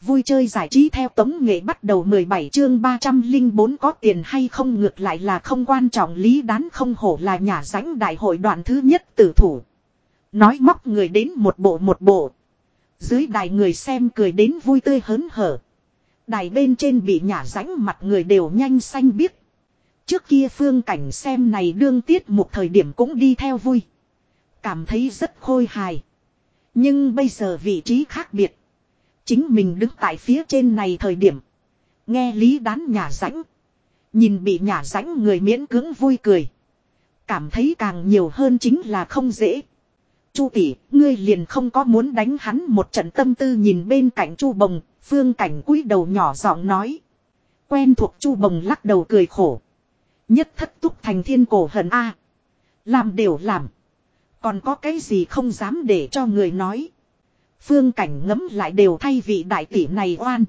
Vui chơi giải trí theo tống nghệ bắt đầu 17 chương 304 có tiền hay không ngược lại là không quan trọng, lý đán không hổ là nhà rãnh đại hội đoạn thứ nhất tử thủ. Nói móc người đến một bộ một bộ. Dưới đài người xem cười đến vui tươi hớn hở. Đài bên trên bị nhả rãnh mặt người đều nhanh xanh biết. Trước kia phương cảnh xem này đương tiết một thời điểm cũng đi theo vui. Cảm thấy rất khôi hài. Nhưng bây giờ vị trí khác biệt. Chính mình đứng tại phía trên này thời điểm. Nghe lý đán nhà rãnh. Nhìn bị nhà rãnh người miễn cưỡng vui cười. Cảm thấy càng nhiều hơn chính là không dễ. Chu tỷ, ngươi liền không có muốn đánh hắn một trận tâm tư nhìn bên cạnh Chu Bồng, phương cảnh cúi đầu nhỏ giọng nói. Quen thuộc Chu Bồng lắc đầu cười khổ. Nhất thất túc thành thiên cổ hận a. Làm đều làm. Còn có cái gì không dám để cho người nói. Phương cảnh ngấm lại đều thay vị đại tỷ này oan.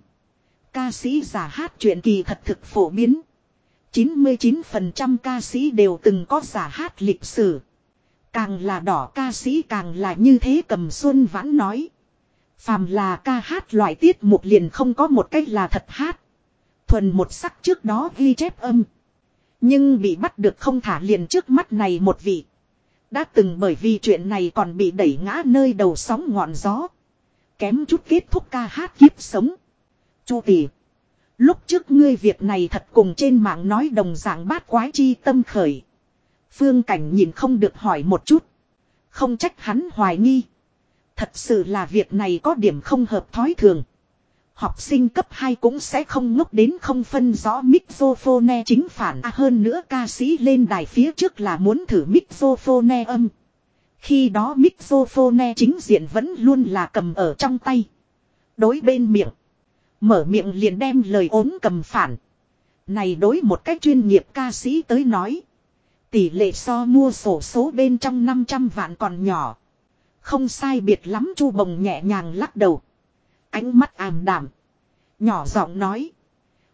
Ca sĩ giả hát chuyện kỳ thật thực phổ biến. 99% ca sĩ đều từng có giả hát lịch sử. Càng là đỏ ca sĩ càng là như thế cầm xuân vãn nói. Phàm là ca hát loại tiết mục liền không có một cách là thật hát. Thuần một sắc trước đó ghi chép âm. Nhưng bị bắt được không thả liền trước mắt này một vị. Đã từng bởi vì chuyện này còn bị đẩy ngã nơi đầu sóng ngọn gió. Kém chút kết thúc ca hát kiếp sống. Chu tỷ. Lúc trước ngươi việc này thật cùng trên mạng nói đồng dạng bát quái chi tâm khởi. Phương Cảnh nhìn không được hỏi một chút. Không trách hắn hoài nghi. Thật sự là việc này có điểm không hợp thói thường. Học sinh cấp 2 cũng sẽ không ngốc đến không phân rõ mixophone chính phản à, hơn nữa ca sĩ lên đài phía trước là muốn thử mixophone âm. Khi đó mixophone chính diện vẫn luôn là cầm ở trong tay. Đối bên miệng. Mở miệng liền đem lời ốm cầm phản. Này đối một cách chuyên nghiệp ca sĩ tới nói. Tỷ lệ so mua sổ số bên trong 500 vạn còn nhỏ. Không sai biệt lắm chu bồng nhẹ nhàng lắc đầu. Ánh mắt ảm đảm. Nhỏ giọng nói.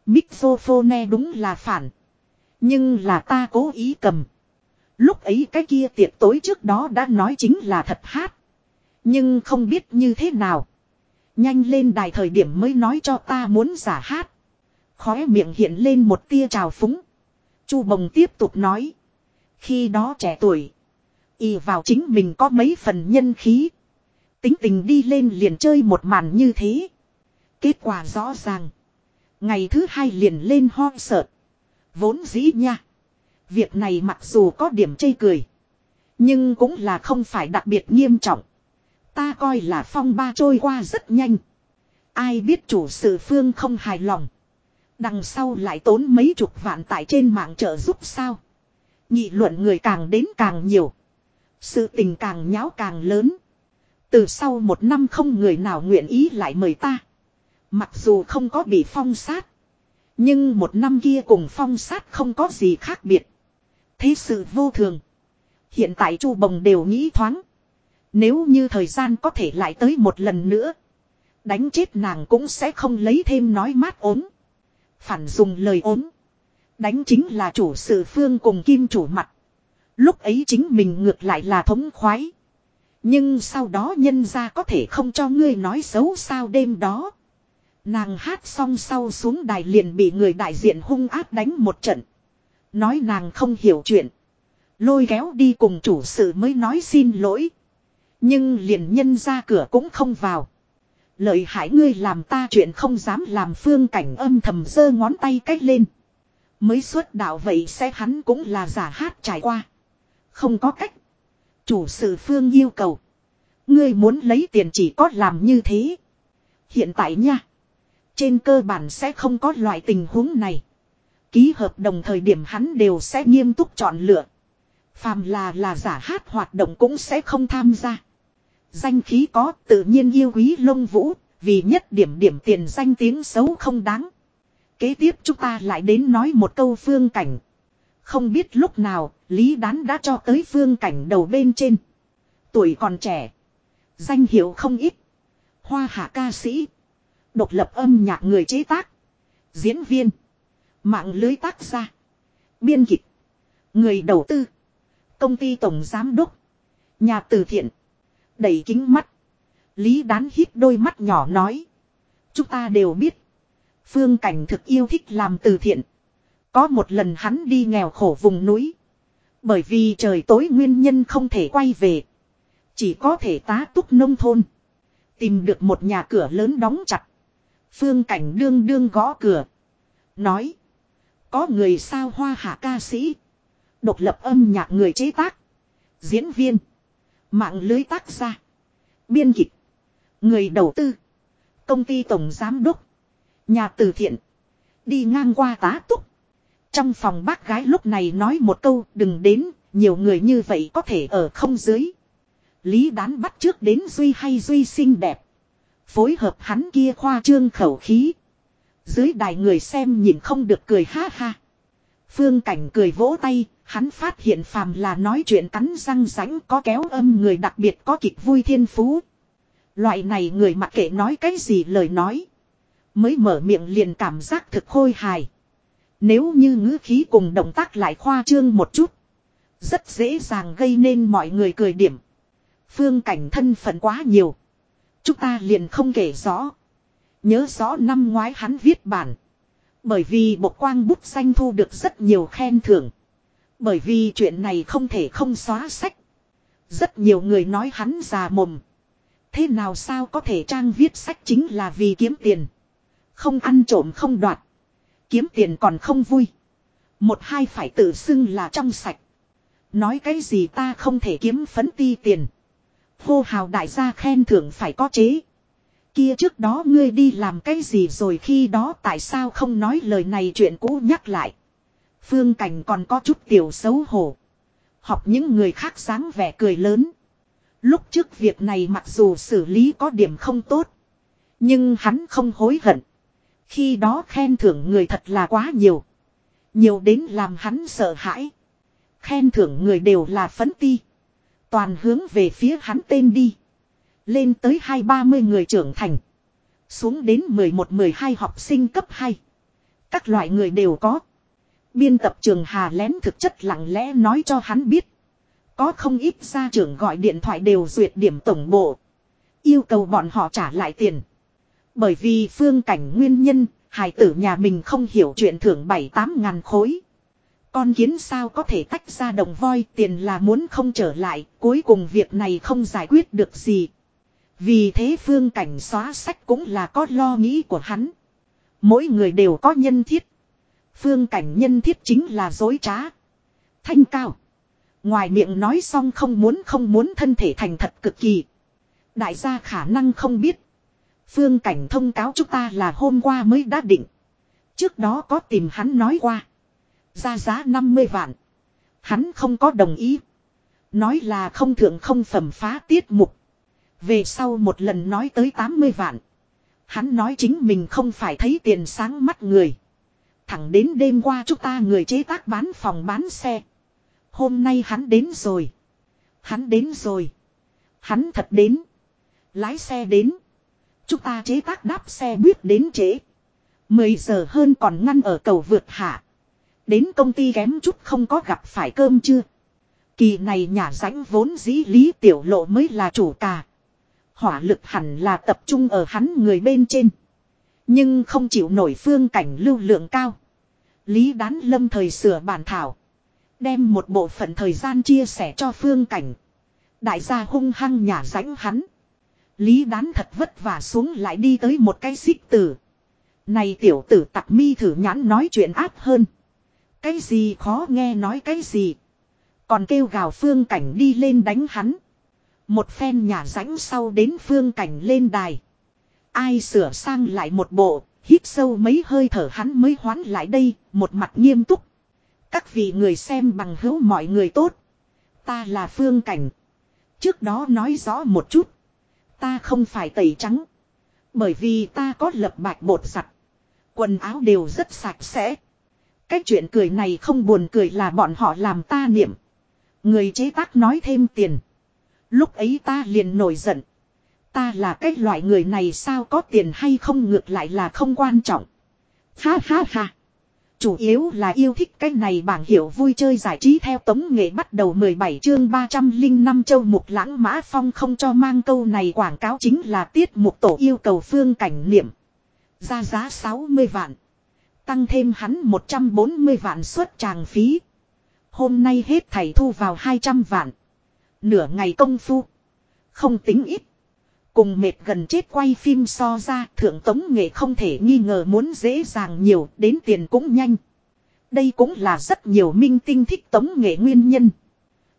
Mixophone đúng là phản. Nhưng là ta cố ý cầm. Lúc ấy cái kia tiệc tối trước đó đã nói chính là thật hát. Nhưng không biết như thế nào. Nhanh lên đài thời điểm mới nói cho ta muốn giả hát. Khóe miệng hiện lên một tia trào phúng. Chu Bồng tiếp tục nói. Khi đó trẻ tuổi. Y vào chính mình có mấy phần nhân khí. Tính tình đi lên liền chơi một màn như thế. Kết quả rõ ràng. Ngày thứ hai liền lên ho sợ. Vốn dĩ nha. Việc này mặc dù có điểm chây cười. Nhưng cũng là không phải đặc biệt nghiêm trọng. Ta coi là phong ba trôi qua rất nhanh. Ai biết chủ sự phương không hài lòng. Đằng sau lại tốn mấy chục vạn tại trên mạng trợ giúp sao. Nhị luận người càng đến càng nhiều. Sự tình càng nháo càng lớn. Từ sau một năm không người nào nguyện ý lại mời ta. Mặc dù không có bị phong sát. Nhưng một năm kia cùng phong sát không có gì khác biệt. Thế sự vô thường. Hiện tại Chu Bồng đều nghĩ thoáng. Nếu như thời gian có thể lại tới một lần nữa. Đánh chết nàng cũng sẽ không lấy thêm nói mát ốm. Phản dùng lời ốm. Đánh chính là chủ sự phương cùng kim chủ mặt. Lúc ấy chính mình ngược lại là thống khoái. Nhưng sau đó nhân ra có thể không cho ngươi nói xấu sao đêm đó. Nàng hát xong sau xuống đài liền bị người đại diện hung ác đánh một trận. Nói nàng không hiểu chuyện. Lôi kéo đi cùng chủ sự mới nói xin lỗi. Nhưng liền nhân ra cửa cũng không vào. Lợi hại ngươi làm ta chuyện không dám làm phương cảnh âm thầm giơ ngón tay cách lên. Mới xuất đạo vậy sẽ hắn cũng là giả hát trải qua. Không có cách. Chủ sự phương yêu cầu. Ngươi muốn lấy tiền chỉ có làm như thế. Hiện tại nha. Trên cơ bản sẽ không có loại tình huống này. Ký hợp đồng thời điểm hắn đều sẽ nghiêm túc chọn lựa. Phàm là là giả hát hoạt động cũng sẽ không tham gia. Danh khí có tự nhiên yêu quý lông vũ, vì nhất điểm điểm tiền danh tiếng xấu không đáng. Kế tiếp chúng ta lại đến nói một câu phương cảnh. Không biết lúc nào, Lý Đán đã cho tới phương cảnh đầu bên trên. Tuổi còn trẻ. Danh hiệu không ít. Hoa hạ ca sĩ. Độc lập âm nhạc người chế tác. Diễn viên. Mạng lưới tác gia. Biên kịch. Người đầu tư. Công ty tổng giám đốc. Nhà từ thiện. Đẩy kính mắt. Lý đán hít đôi mắt nhỏ nói. Chúng ta đều biết. Phương Cảnh thực yêu thích làm từ thiện. Có một lần hắn đi nghèo khổ vùng núi. Bởi vì trời tối nguyên nhân không thể quay về. Chỉ có thể tá túc nông thôn. Tìm được một nhà cửa lớn đóng chặt. Phương Cảnh đương đương gõ cửa. Nói. Có người sao hoa hạ ca sĩ. Độc lập âm nhạc người chế tác. Diễn viên. Mạng lưới tác gia. Biên kịch. Người đầu tư. Công ty tổng giám đốc. Nhà từ thiện. Đi ngang qua tá túc. Trong phòng bác gái lúc này nói một câu, đừng đến. Nhiều người như vậy có thể ở không dưới. Lý đán bắt trước đến Duy hay Duy xinh đẹp. Phối hợp hắn kia khoa trương khẩu khí. Dưới đài người xem nhìn không được cười ha ha. Phương cảnh cười vỗ tay, hắn phát hiện phàm là nói chuyện cắn răng rãnh có kéo âm người đặc biệt có kịch vui thiên phú. Loại này người mặc kệ nói cái gì lời nói. Mới mở miệng liền cảm giác thực khôi hài. Nếu như ngữ khí cùng động tác lại khoa trương một chút. Rất dễ dàng gây nên mọi người cười điểm. Phương cảnh thân phận quá nhiều. Chúng ta liền không kể rõ. Nhớ rõ năm ngoái hắn viết bản. Bởi vì bộ quang bút xanh thu được rất nhiều khen thưởng. Bởi vì chuyện này không thể không xóa sách. Rất nhiều người nói hắn già mồm. Thế nào sao có thể trang viết sách chính là vì kiếm tiền. Không ăn trộm không đoạt. Kiếm tiền còn không vui. Một hai phải tự xưng là trong sạch. Nói cái gì ta không thể kiếm phấn ti tiền. Hô hào đại gia khen thưởng phải có chế. Kia trước đó ngươi đi làm cái gì rồi khi đó tại sao không nói lời này chuyện cũ nhắc lại. Phương Cảnh còn có chút tiểu xấu hổ. Học những người khác sáng vẻ cười lớn. Lúc trước việc này mặc dù xử lý có điểm không tốt. Nhưng hắn không hối hận. Khi đó khen thưởng người thật là quá nhiều. Nhiều đến làm hắn sợ hãi. Khen thưởng người đều là phấn ti. Toàn hướng về phía hắn tên đi. Lên tới hai ba mươi người trưởng thành. Xuống đến mười một mười hai học sinh cấp hai. Các loại người đều có. Biên tập trường Hà lén thực chất lặng lẽ nói cho hắn biết. Có không ít gia trưởng gọi điện thoại đều duyệt điểm tổng bộ. Yêu cầu bọn họ trả lại tiền. Bởi vì phương cảnh nguyên nhân, hài tử nhà mình không hiểu chuyện thưởng 7-8 ngàn khối. Con kiến sao có thể tách ra đồng voi tiền là muốn không trở lại, cuối cùng việc này không giải quyết được gì. Vì thế phương cảnh xóa sách cũng là có lo nghĩ của hắn. Mỗi người đều có nhân thiết. Phương cảnh nhân thiết chính là dối trá. Thanh cao. Ngoài miệng nói xong không muốn không muốn thân thể thành thật cực kỳ. Đại gia khả năng không biết. Phương cảnh thông cáo chúng ta là hôm qua mới đã định. Trước đó có tìm hắn nói qua. Ra giá 50 vạn. Hắn không có đồng ý. Nói là không thượng không phẩm phá tiết mục. Về sau một lần nói tới 80 vạn. Hắn nói chính mình không phải thấy tiền sáng mắt người. Thẳng đến đêm qua chúng ta người chế tác bán phòng bán xe. Hôm nay hắn đến rồi. Hắn đến rồi. Hắn thật đến. Lái xe đến. Chúng ta chế tác đáp xe buýt đến trễ. 10 giờ hơn còn ngăn ở cầu vượt hạ. Đến công ty kém chút không có gặp phải cơm chưa. Kỳ này nhà rãnh vốn dĩ lý tiểu lộ mới là chủ cả Hỏa lực hẳn là tập trung ở hắn người bên trên. Nhưng không chịu nổi phương cảnh lưu lượng cao. Lý đán lâm thời sửa bản thảo. Đem một bộ phận thời gian chia sẻ cho phương cảnh. Đại gia hung hăng nhả rãnh hắn. Lý đán thật vất vả xuống lại đi tới một cái xích tử. Này tiểu tử tặc mi thử nhãn nói chuyện áp hơn. Cái gì khó nghe nói cái gì. Còn kêu gào phương cảnh đi lên đánh hắn. Một phen nhà rãnh sau đến phương cảnh lên đài. Ai sửa sang lại một bộ, hít sâu mấy hơi thở hắn mới hoán lại đây, một mặt nghiêm túc. Các vị người xem bằng hữu mọi người tốt. Ta là phương cảnh. Trước đó nói rõ một chút. Ta không phải tẩy trắng. Bởi vì ta có lập bạch bột giặt. Quần áo đều rất sạch sẽ. Cái chuyện cười này không buồn cười là bọn họ làm ta niệm. Người chế tác nói thêm tiền. Lúc ấy ta liền nổi giận. Ta là cái loại người này sao có tiền hay không ngược lại là không quan trọng. Ha ha ha. Chủ yếu là yêu thích cái này bảng hiệu vui chơi giải trí theo tống nghệ bắt đầu 17 chương 305 châu mục lãng mã phong không cho mang câu này quảng cáo chính là tiết mục tổ yêu cầu phương cảnh niệm. Ra giá 60 vạn. Tăng thêm hắn 140 vạn suất tràng phí. Hôm nay hết thảy thu vào 200 vạn. Nửa ngày công phu. Không tính ít. Cùng mệt gần chết quay phim so ra, thượng tống nghệ không thể nghi ngờ muốn dễ dàng nhiều, đến tiền cũng nhanh. Đây cũng là rất nhiều minh tinh thích tống nghệ nguyên nhân.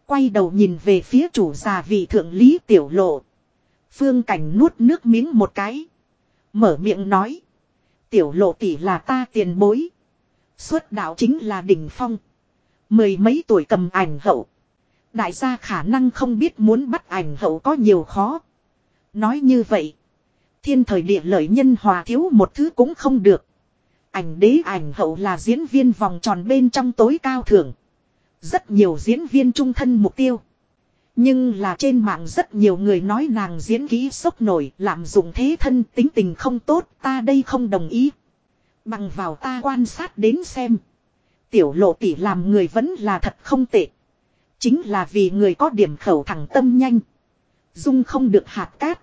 Quay đầu nhìn về phía chủ già vị thượng lý tiểu lộ. Phương cảnh nuốt nước miếng một cái. Mở miệng nói. Tiểu lộ tỷ là ta tiền bối. Xuất đạo chính là đỉnh phong. Mười mấy tuổi cầm ảnh hậu. Đại gia khả năng không biết muốn bắt ảnh hậu có nhiều khó. Nói như vậy. Thiên thời địa lợi nhân hòa thiếu một thứ cũng không được. Ảnh đế ảnh hậu là diễn viên vòng tròn bên trong tối cao thưởng. Rất nhiều diễn viên trung thân mục tiêu. Nhưng là trên mạng rất nhiều người nói nàng diễn kỹ sốc nổi, lạm dụng thế thân tính tình không tốt, ta đây không đồng ý. Bằng vào ta quan sát đến xem. Tiểu lộ tỷ làm người vẫn là thật không tệ. Chính là vì người có điểm khẩu thẳng tâm nhanh. Dung không được hạt cát.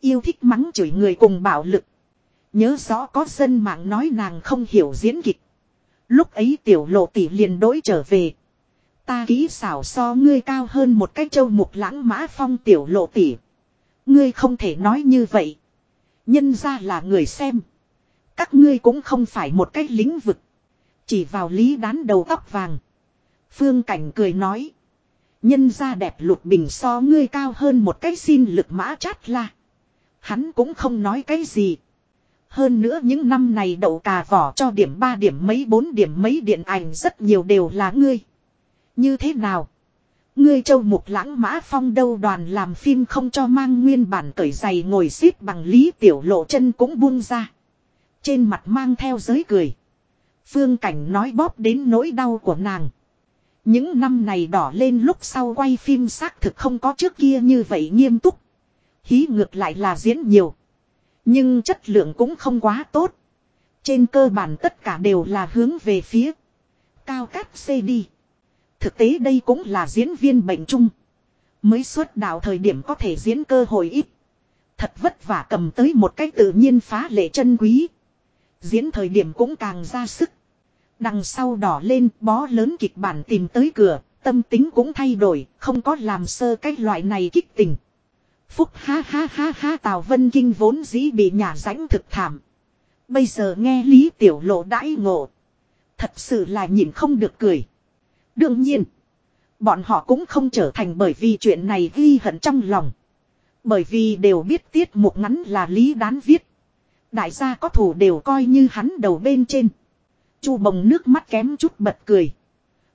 Yêu thích mắng chửi người cùng bạo lực. Nhớ rõ có dân mạng nói nàng không hiểu diễn kịch. Lúc ấy tiểu lộ tỷ liền đối trở về. Ta kỹ xảo so ngươi cao hơn một cái châu mục lãng mã phong tiểu lộ tỷ. Ngươi không thể nói như vậy. Nhân ra là người xem. Các ngươi cũng không phải một cái lĩnh vực. Chỉ vào lý đán đầu tóc vàng. Phương Cảnh cười nói. Nhân ra đẹp lục bình so ngươi cao hơn một cái xin lực mã chát la. Hắn cũng không nói cái gì. Hơn nữa những năm này đậu cà vỏ cho điểm 3 điểm mấy 4 điểm mấy điện ảnh rất nhiều đều là ngươi. Như thế nào? Ngươi châu mục lãng mã phong đâu đoàn làm phim không cho mang nguyên bản cởi giày ngồi xếp bằng lý tiểu lộ chân cũng buông ra. Trên mặt mang theo giới cười. Phương cảnh nói bóp đến nỗi đau của nàng. Những năm này đỏ lên lúc sau quay phim xác thực không có trước kia như vậy nghiêm túc. Hí ngược lại là diễn nhiều. Nhưng chất lượng cũng không quá tốt. Trên cơ bản tất cả đều là hướng về phía. Cao cát xê đi. Thực tế đây cũng là diễn viên bệnh chung. Mới xuất đạo thời điểm có thể diễn cơ hội ít. Thật vất vả cầm tới một cách tự nhiên phá lệ chân quý. Diễn thời điểm cũng càng ra sức. Đằng sau đỏ lên bó lớn kịch bản tìm tới cửa, tâm tính cũng thay đổi, không có làm sơ cách loại này kích tình. Phúc ha ha ha ha Tào Vân Kinh vốn dĩ bị nhà rãnh thực thảm. Bây giờ nghe Lý Tiểu Lộ đãi ngộ. Thật sự là nhìn không được cười. Đương nhiên, bọn họ cũng không trở thành bởi vì chuyện này ghi hận trong lòng. Bởi vì đều biết tiết mục ngắn là Lý Đán viết. Đại gia có thủ đều coi như hắn đầu bên trên. Chu bồng nước mắt kém chút bật cười.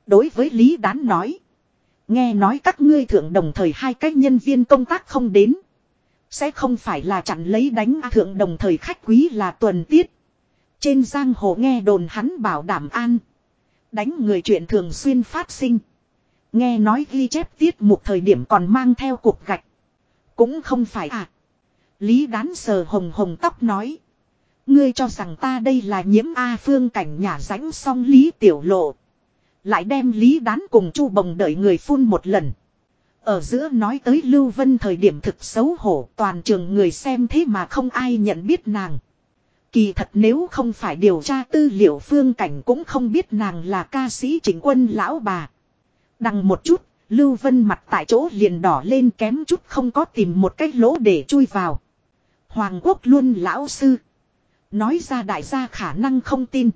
Đối với Lý Đán nói. Nghe nói các ngươi thượng đồng thời hai cái nhân viên công tác không đến. Sẽ không phải là chặn lấy đánh thượng đồng thời khách quý là tuần tiết. Trên giang hồ nghe đồn hắn bảo đảm an. Đánh người chuyện thường xuyên phát sinh. Nghe nói ghi chép tiết một thời điểm còn mang theo cục gạch. Cũng không phải à. Lý đán sờ hồng hồng tóc nói. Ngươi cho rằng ta đây là nhiễm A phương cảnh nhà rãnh song Lý Tiểu Lộ. Lại đem Lý Đán cùng Chu Bồng đợi người phun một lần. Ở giữa nói tới Lưu Vân thời điểm thực xấu hổ toàn trường người xem thế mà không ai nhận biết nàng. Kỳ thật nếu không phải điều tra tư liệu phương cảnh cũng không biết nàng là ca sĩ chính quân lão bà. Đằng một chút, Lưu Vân mặt tại chỗ liền đỏ lên kém chút không có tìm một cái lỗ để chui vào. Hoàng quốc luôn lão sư. Nói ra đại gia khả năng không tin.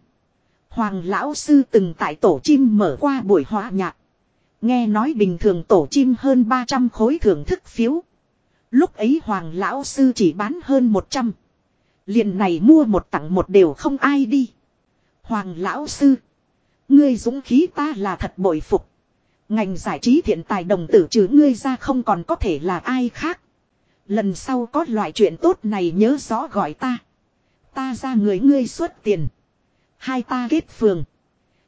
Hoàng lão sư từng tại tổ chim mở qua buổi hòa nhạc. Nghe nói bình thường tổ chim hơn 300 khối thưởng thức phiếu. Lúc ấy hoàng lão sư chỉ bán hơn 100. liền này mua một tặng một đều không ai đi. Hoàng lão sư. Ngươi dũng khí ta là thật bội phục. Ngành giải trí thiện tài đồng tử trừ ngươi ra không còn có thể là ai khác. Lần sau có loại chuyện tốt này nhớ rõ gọi ta. Ta ra người ngươi xuất tiền. Hai ta kết phường.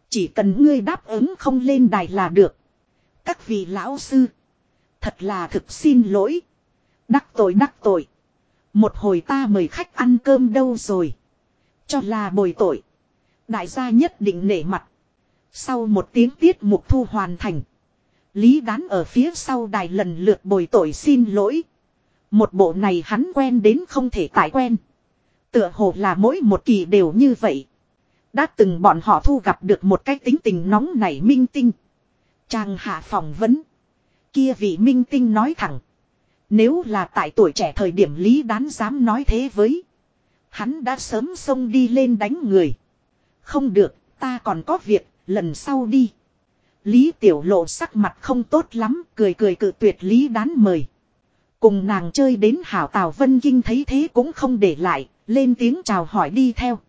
Chỉ cần ngươi đáp ứng không lên đài là được. Các vị lão sư. Thật là thực xin lỗi. Đắc tội đắc tội. Một hồi ta mời khách ăn cơm đâu rồi. Cho là bồi tội. Đại gia nhất định nể mặt. Sau một tiếng tiết mục thu hoàn thành. Lý đán ở phía sau đài lần lượt bồi tội xin lỗi. Một bộ này hắn quen đến không thể tải quen. Tựa hồ là mỗi một kỳ đều như vậy. Đã từng bọn họ thu gặp được một cái tính tình nóng nảy minh tinh. Chàng hạ phỏng vấn. Kia vị minh tinh nói thẳng. Nếu là tại tuổi trẻ thời điểm Lý Đán dám nói thế với. Hắn đã sớm xông đi lên đánh người. Không được, ta còn có việc, lần sau đi. Lý Tiểu Lộ sắc mặt không tốt lắm, cười cười cự tuyệt Lý Đán mời. Cùng nàng chơi đến hảo Tào Vân Kinh thấy thế cũng không để lại, lên tiếng chào hỏi đi theo.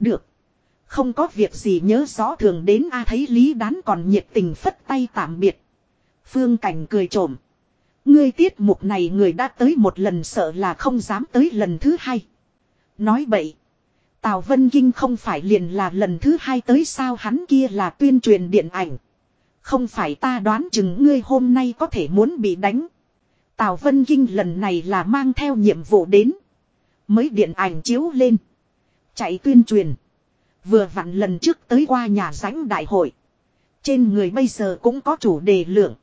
Được. Không có việc gì nhớ rõ thường đến A thấy Lý Đán còn nhiệt tình phất tay tạm biệt. Phương Cảnh cười trộm. Ngươi tiết mục này người đã tới một lần sợ là không dám tới lần thứ hai. Nói bậy. Tào Vân Kinh không phải liền là lần thứ hai tới sao hắn kia là tuyên truyền điện ảnh. Không phải ta đoán chừng ngươi hôm nay có thể muốn bị đánh. Tào Vân Kinh lần này là mang theo nhiệm vụ đến. Mới điện ảnh chiếu lên. Chạy tuyên truyền. Vừa vặn lần trước tới qua nhà ránh đại hội. Trên người bây giờ cũng có chủ đề lượng.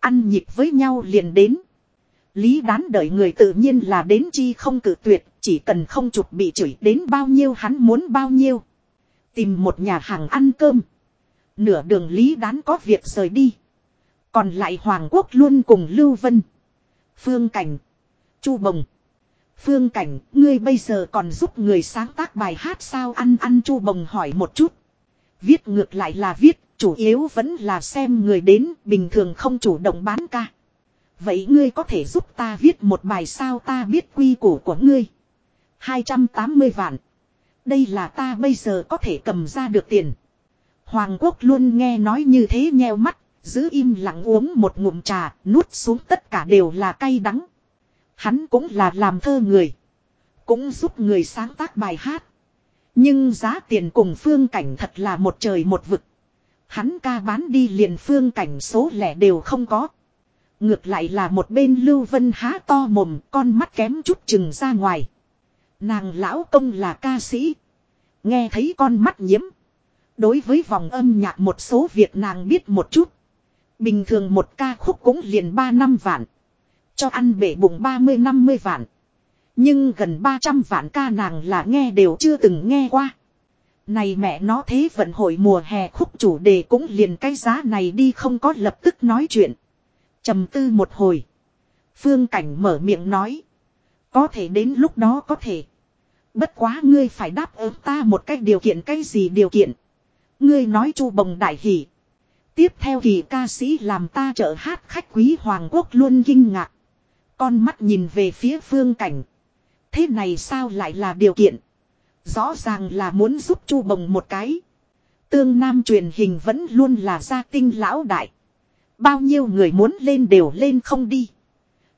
Ăn nhịp với nhau liền đến. Lý đán đợi người tự nhiên là đến chi không cử tuyệt, chỉ cần không chụp bị chửi đến bao nhiêu hắn muốn bao nhiêu. Tìm một nhà hàng ăn cơm. Nửa đường Lý đán có việc rời đi. Còn lại Hoàng Quốc luôn cùng Lưu Vân. Phương Cảnh. Chu Bồng. Phương Cảnh, ngươi bây giờ còn giúp người sáng tác bài hát sao ăn ăn Chu Bồng hỏi một chút. Viết ngược lại là viết, chủ yếu vẫn là xem người đến, bình thường không chủ động bán ca. Vậy ngươi có thể giúp ta viết một bài sao ta biết quy củ của ngươi. 280 vạn. Đây là ta bây giờ có thể cầm ra được tiền. Hoàng quốc luôn nghe nói như thế nheo mắt, giữ im lặng uống một ngụm trà, nuốt xuống tất cả đều là cay đắng. Hắn cũng là làm thơ người. Cũng giúp người sáng tác bài hát. Nhưng giá tiền cùng phương cảnh thật là một trời một vực. Hắn ca bán đi liền phương cảnh số lẻ đều không có. Ngược lại là một bên Lưu Vân há to mồm, con mắt kém chút chừng ra ngoài. Nàng lão công là ca sĩ. Nghe thấy con mắt nhiễm. Đối với vòng âm nhạc một số việc nàng biết một chút. Bình thường một ca khúc cũng liền 3 năm vạn. Cho ăn bể bụng 30-50 vạn. Nhưng gần 300 vạn ca nàng là nghe đều chưa từng nghe qua. Này mẹ nó thế vận hội mùa hè khúc chủ đề cũng liền cái giá này đi không có lập tức nói chuyện trầm tư một hồi. Phương Cảnh mở miệng nói. Có thể đến lúc đó có thể. Bất quá ngươi phải đáp ứng ta một cách điều kiện cái gì điều kiện. Ngươi nói chu bồng đại hỷ. Tiếp theo kỳ ca sĩ làm ta trợ hát khách quý Hoàng Quốc luôn kinh ngạc. Con mắt nhìn về phía phương cảnh. Thế này sao lại là điều kiện. Rõ ràng là muốn giúp chu bồng một cái. Tương Nam truyền hình vẫn luôn là gia tinh lão đại. Bao nhiêu người muốn lên đều lên không đi.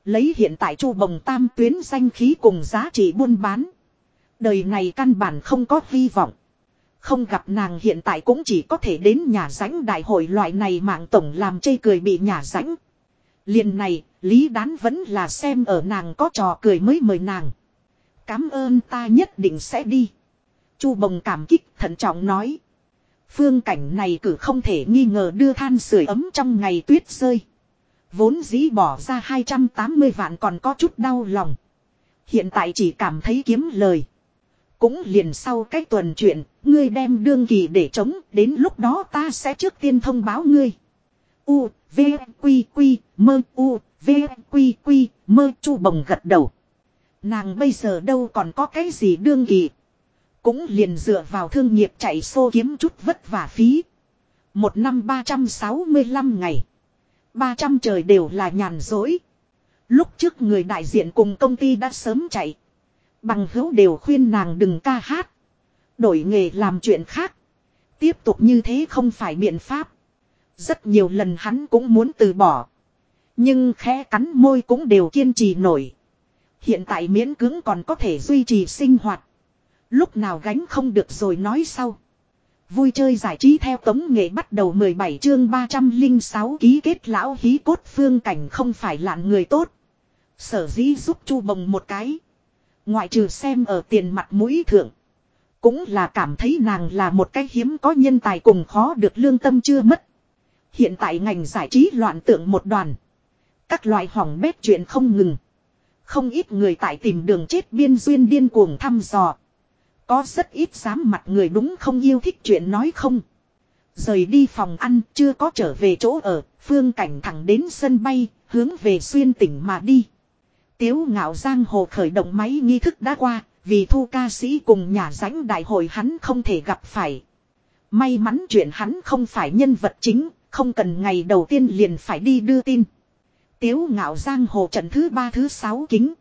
Lấy hiện tại chu bồng tam tuyến danh khí cùng giá trị buôn bán. Đời này căn bản không có hy vọng. Không gặp nàng hiện tại cũng chỉ có thể đến nhà rãnh đại hội loại này mạng tổng làm chê cười bị nhà rãnh. liền này, Lý Đán vẫn là xem ở nàng có trò cười mới mời nàng. Cám ơn ta nhất định sẽ đi. Chu bồng cảm kích thận trọng nói. Phương cảnh này cử không thể nghi ngờ đưa than sưởi ấm trong ngày tuyết rơi. Vốn dĩ bỏ ra 280 vạn còn có chút đau lòng. Hiện tại chỉ cảm thấy kiếm lời. Cũng liền sau cách tuần chuyện, ngươi đem đương kỳ để chống, đến lúc đó ta sẽ trước tiên thông báo ngươi. U, V, Quy, Quy, Mơ, U, V, Quy, Quy, Mơ, Chu Bồng gật đầu. Nàng bây giờ đâu còn có cái gì đương kỳ. Cũng liền dựa vào thương nghiệp chạy xô kiếm chút vất vả phí. Một năm 365 ngày. 300 trời đều là nhàn dối. Lúc trước người đại diện cùng công ty đã sớm chạy. Bằng hữu đều khuyên nàng đừng ca hát. Đổi nghề làm chuyện khác. Tiếp tục như thế không phải biện pháp. Rất nhiều lần hắn cũng muốn từ bỏ. Nhưng khẽ cắn môi cũng đều kiên trì nổi. Hiện tại miễn cưỡng còn có thể duy trì sinh hoạt. Lúc nào gánh không được rồi nói sau. Vui chơi giải trí theo tống nghệ bắt đầu 17 chương 306 ký kết lão hí cốt phương cảnh không phải lạn người tốt. Sở dĩ giúp chu bồng một cái. Ngoại trừ xem ở tiền mặt mũi thượng. Cũng là cảm thấy nàng là một cái hiếm có nhân tài cùng khó được lương tâm chưa mất. Hiện tại ngành giải trí loạn tượng một đoàn. Các loại hỏng bét chuyện không ngừng. Không ít người tại tìm đường chết biên duyên điên cuồng thăm dò. Có rất ít dám mặt người đúng không yêu thích chuyện nói không. Rời đi phòng ăn chưa có trở về chỗ ở, phương cảnh thẳng đến sân bay, hướng về xuyên tỉnh mà đi. Tiếu ngạo giang hồ khởi động máy nghi thức đã qua, vì thu ca sĩ cùng nhà ránh đại hội hắn không thể gặp phải. May mắn chuyện hắn không phải nhân vật chính, không cần ngày đầu tiên liền phải đi đưa tin. Tiếu ngạo giang hồ trận thứ ba, thứ sáu kính.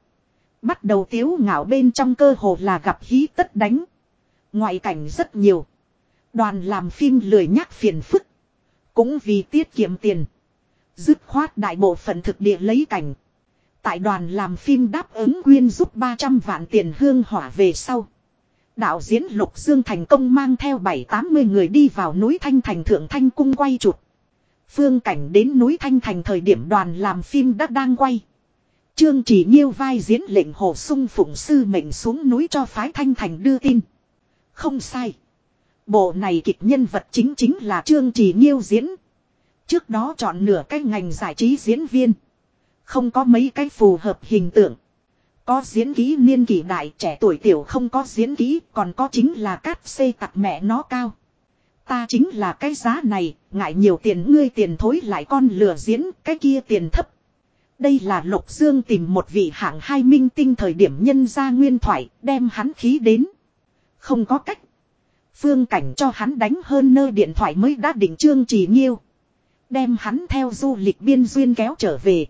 Bắt đầu tiếu ngạo bên trong cơ hồ là gặp hí tất đánh. Ngoại cảnh rất nhiều. Đoàn làm phim lười nhắc phiền phức. Cũng vì tiết kiệm tiền. Dứt khoát đại bộ phận thực địa lấy cảnh. Tại đoàn làm phim đáp ứng quyên giúp 300 vạn tiền hương hỏa về sau. Đạo diễn Lục Dương thành công mang theo 7-80 người đi vào núi Thanh Thành Thượng Thanh Cung quay chụp. Phương cảnh đến núi Thanh Thành thời điểm đoàn làm phim đã đang quay. Trương chỉ Nhiêu vai diễn lệnh hồ sung phụng sư mệnh xuống núi cho phái Thanh Thành đưa tin. Không sai. Bộ này kịch nhân vật chính chính là Trương chỉ Nhiêu diễn. Trước đó chọn nửa cái ngành giải trí diễn viên. Không có mấy cái phù hợp hình tượng. Có diễn ký niên kỷ đại, trẻ tuổi tiểu không có diễn ký còn có chính là cát xây tặc mẹ nó cao. Ta chính là cái giá này, ngại nhiều tiền ngươi tiền thối lại con lừa diễn, cái kia tiền thấp. Đây là Lục Dương tìm một vị hạng hai minh tinh thời điểm nhân ra nguyên thoại, đem hắn khí đến. Không có cách. Phương cảnh cho hắn đánh hơn nơi điện thoại mới đã định trương trì nghiêu. Đem hắn theo du lịch biên duyên kéo trở về.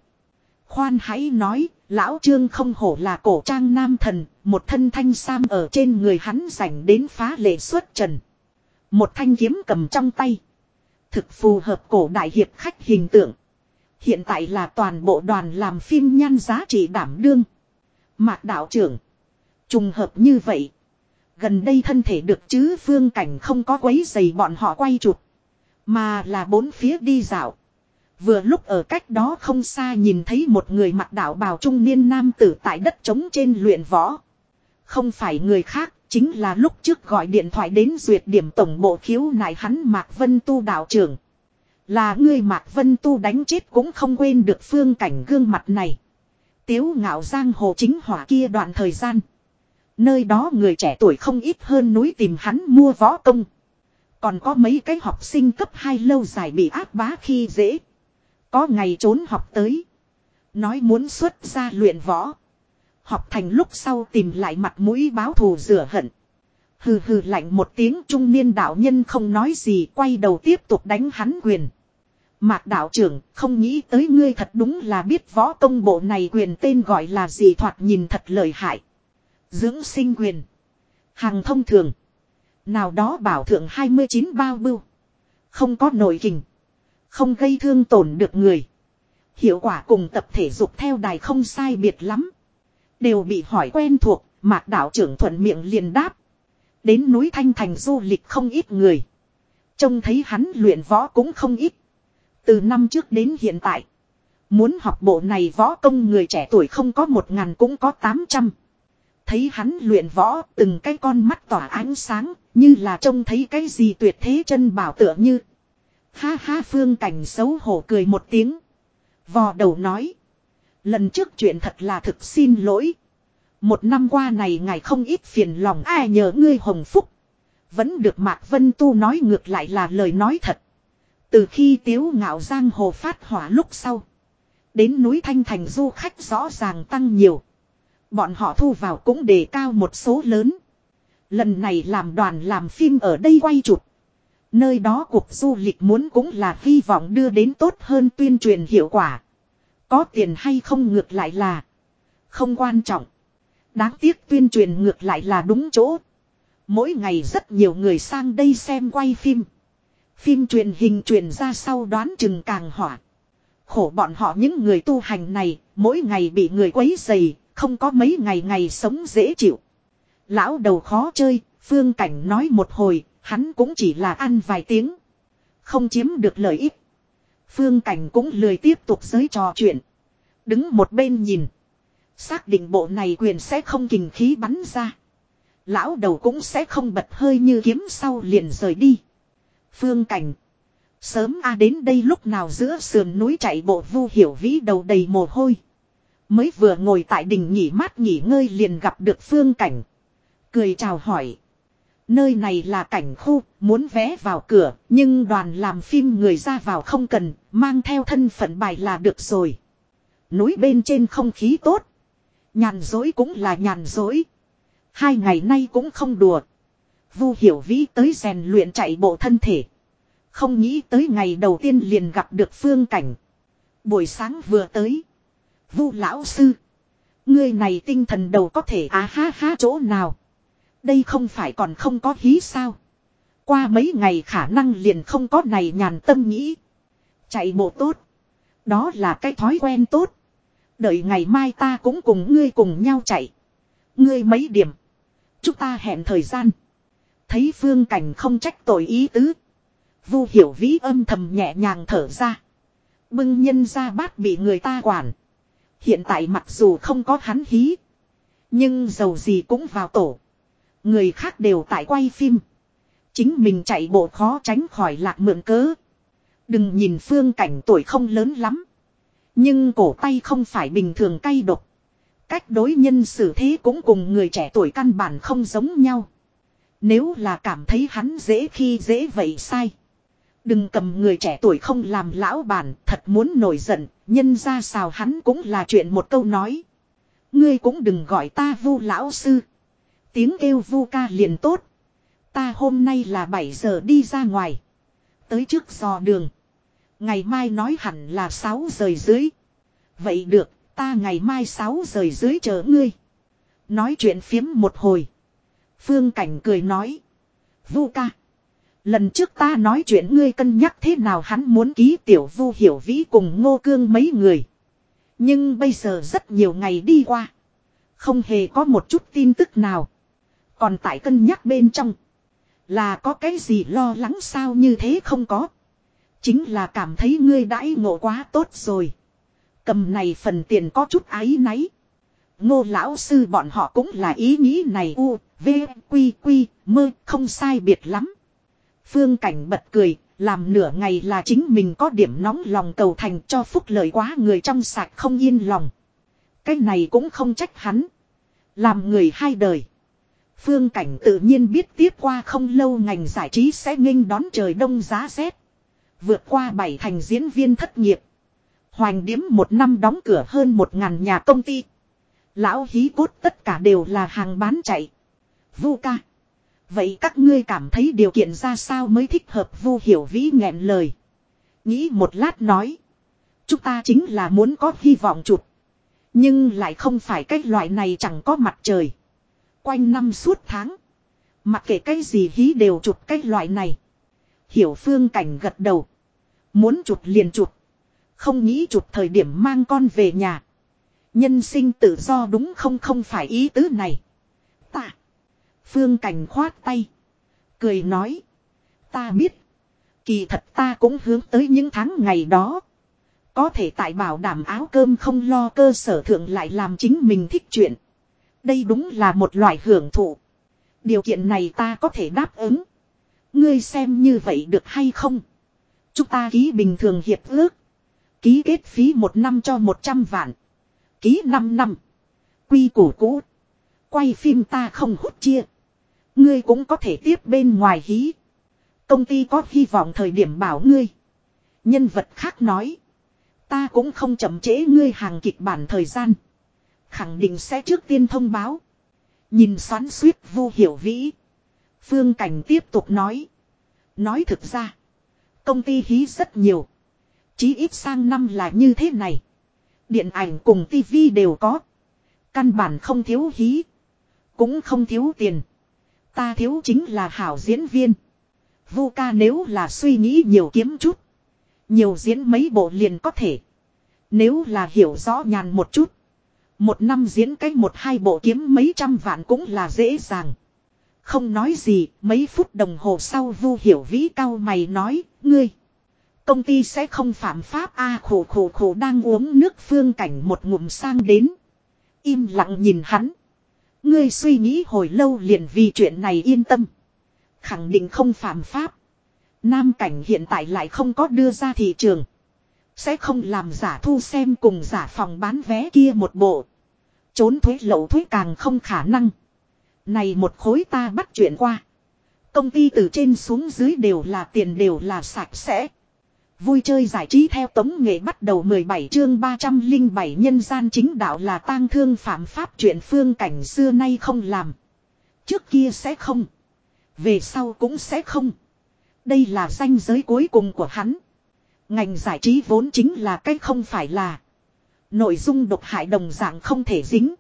Khoan hãy nói, lão trương không hổ là cổ trang nam thần, một thân thanh sam ở trên người hắn dành đến phá lệ xuất trần. Một thanh kiếm cầm trong tay. Thực phù hợp cổ đại hiệp khách hình tượng. Hiện tại là toàn bộ đoàn làm phim nhan giá trị đảm đương. Mạc đạo trưởng. Trùng hợp như vậy. Gần đây thân thể được chứ phương cảnh không có quấy giày bọn họ quay chụp. Mà là bốn phía đi dạo. Vừa lúc ở cách đó không xa nhìn thấy một người mặc đạo bào trung niên nam tử tại đất trống trên luyện võ. Không phải người khác, chính là lúc trước gọi điện thoại đến duyệt điểm tổng bộ khiếu nại hắn Mạc Vân Tu đạo trưởng. Là ngươi Mạc Vân Tu đánh chết cũng không quên được phương cảnh gương mặt này. Tiếu ngạo giang hồ chính hỏa kia đoạn thời gian. Nơi đó người trẻ tuổi không ít hơn núi tìm hắn mua võ công. Còn có mấy cái học sinh cấp 2 lâu dài bị áp bá khi dễ. Có ngày trốn học tới. Nói muốn xuất ra luyện võ. Học thành lúc sau tìm lại mặt mũi báo thù rửa hận. Hừ hừ lạnh một tiếng trung niên đạo nhân không nói gì quay đầu tiếp tục đánh hắn quyền. Mạc đạo trưởng, không nghĩ tới ngươi thật đúng là biết võ công bộ này quyền tên gọi là gì thoạt nhìn thật lợi hại. Dưỡng sinh quyền. Hàng thông thường. Nào đó bảo thượng 29 bao bưu. Không có nội hình Không gây thương tổn được người. Hiệu quả cùng tập thể dục theo đài không sai biệt lắm. Đều bị hỏi quen thuộc, mạc đạo trưởng thuận miệng liền đáp. Đến núi Thanh Thành du lịch không ít người. Trông thấy hắn luyện võ cũng không ít. Từ năm trước đến hiện tại. Muốn học bộ này võ công người trẻ tuổi không có một ngàn cũng có tám trăm. Thấy hắn luyện võ từng cái con mắt tỏa ánh sáng như là trông thấy cái gì tuyệt thế chân bảo tựa như. Ha ha phương cảnh xấu hổ cười một tiếng. Vò đầu nói. Lần trước chuyện thật là thực xin lỗi. Một năm qua này ngài không ít phiền lòng, ai nhờ ngươi hồng phúc. Vẫn được Mạc Vân Tu nói ngược lại là lời nói thật. Từ khi tiếu ngạo giang hồ phát hỏa lúc sau. Đến núi Thanh Thành du khách rõ ràng tăng nhiều. Bọn họ thu vào cũng đề cao một số lớn. Lần này làm đoàn làm phim ở đây quay chụp. Nơi đó cuộc du lịch muốn cũng là hy vọng đưa đến tốt hơn tuyên truyền hiệu quả. Có tiền hay không ngược lại là không quan trọng. Đáng tiếc tuyên truyền ngược lại là đúng chỗ. Mỗi ngày rất nhiều người sang đây xem quay phim. Phim truyền hình truyền ra sau đoán chừng càng hỏa. Khổ bọn họ những người tu hành này, mỗi ngày bị người quấy dày, không có mấy ngày ngày sống dễ chịu. Lão đầu khó chơi, phương cảnh nói một hồi, hắn cũng chỉ là ăn vài tiếng. Không chiếm được lợi ích. Phương cảnh cũng lười tiếp tục giới trò chuyện. Đứng một bên nhìn. Xác định bộ này quyền sẽ không kình khí bắn ra. Lão đầu cũng sẽ không bật hơi như kiếm sau liền rời đi. Phương cảnh. Sớm a đến đây lúc nào giữa sườn núi chạy bộ vu hiểu vĩ đầu đầy mồ hôi. Mới vừa ngồi tại đỉnh nghỉ mát nghỉ ngơi liền gặp được phương cảnh. Cười chào hỏi. Nơi này là cảnh khu, muốn vé vào cửa, nhưng đoàn làm phim người ra vào không cần, mang theo thân phận bài là được rồi. Núi bên trên không khí tốt. Nhàn dối cũng là nhàn dối. Hai ngày nay cũng không đùa. Vu hiểu vĩ tới rèn luyện chạy bộ thân thể. Không nghĩ tới ngày đầu tiên liền gặp được phương cảnh. Buổi sáng vừa tới. Vu lão sư. Ngươi này tinh thần đầu có thể á ha ha chỗ nào. Đây không phải còn không có hí sao. Qua mấy ngày khả năng liền không có này nhàn tâm nghĩ. Chạy bộ tốt. Đó là cái thói quen tốt. Đợi ngày mai ta cũng cùng ngươi cùng nhau chạy. Ngươi mấy điểm. Chúng ta hẹn thời gian. Thấy phương cảnh không trách tội ý tứ. Vu hiểu vĩ âm thầm nhẹ nhàng thở ra. Bưng nhân ra bát bị người ta quản. Hiện tại mặc dù không có hắn hí. Nhưng dầu gì cũng vào tổ. Người khác đều tại quay phim. Chính mình chạy bộ khó tránh khỏi lạc mượn cớ. Đừng nhìn phương cảnh tuổi không lớn lắm. Nhưng cổ tay không phải bình thường cay độc. Cách đối nhân xử thế cũng cùng người trẻ tuổi căn bản không giống nhau. Nếu là cảm thấy hắn dễ khi dễ vậy sai. Đừng cầm người trẻ tuổi không làm lão bản, thật muốn nổi giận, nhân ra xào hắn cũng là chuyện một câu nói. Ngươi cũng đừng gọi ta vu lão sư. Tiếng kêu vu ca liền tốt. Ta hôm nay là 7 giờ đi ra ngoài. Tới trước dò đường. Ngày mai nói hẳn là 6 giờ dưới. Vậy được, ta ngày mai 6 giờ dưới chờ ngươi. Nói chuyện phiếm một hồi. Phương Cảnh cười nói. Vu ca. Lần trước ta nói chuyện ngươi cân nhắc thế nào hắn muốn ký tiểu vu hiểu vĩ cùng ngô cương mấy người. Nhưng bây giờ rất nhiều ngày đi qua. Không hề có một chút tin tức nào. Còn tại cân nhắc bên trong. Là có cái gì lo lắng sao như thế không có. Chính là cảm thấy ngươi đãi ngộ quá tốt rồi. Cầm này phần tiền có chút ái náy. Ngô lão sư bọn họ cũng là ý nghĩ này u, v, quy quy, mơ, không sai biệt lắm. Phương cảnh bật cười, làm nửa ngày là chính mình có điểm nóng lòng cầu thành cho phúc lợi quá người trong sạch không yên lòng. Cái này cũng không trách hắn. Làm người hai đời. Phương cảnh tự nhiên biết tiếp qua không lâu ngành giải trí sẽ nghênh đón trời đông giá rét. Vượt qua bảy thành diễn viên thất nghiệp. Hoành điếm một năm đóng cửa hơn một ngàn nhà công ty. Lão hí cốt tất cả đều là hàng bán chạy. Vu ca. Vậy các ngươi cảm thấy điều kiện ra sao mới thích hợp vu hiểu vĩ nghẹn lời. Nghĩ một lát nói. Chúng ta chính là muốn có hy vọng chụp. Nhưng lại không phải cái loại này chẳng có mặt trời. Quanh năm suốt tháng. Mặc kệ cái gì hí đều chụp cái loại này. Hiểu phương cảnh gật đầu. Muốn chụp liền chụp. Không nghĩ chụp thời điểm mang con về nhà. Nhân sinh tự do đúng không không phải ý tứ này. Ta. Phương cảnh khoát tay. Cười nói. Ta biết. Kỳ thật ta cũng hướng tới những tháng ngày đó. Có thể tại bảo đảm áo cơm không lo cơ sở thượng lại làm chính mình thích chuyện. Đây đúng là một loại hưởng thụ. Điều kiện này ta có thể đáp ứng. Ngươi xem như vậy được hay không? Chúng ta ký bình thường hiệp ước. Ký kết phí một năm cho một trăm vạn. Ký năm năm. Quy củ cũ. Quay phim ta không hút chia. Ngươi cũng có thể tiếp bên ngoài hí. Công ty có hy vọng thời điểm bảo ngươi. Nhân vật khác nói. Ta cũng không chậm trễ ngươi hàng kịch bản thời gian. Khẳng định sẽ trước tiên thông báo. Nhìn xoắn suýt vu hiểu vĩ. Phương Cảnh tiếp tục nói. Nói thực ra. Công ty hí rất nhiều. Chí ít sang năm là như thế này. Điện ảnh cùng tivi đều có. Căn bản không thiếu hí. Cũng không thiếu tiền. Ta thiếu chính là hảo diễn viên. Vu ca nếu là suy nghĩ nhiều kiếm chút. Nhiều diễn mấy bộ liền có thể. Nếu là hiểu rõ nhàn một chút. Một năm diễn cách một hai bộ kiếm mấy trăm vạn cũng là dễ dàng. Không nói gì, mấy phút đồng hồ sau vu hiểu vĩ cao mày nói, ngươi. Công ty sẽ không phạm pháp a khổ khổ khổ đang uống nước phương cảnh một ngụm sang đến. Im lặng nhìn hắn. Ngươi suy nghĩ hồi lâu liền vì chuyện này yên tâm. Khẳng định không phạm pháp. Nam cảnh hiện tại lại không có đưa ra thị trường. Sẽ không làm giả thu xem cùng giả phòng bán vé kia một bộ. Trốn thuế lậu thuế càng không khả năng. Này một khối ta bắt chuyện qua. Công ty từ trên xuống dưới đều là tiền đều là sạch sẽ. Vui chơi giải trí theo tống nghệ bắt đầu 17 chương 307 nhân gian chính đạo là tang thương phạm pháp chuyện phương cảnh xưa nay không làm. Trước kia sẽ không. Về sau cũng sẽ không. Đây là danh giới cuối cùng của hắn. Ngành giải trí vốn chính là cái không phải là. Nội dung độc hại đồng dạng không thể dính.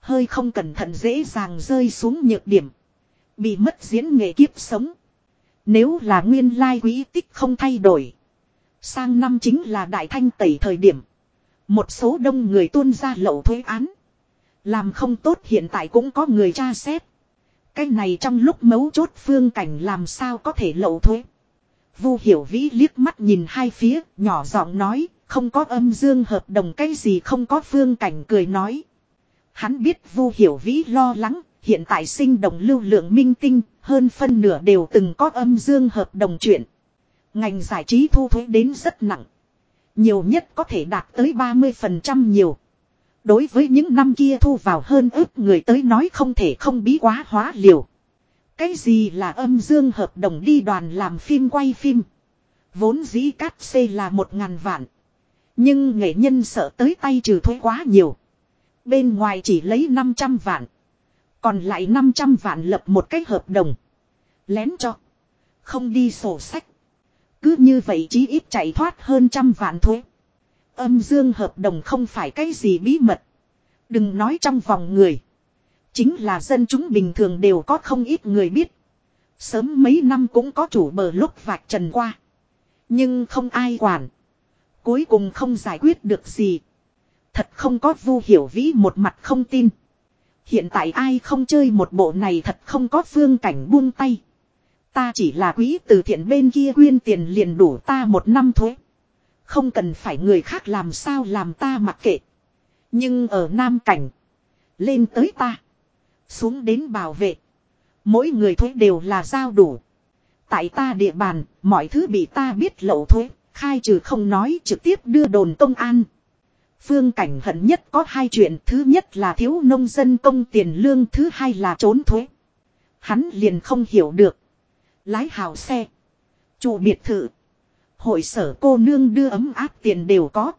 Hơi không cẩn thận dễ dàng rơi xuống nhược điểm. Bị mất diễn nghệ kiếp sống. Nếu là nguyên lai quý tích không thay đổi. Sang năm chính là đại thanh tẩy thời điểm. Một số đông người tuôn ra lậu thuế án. Làm không tốt hiện tại cũng có người tra xét. Cái này trong lúc mấu chốt phương cảnh làm sao có thể lậu thuế. Vu hiểu vĩ liếc mắt nhìn hai phía, nhỏ giọng nói, không có âm dương hợp đồng cái gì không có phương cảnh cười nói. Hắn biết Vu hiểu vĩ lo lắng, hiện tại sinh động lưu lượng minh tinh, hơn phân nửa đều từng có âm dương hợp đồng chuyện. Ngành giải trí thu thuế đến rất nặng. Nhiều nhất có thể đạt tới 30% nhiều. Đối với những năm kia thu vào hơn ước người tới nói không thể không bí quá hóa liều. Cái gì là âm dương hợp đồng đi đoàn làm phim quay phim. Vốn dĩ cát xê là một ngàn vạn. Nhưng nghệ nhân sợ tới tay trừ thuế quá nhiều. Bên ngoài chỉ lấy 500 vạn. Còn lại 500 vạn lập một cái hợp đồng. Lén cho. Không đi sổ sách. Cứ như vậy chí ít chạy thoát hơn trăm vạn thuế. Âm dương hợp đồng không phải cái gì bí mật. Đừng nói trong vòng người. Chính là dân chúng bình thường đều có không ít người biết. Sớm mấy năm cũng có chủ bờ lúc vạch trần qua. Nhưng không ai quản. Cuối cùng không giải quyết được gì. Thật không có vu hiểu vĩ một mặt không tin. Hiện tại ai không chơi một bộ này thật không có phương cảnh buông tay. Ta chỉ là quý từ thiện bên kia quyên tiền liền đủ ta một năm thuế. Không cần phải người khác làm sao làm ta mặc kệ. Nhưng ở Nam Cảnh. Lên tới ta. Xuống đến bảo vệ. Mỗi người thuế đều là giao đủ. Tại ta địa bàn, mọi thứ bị ta biết lậu thuế. Khai trừ không nói trực tiếp đưa đồn công an. Phương cảnh hận nhất có hai chuyện. Thứ nhất là thiếu nông dân công tiền lương. Thứ hai là trốn thuế. Hắn liền không hiểu được. Lái hào xe. Chủ biệt thự. Hội sở cô nương đưa ấm áp tiền đều có.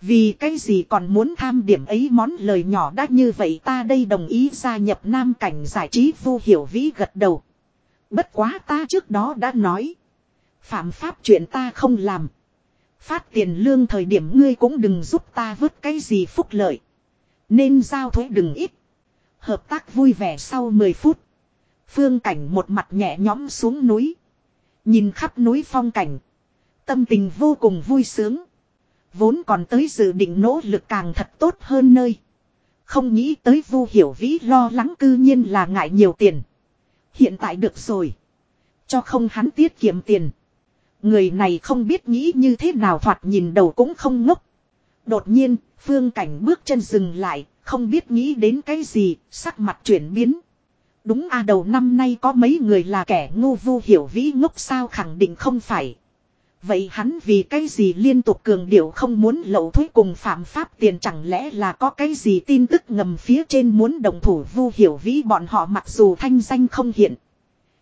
Vì cái gì còn muốn tham điểm ấy món lời nhỏ đã như vậy ta đây đồng ý gia nhập nam cảnh giải trí vu hiểu vĩ gật đầu. Bất quá ta trước đó đã nói. Phạm pháp chuyện ta không làm. Phát tiền lương thời điểm ngươi cũng đừng giúp ta vứt cái gì phúc lợi. Nên giao thuế đừng ít. Hợp tác vui vẻ sau 10 phút. Phương cảnh một mặt nhẹ nhõm xuống núi. Nhìn khắp núi phong cảnh. Tâm tình vô cùng vui sướng. Vốn còn tới dự định nỗ lực càng thật tốt hơn nơi. Không nghĩ tới vu hiểu vĩ lo lắng cư nhiên là ngại nhiều tiền. Hiện tại được rồi. Cho không hắn tiết kiệm tiền. Người này không biết nghĩ như thế nào thoạt nhìn đầu cũng không ngốc. Đột nhiên, phương cảnh bước chân dừng lại, không biết nghĩ đến cái gì, sắc mặt chuyển biến. Đúng a đầu năm nay có mấy người là kẻ ngu vu hiểu vĩ ngốc sao khẳng định không phải. Vậy hắn vì cái gì liên tục cường điệu không muốn lậu thuế cùng phạm pháp tiền chẳng lẽ là có cái gì tin tức ngầm phía trên muốn đồng thủ vu hiểu vĩ bọn họ mặc dù thanh danh không hiện.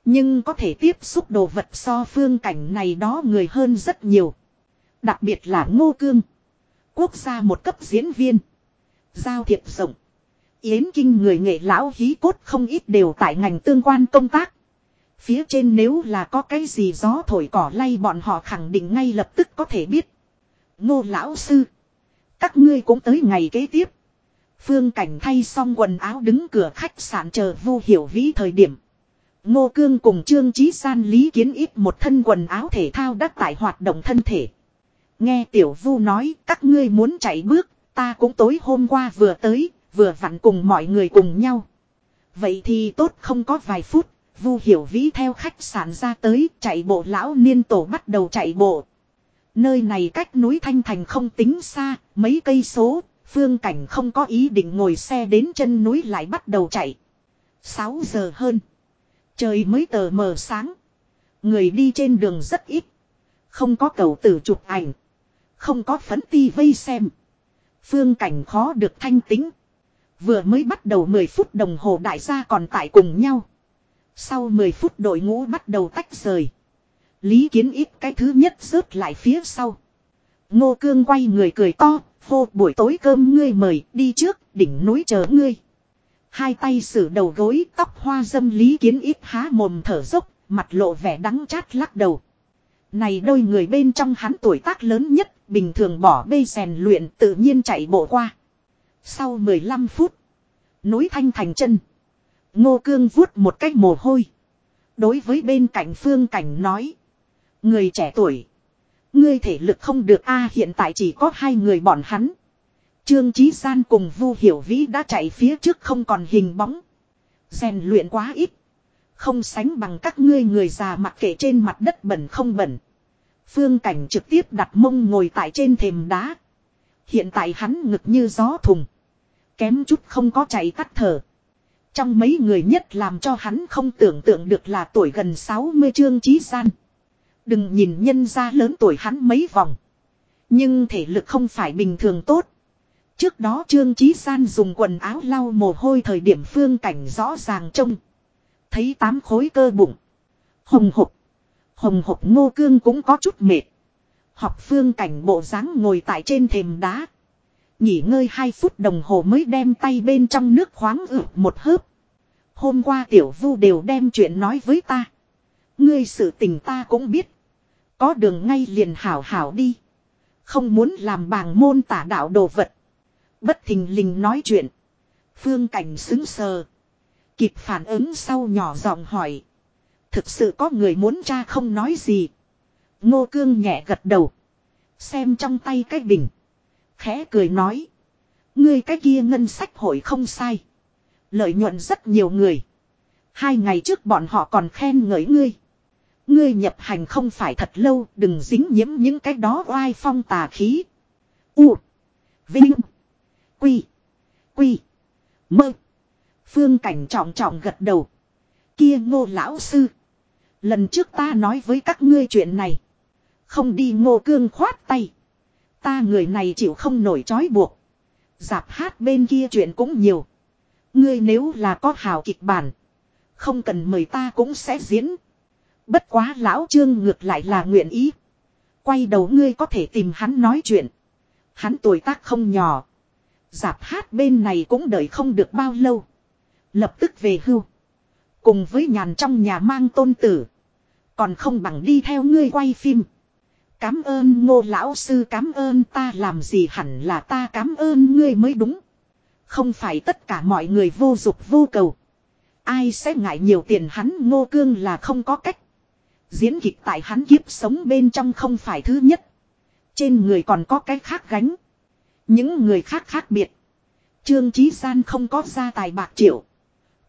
Nhưng có thể tiếp xúc đồ vật so phương cảnh này đó người hơn rất nhiều. Đặc biệt là ngô cương. Quốc gia một cấp diễn viên. Giao thiệp rộng. Yến kinh người nghệ lão hí cốt không ít đều tại ngành tương quan công tác. Phía trên nếu là có cái gì gió thổi cỏ lay bọn họ khẳng định ngay lập tức có thể biết. Ngô lão sư. Các ngươi cũng tới ngày kế tiếp. Phương cảnh thay xong quần áo đứng cửa khách sạn chờ vu hiểu vĩ thời điểm. Ngô Cương cùng Trương Chí San lý kiến ít một thân quần áo thể thao đắc tại hoạt động thân thể. Nghe Tiểu Vu nói các ngươi muốn chạy bước, ta cũng tối hôm qua vừa tới, vừa vặn cùng mọi người cùng nhau. Vậy thì tốt không có vài phút, Vu Hiểu Vĩ theo khách sạn ra tới, chạy bộ lão niên tổ bắt đầu chạy bộ. Nơi này cách núi Thanh Thành không tính xa, mấy cây số, phương cảnh không có ý định ngồi xe đến chân núi lại bắt đầu chạy. 6 giờ hơn. Trời mới tờ mờ sáng. Người đi trên đường rất ít. Không có cầu tử chụp ảnh. Không có phấn ti vây xem. Phương cảnh khó được thanh tính. Vừa mới bắt đầu 10 phút đồng hồ đại gia còn tại cùng nhau. Sau 10 phút đội ngũ bắt đầu tách rời. Lý kiến ít cái thứ nhất rớt lại phía sau. Ngô cương quay người cười to, hô buổi tối cơm ngươi mời đi trước, đỉnh núi chờ ngươi. Hai tay xử đầu gối tóc hoa dâm lý kiến ít há mồm thở dốc, mặt lộ vẻ đắng chát lắc đầu. Này đôi người bên trong hắn tuổi tác lớn nhất, bình thường bỏ bê rèn luyện tự nhiên chạy bộ qua. Sau 15 phút, núi thanh thành chân. Ngô cương vuốt một cách mồ hôi. Đối với bên cạnh phương cảnh nói. Người trẻ tuổi. Ngươi thể lực không được a hiện tại chỉ có hai người bọn hắn. Trương Chí San cùng Vu Hiểu Vĩ đã chạy phía trước không còn hình bóng. rèn luyện quá ít. Không sánh bằng các ngươi người già mặc kệ trên mặt đất bẩn không bẩn. Phương Cảnh trực tiếp đặt mông ngồi tại trên thềm đá. Hiện tại hắn ngực như gió thùng. Kém chút không có chạy tắt thở. Trong mấy người nhất làm cho hắn không tưởng tượng được là tuổi gần 60 Trương Chí San. Đừng nhìn nhân gia lớn tuổi hắn mấy vòng. Nhưng thể lực không phải bình thường tốt. Trước đó Trương Chí San dùng quần áo lau mồ hôi thời điểm phương cảnh rõ ràng trông. Thấy tám khối cơ bụng. Hồng hộc. Hồng hộc ngô cương cũng có chút mệt. Học phương cảnh bộ dáng ngồi tại trên thềm đá. Nghỉ ngơi 2 phút đồng hồ mới đem tay bên trong nước khoáng ử một hớp. Hôm qua tiểu vu đều đem chuyện nói với ta. Ngươi sự tình ta cũng biết. Có đường ngay liền hảo hảo đi. Không muốn làm bàng môn tả đạo đồ vật. Bất thình lình nói chuyện. Phương cảnh xứng sờ. Kịp phản ứng sau nhỏ giọng hỏi. Thực sự có người muốn cha không nói gì. Ngô cương nhẹ gật đầu. Xem trong tay cái bình. Khẽ cười nói. Ngươi cái kia ngân sách hội không sai. Lợi nhuận rất nhiều người. Hai ngày trước bọn họ còn khen ngợi ngươi. Ngươi nhập hành không phải thật lâu, đừng dính nhiễm những cái đó oai phong tà khí. U. Vinh. Quy. Quy. Mơ. Phương cảnh trọng trọng gật đầu. Kia ngô lão sư. Lần trước ta nói với các ngươi chuyện này. Không đi ngô cương khoát tay. Ta người này chịu không nổi trói buộc. Giạp hát bên kia chuyện cũng nhiều. Ngươi nếu là có hào kịch bản. Không cần mời ta cũng sẽ diễn. Bất quá lão trương ngược lại là nguyện ý. Quay đầu ngươi có thể tìm hắn nói chuyện. Hắn tuổi tác không nhỏ. Giạp hát bên này cũng đợi không được bao lâu. Lập tức về hưu. Cùng với nhàn trong nhà mang tôn tử. Còn không bằng đi theo ngươi quay phim. Cám ơn ngô lão sư cám ơn ta, làm gì hẳn là ta cám ơn ngươi mới đúng. Không phải tất cả mọi người vô dục vô cầu. Ai sẽ ngại nhiều tiền hắn, ngô cương là không có cách. Diễn kịch tại hắn kiếp sống bên trong không phải thứ nhất. Trên người còn có cái khác gánh. Những người khác khác biệt. Trương Chí San không có gia tài bạc triệu.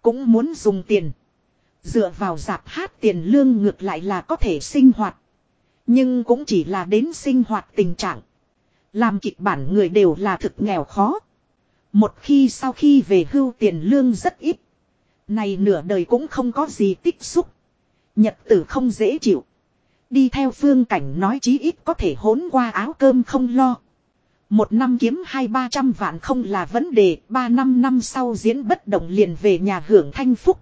Cũng muốn dùng tiền. Dựa vào giạp hát tiền lương ngược lại là có thể sinh hoạt. Nhưng cũng chỉ là đến sinh hoạt tình trạng. Làm kịch bản người đều là thực nghèo khó. Một khi sau khi về hưu tiền lương rất ít. Này nửa đời cũng không có gì tích xúc. Nhật tử không dễ chịu. Đi theo phương cảnh nói chí ít có thể hốn qua áo cơm không lo. Một năm kiếm hai ba trăm vạn không là vấn đề, ba năm năm sau diễn bất động liền về nhà hưởng thanh phúc.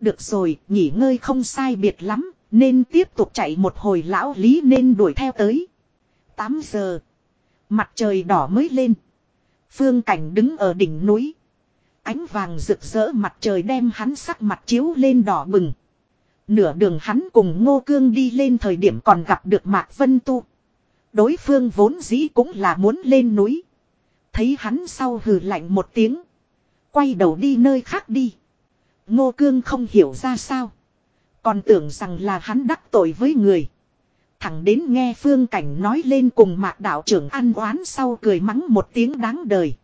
Được rồi, nghỉ ngơi không sai biệt lắm, nên tiếp tục chạy một hồi lão lý nên đuổi theo tới. 8 giờ. Mặt trời đỏ mới lên. Phương cảnh đứng ở đỉnh núi. Ánh vàng rực rỡ mặt trời đem hắn sắc mặt chiếu lên đỏ bừng. Nửa đường hắn cùng Ngô Cương đi lên thời điểm còn gặp được Mạc Vân Tu. Đối phương vốn dĩ cũng là muốn lên núi. Thấy hắn sau hừ lạnh một tiếng. Quay đầu đi nơi khác đi. Ngô Cương không hiểu ra sao. Còn tưởng rằng là hắn đắc tội với người. Thẳng đến nghe phương cảnh nói lên cùng mạc đạo trưởng ăn oán sau cười mắng một tiếng đáng đời.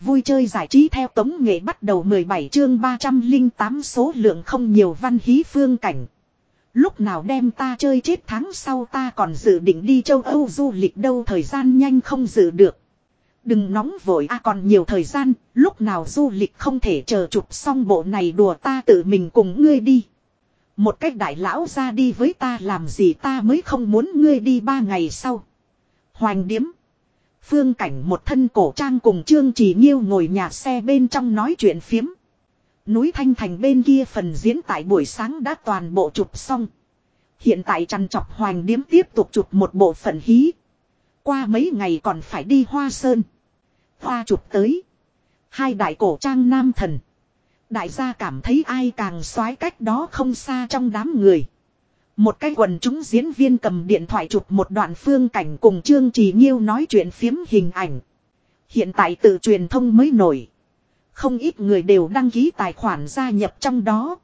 Vui chơi giải trí theo tống nghệ bắt đầu 17 chương 308 số lượng không nhiều văn hí phương cảnh. Lúc nào đem ta chơi chết tháng sau ta còn dự định đi châu Âu du lịch đâu thời gian nhanh không dự được. Đừng nóng vội a còn nhiều thời gian, lúc nào du lịch không thể chờ chụp xong bộ này đùa ta tự mình cùng ngươi đi. Một cách đại lão ra đi với ta làm gì ta mới không muốn ngươi đi ba ngày sau. Hoành điếm. Phương cảnh một thân cổ trang cùng Trương Chỉ Nhiêu ngồi nhà xe bên trong nói chuyện phiếm. Núi Thanh Thành bên kia phần diễn tại buổi sáng đã toàn bộ chụp xong. Hiện tại trăn chọc hoành điếm tiếp tục chụp một bộ phận hí. Qua mấy ngày còn phải đi Hoa Sơn. Hoa chụp tới. Hai đại cổ trang nam thần. Đại gia cảm thấy ai càng xoái cách đó không xa trong đám người. Một cái quần chúng diễn viên cầm điện thoại chụp một đoạn phương cảnh cùng Trương Trì Nhiêu nói chuyện phiếm hình ảnh. Hiện tại tự truyền thông mới nổi. Không ít người đều đăng ký tài khoản gia nhập trong đó.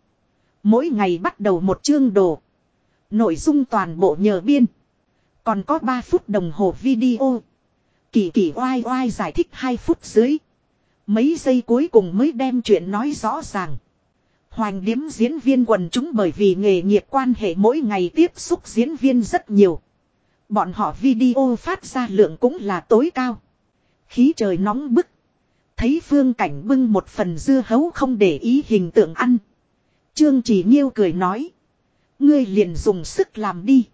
Mỗi ngày bắt đầu một chương đồ. Nội dung toàn bộ nhờ biên. Còn có 3 phút đồng hồ video. Kỳ kỳ oai oai giải thích 2 phút dưới. Mấy giây cuối cùng mới đem chuyện nói rõ ràng. Hoành điếm diễn viên quần chúng bởi vì nghề nghiệp quan hệ mỗi ngày tiếp xúc diễn viên rất nhiều. Bọn họ video phát ra lượng cũng là tối cao. Khí trời nóng bức. Thấy phương cảnh bưng một phần dưa hấu không để ý hình tượng ăn. Trương chỉ nghiêu cười nói. Ngươi liền dùng sức làm đi.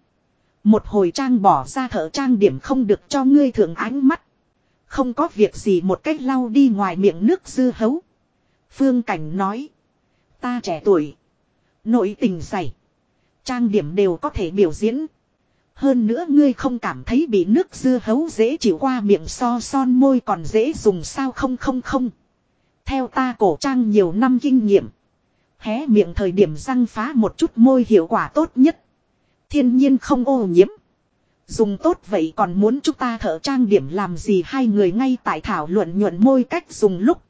Một hồi trang bỏ ra thợ trang điểm không được cho ngươi thượng ánh mắt. Không có việc gì một cách lau đi ngoài miệng nước dưa hấu. Phương Cảnh nói. Ta trẻ tuổi. Nội tình dày. Trang điểm đều có thể biểu diễn. Hơn nữa ngươi không cảm thấy bị nước dưa hấu dễ chịu qua miệng so son môi còn dễ dùng sao không không không. Theo ta cổ trang nhiều năm kinh nghiệm. Hé miệng thời điểm răng phá một chút môi hiệu quả tốt nhất. Thiên nhiên không ô nhiễm. Dùng tốt vậy còn muốn chúng ta thợ trang điểm làm gì hai người ngay tại thảo luận nhuận môi cách dùng lúc.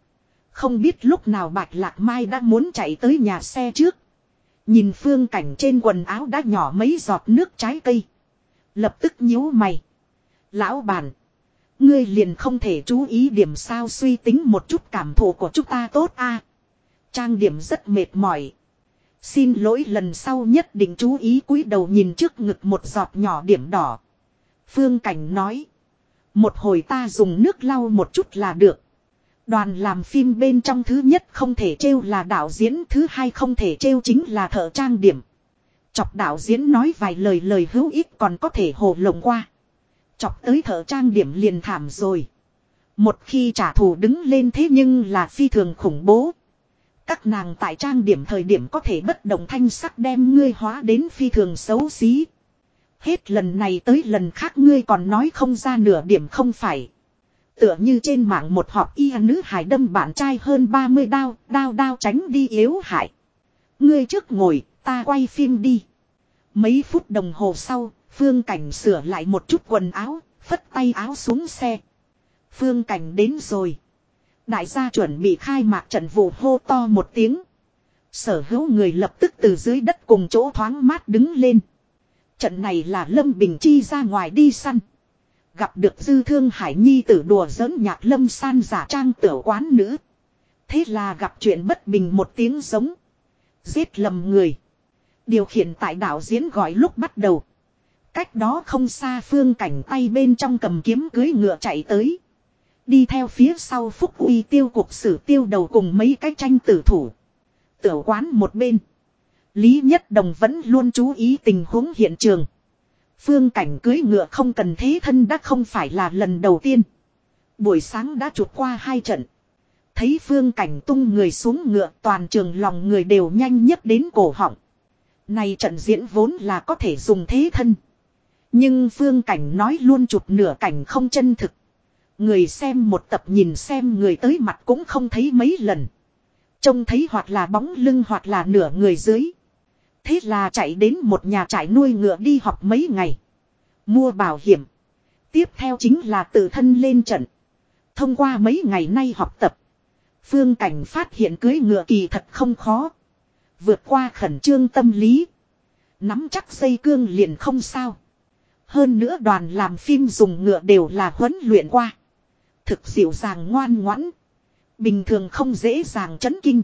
Không biết lúc nào bạch lạc mai đã muốn chạy tới nhà xe trước. Nhìn phương cảnh trên quần áo đã nhỏ mấy giọt nước trái cây. Lập tức nhíu mày. Lão bản. Ngươi liền không thể chú ý điểm sao suy tính một chút cảm thụ của chúng ta tốt a Trang điểm rất mệt mỏi. Xin lỗi lần sau nhất định chú ý cúi đầu nhìn trước ngực một giọt nhỏ điểm đỏ. Phương Cảnh nói. Một hồi ta dùng nước lau một chút là được. Đoàn làm phim bên trong thứ nhất không thể trêu là đạo diễn, thứ hai không thể trêu chính là thợ trang điểm. Chọc đạo diễn nói vài lời lời hữu ích còn có thể hồ lộng qua. Chọc tới thợ trang điểm liền thảm rồi. Một khi trả thù đứng lên thế nhưng là phi thường khủng bố. Các nàng tại trang điểm thời điểm có thể bất động thanh sắc đem ngươi hóa đến phi thường xấu xí. Hết lần này tới lần khác ngươi còn nói không ra nửa điểm không phải. Tựa như trên mạng một họp y nữ hải đâm bạn trai hơn 30 đao, đao đao tránh đi yếu hại. Ngươi trước ngồi, ta quay phim đi. Mấy phút đồng hồ sau, Phương Cảnh sửa lại một chút quần áo, phất tay áo xuống xe. Phương Cảnh đến rồi. Đại gia chuẩn bị khai mạc trận vụ hô to một tiếng. Sở hữu người lập tức từ dưới đất cùng chỗ thoáng mát đứng lên. Trận này là Lâm Bình Chi ra ngoài đi săn. Gặp được dư thương Hải Nhi tử đùa giỡn nhạc lâm san giả trang tiểu quán nữ. Thế là gặp chuyện bất bình một tiếng giống. Giết lầm người. Điều khiển tại đảo diễn gọi lúc bắt đầu. Cách đó không xa phương cảnh tay bên trong cầm kiếm cưới ngựa chạy tới. Đi theo phía sau phúc uy tiêu cục sử tiêu đầu cùng mấy cái tranh tử thủ. Tiểu quán một bên. Lý Nhất Đồng vẫn luôn chú ý tình huống hiện trường. Phương cảnh cưới ngựa không cần thế thân đã không phải là lần đầu tiên. Buổi sáng đã chụp qua hai trận. Thấy phương cảnh tung người xuống ngựa, toàn trường lòng người đều nhanh nhất đến cổ họng. Này trận diễn vốn là có thể dùng thế thân. Nhưng phương cảnh nói luôn chụp nửa cảnh không chân thực. Người xem một tập nhìn xem người tới mặt cũng không thấy mấy lần. Trông thấy hoặc là bóng lưng hoặc là nửa người dưới. Thế là chạy đến một nhà trại nuôi ngựa đi học mấy ngày. Mua bảo hiểm. Tiếp theo chính là tự thân lên trận. Thông qua mấy ngày nay học tập. Phương Cảnh phát hiện cưới ngựa kỳ thật không khó. Vượt qua khẩn trương tâm lý. Nắm chắc dây cương liền không sao. Hơn nữa đoàn làm phim dùng ngựa đều là huấn luyện qua. Thực dịu dàng ngoan ngoãn. Bình thường không dễ dàng chấn kinh.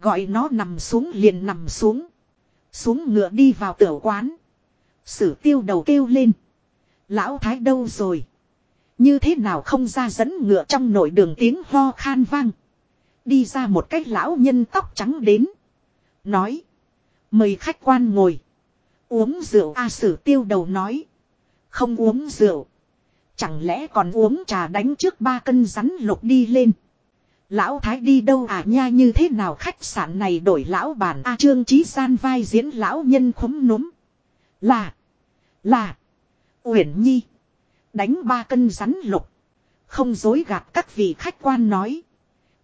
Gọi nó nằm xuống liền nằm xuống. Xuống ngựa đi vào tiểu quán. Sử tiêu đầu kêu lên. Lão thái đâu rồi? Như thế nào không ra dẫn ngựa trong nội đường tiếng ho khan vang. Đi ra một cách lão nhân tóc trắng đến. Nói. Mời khách quan ngồi. Uống rượu A sử tiêu đầu nói. Không uống rượu. Chẳng lẽ còn uống trà đánh trước ba cân rắn lục đi lên. Lão Thái đi đâu à nha như thế nào khách sạn này đổi lão bản A Trương trí San vai diễn lão nhân khúm núm. Là. Là. Uyển Nhi. Đánh ba cân rắn lục. Không dối gạt các vị khách quan nói.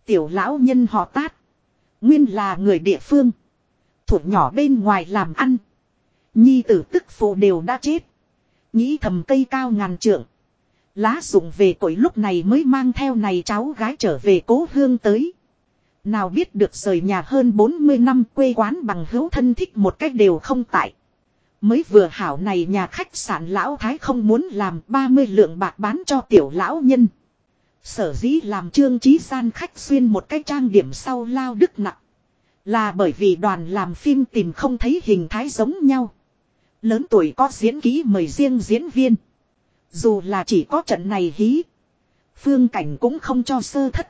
Tiểu lão nhân họ tát. Nguyên là người địa phương. Thủ nhỏ bên ngoài làm ăn. Nhi tử tức phụ đều đã chết. Nghĩ thầm cây cao ngàn trượng. Lá dụng về cội lúc này mới mang theo này cháu gái trở về cố hương tới. Nào biết được rời nhà hơn 40 năm quê quán bằng hữu thân thích một cách đều không tại. Mới vừa hảo này nhà khách sạn lão thái không muốn làm 30 lượng bạc bán cho tiểu lão nhân. Sở dĩ làm trương trí gian khách xuyên một cái trang điểm sau lao đức nặng. Là bởi vì đoàn làm phim tìm không thấy hình thái giống nhau. Lớn tuổi có diễn ký mời riêng diễn viên. Dù là chỉ có trận này hí. Phương cảnh cũng không cho sơ thất.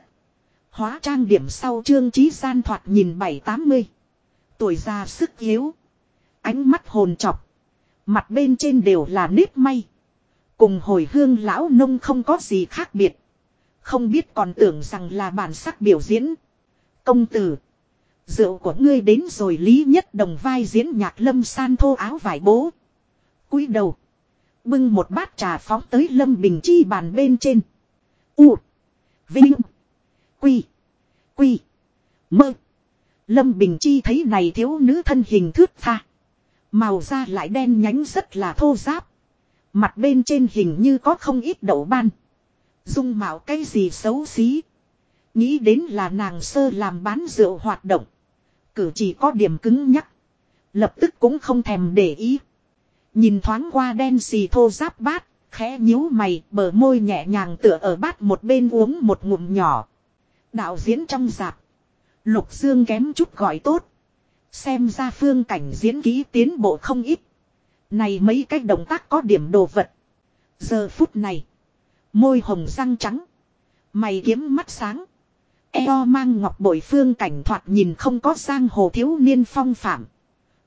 Hóa trang điểm sau trương trí gian thoạt nhìn bảy tám mươi Tuổi già sức yếu. Ánh mắt hồn chọc. Mặt bên trên đều là nếp may. Cùng hồi hương lão nông không có gì khác biệt. Không biết còn tưởng rằng là bản sắc biểu diễn. Công tử. Rượu của ngươi đến rồi lý nhất đồng vai diễn nhạc lâm san thô áo vải bố. cúi đầu. Bưng một bát trà phóng tới lâm bình chi bàn bên trên. U. Vinh. Quy. Quy. Mơ. Lâm Bình Chi thấy này thiếu nữ thân hình thướt tha. Màu da lại đen nhánh rất là thô giáp. Mặt bên trên hình như có không ít đậu ban. Dung mạo cái gì xấu xí. Nghĩ đến là nàng sơ làm bán rượu hoạt động. Cử chỉ có điểm cứng nhắc. Lập tức cũng không thèm để ý. Nhìn thoáng qua đen xì thô giáp bát, khẽ nhíu mày, bờ môi nhẹ nhàng tựa ở bát một bên uống một ngụm nhỏ. Đạo diễn trong giạc. Lục Dương kém chút gọi tốt. Xem ra phương cảnh diễn ký tiến bộ không ít. Này mấy cái động tác có điểm đồ vật. Giờ phút này. Môi hồng răng trắng. Mày kiếm mắt sáng. Eo mang ngọc bội phương cảnh thoạt nhìn không có giang hồ thiếu niên phong phạm.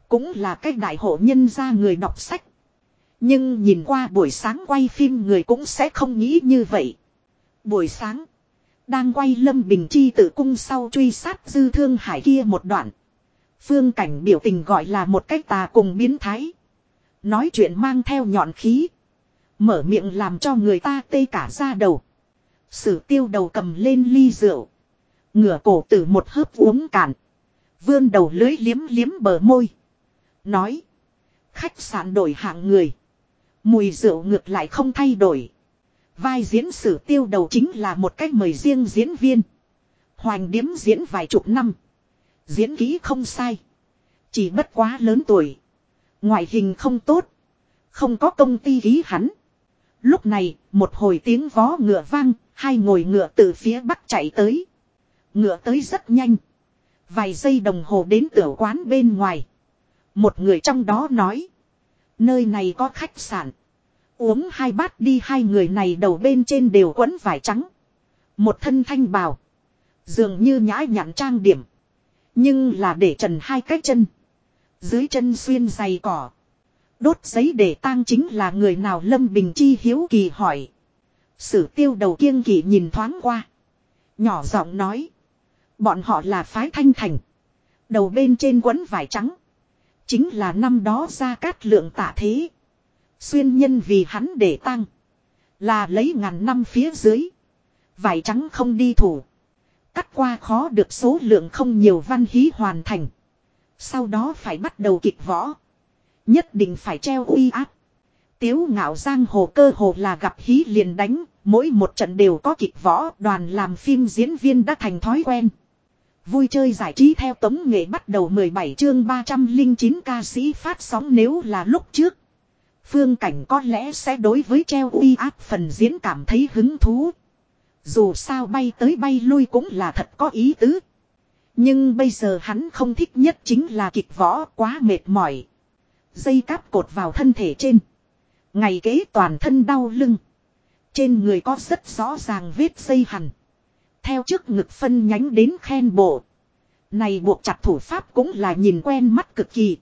Cũng là cách đại hộ nhân ra người đọc sách. Nhưng nhìn qua buổi sáng quay phim người cũng sẽ không nghĩ như vậy. Buổi sáng. Đang quay Lâm Bình Chi tự cung sau truy sát dư thương hải kia một đoạn. Phương cảnh biểu tình gọi là một cách tà cùng biến thái. Nói chuyện mang theo nhọn khí. Mở miệng làm cho người ta tê cả ra đầu. Sử tiêu đầu cầm lên ly rượu. Ngửa cổ tử một hớp uống cạn. Vươn đầu lưới liếm liếm bờ môi. Nói. Khách sạn đổi hạng người. Mùi rượu ngược lại không thay đổi. Vai diễn sử tiêu đầu chính là một cách mời riêng diễn viên. Hoành điếm diễn vài chục năm. Diễn kỹ không sai. Chỉ bất quá lớn tuổi. Ngoại hình không tốt. Không có công ty ký hắn. Lúc này, một hồi tiếng vó ngựa vang, hai ngồi ngựa từ phía bắc chạy tới. Ngựa tới rất nhanh. Vài giây đồng hồ đến tiểu quán bên ngoài. Một người trong đó nói. Nơi này có khách sạn. Uống hai bát đi, hai người này đầu bên trên đều quấn vải trắng. Một thân thanh bào. Dường như nhã nhặn trang điểm. Nhưng là để trần hai cái chân. Dưới chân xuyên dày cỏ. Đốt giấy để tang chính là người nào Lâm Bình Chi hiếu kỳ hỏi. Sử tiêu đầu kiêng kỳ nhìn thoáng qua. Nhỏ giọng nói. Bọn họ là phái thanh thành. Đầu bên trên quấn vải trắng. Chính là năm đó ra cát lượng tạ thế. Xuyên nhân vì hắn để tăng. Là lấy ngàn năm phía dưới. Vải trắng không đi thủ. Cắt qua khó được số lượng không nhiều văn hí hoàn thành. Sau đó phải bắt đầu kịch võ. Nhất định phải treo uy áp. Tiếu ngạo giang hồ cơ hồ là gặp hí liền đánh. Mỗi một trận đều có kịch võ đoàn làm phim diễn viên đã thành thói quen. Vui chơi giải trí theo tống nghệ bắt đầu 17 chương 309 ca sĩ phát sóng nếu là lúc trước. Phương Cảnh có lẽ sẽ đối với treo uy áp phần diễn cảm thấy hứng thú. Dù sao bay tới bay lui cũng là thật có ý tứ. Nhưng bây giờ hắn không thích nhất chính là kịch võ quá mệt mỏi. Dây cáp cột vào thân thể trên. Ngày kế toàn thân đau lưng. Trên người có rất rõ ràng vết dây hằn. Theo trước ngực phân nhánh đến khen bộ. Này buộc chặt thủ pháp cũng là nhìn quen mắt cực kỳ.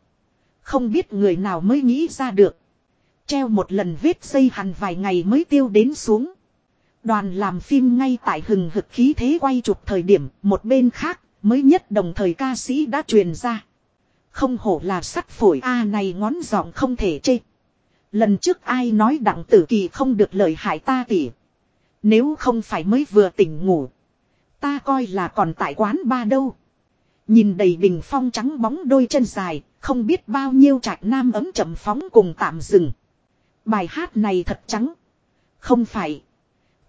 Không biết người nào mới nghĩ ra được. Treo một lần vết dây hẳn vài ngày mới tiêu đến xuống. Đoàn làm phim ngay tại hừng hực khí thế quay chụp thời điểm, một bên khác, mới nhất đồng thời ca sĩ đã truyền ra. Không hổ là sắt phổi A này ngón giọng không thể chê. Lần trước ai nói đặng tử kỳ không được lời hại ta tỉ. Nếu không phải mới vừa tỉnh ngủ. Ta coi là còn tại quán ba đâu. Nhìn đầy bình phong trắng bóng đôi chân dài, không biết bao nhiêu trạch nam ấm chậm phóng cùng tạm dừng. Bài hát này thật trắng. Không phải.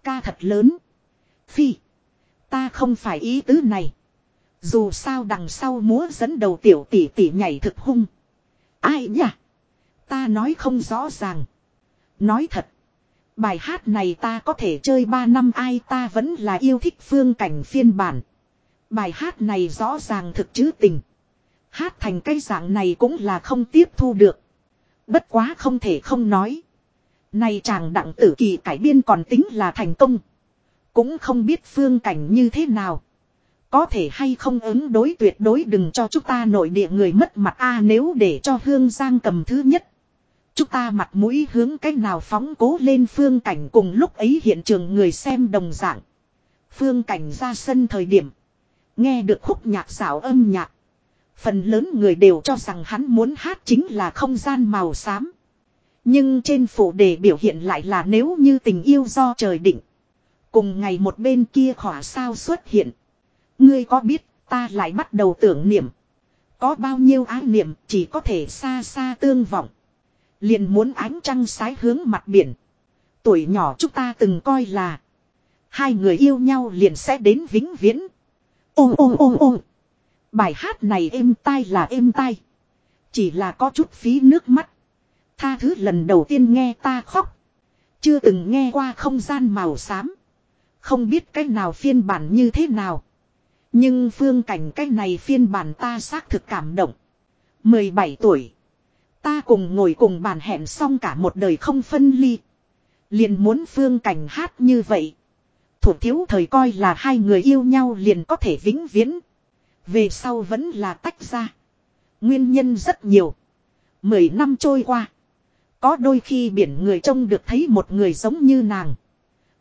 Ca thật lớn. Phi. Ta không phải ý tứ này. Dù sao đằng sau múa dẫn đầu tiểu tỷ tỷ nhảy thực hung. Ai nhỉ? Ta nói không rõ ràng. Nói thật. Bài hát này ta có thể chơi 3 năm, ai ta vẫn là yêu thích phương cảnh phiên bản. Bài hát này rõ ràng thực chứ tình. Hát thành cái dạng này cũng là không tiếp thu được. Bất quá không thể không nói. Này chàng đặng tử kỳ cải biên còn tính là thành công. Cũng không biết phương cảnh như thế nào. Có thể hay không ứng đối tuyệt đối đừng cho chúng ta nội địa người mất mặt a à, nếu để cho Hương Giang cầm thứ nhất. Chúng ta mặt mũi hướng cách nào phóng cố lên phương cảnh cùng lúc ấy hiện trường người xem đồng dạng. Phương cảnh ra sân thời điểm. Nghe được khúc nhạc xảo âm nhạc. Phần lớn người đều cho rằng hắn muốn hát chính là không gian màu xám. Nhưng trên phủ đề biểu hiện lại là nếu như tình yêu do trời định. Cùng ngày một bên kia khỏa sao xuất hiện. Ngươi có biết, ta lại bắt đầu tưởng niệm. Có bao nhiêu ái niệm chỉ có thể xa xa tương vọng. Liền muốn ánh trăng sái hướng mặt biển. Tuổi nhỏ chúng ta từng coi là. Hai người yêu nhau liền sẽ đến vĩnh viễn. Ô ô ô ô. Bài hát này êm tai là êm tai. Chỉ là có chút phí nước mắt. Tha thứ lần đầu tiên nghe ta khóc. Chưa từng nghe qua không gian màu xám. Không biết cách nào phiên bản như thế nào. Nhưng phương cảnh cách này phiên bản ta xác thực cảm động. 17 tuổi. Ta cùng ngồi cùng bàn hẹn xong cả một đời không phân ly. Liền muốn phương cảnh hát như vậy. Thủ thiếu thời coi là hai người yêu nhau liền có thể vĩnh viễn. Về sau vẫn là tách ra. Nguyên nhân rất nhiều. Mười năm trôi qua. Có đôi khi biển người trông được thấy một người giống như nàng.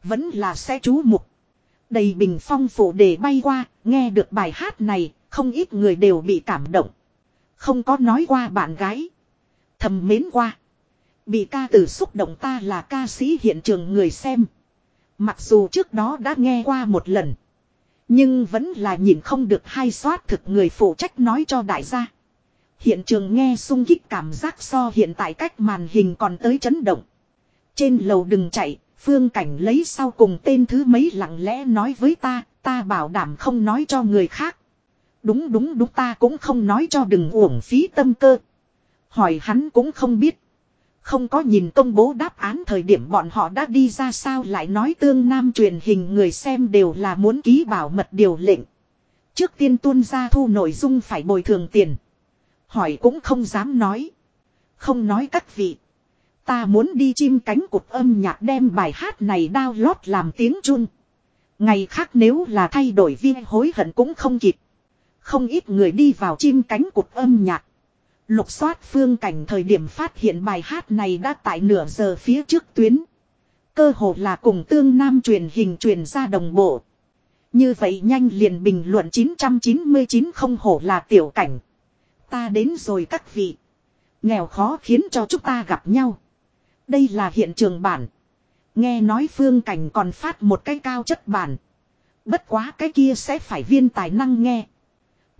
Vẫn là sẽ chú mục. Đầy bình phong phủ để bay qua, nghe được bài hát này, không ít người đều bị cảm động. Không có nói qua bạn gái. Thầm mến qua. Bị ca từ xúc động ta là ca sĩ hiện trường người xem. Mặc dù trước đó đã nghe qua một lần. Nhưng vẫn là nhìn không được hai soát thực người phụ trách nói cho đại gia. Hiện trường nghe sung kích cảm giác so hiện tại cách màn hình còn tới chấn động. Trên lầu đừng chạy, phương cảnh lấy sau cùng tên thứ mấy lặng lẽ nói với ta, ta bảo đảm không nói cho người khác. Đúng đúng đúng ta cũng không nói cho đừng uổng phí tâm cơ. Hỏi hắn cũng không biết. Không có nhìn công bố đáp án thời điểm bọn họ đã đi ra sao lại nói tương nam truyền hình người xem đều là muốn ký bảo mật điều lệnh. Trước tiên tuôn ra thu nội dung phải bồi thường tiền. Hỏi cũng không dám nói. Không nói các vị. Ta muốn đi chim cánh cụt âm nhạc đem bài hát này download làm tiếng Trung. Ngày khác nếu là thay đổi viên hối hận cũng không kịp. Không ít người đi vào chim cánh cụt âm nhạc. Lục soát phương cảnh thời điểm phát hiện bài hát này đã tại nửa giờ phía trước tuyến. Cơ hồ là cùng tương nam truyền hình truyền ra đồng bộ. Như vậy nhanh liền bình luận 999 không hổ là tiểu cảnh. Ta đến rồi các vị. Nghèo khó khiến cho chúng ta gặp nhau. Đây là hiện trường bản. Nghe nói phương cảnh còn phát một cái cao chất bản. Bất quá cái kia sẽ phải viên tài năng nghe.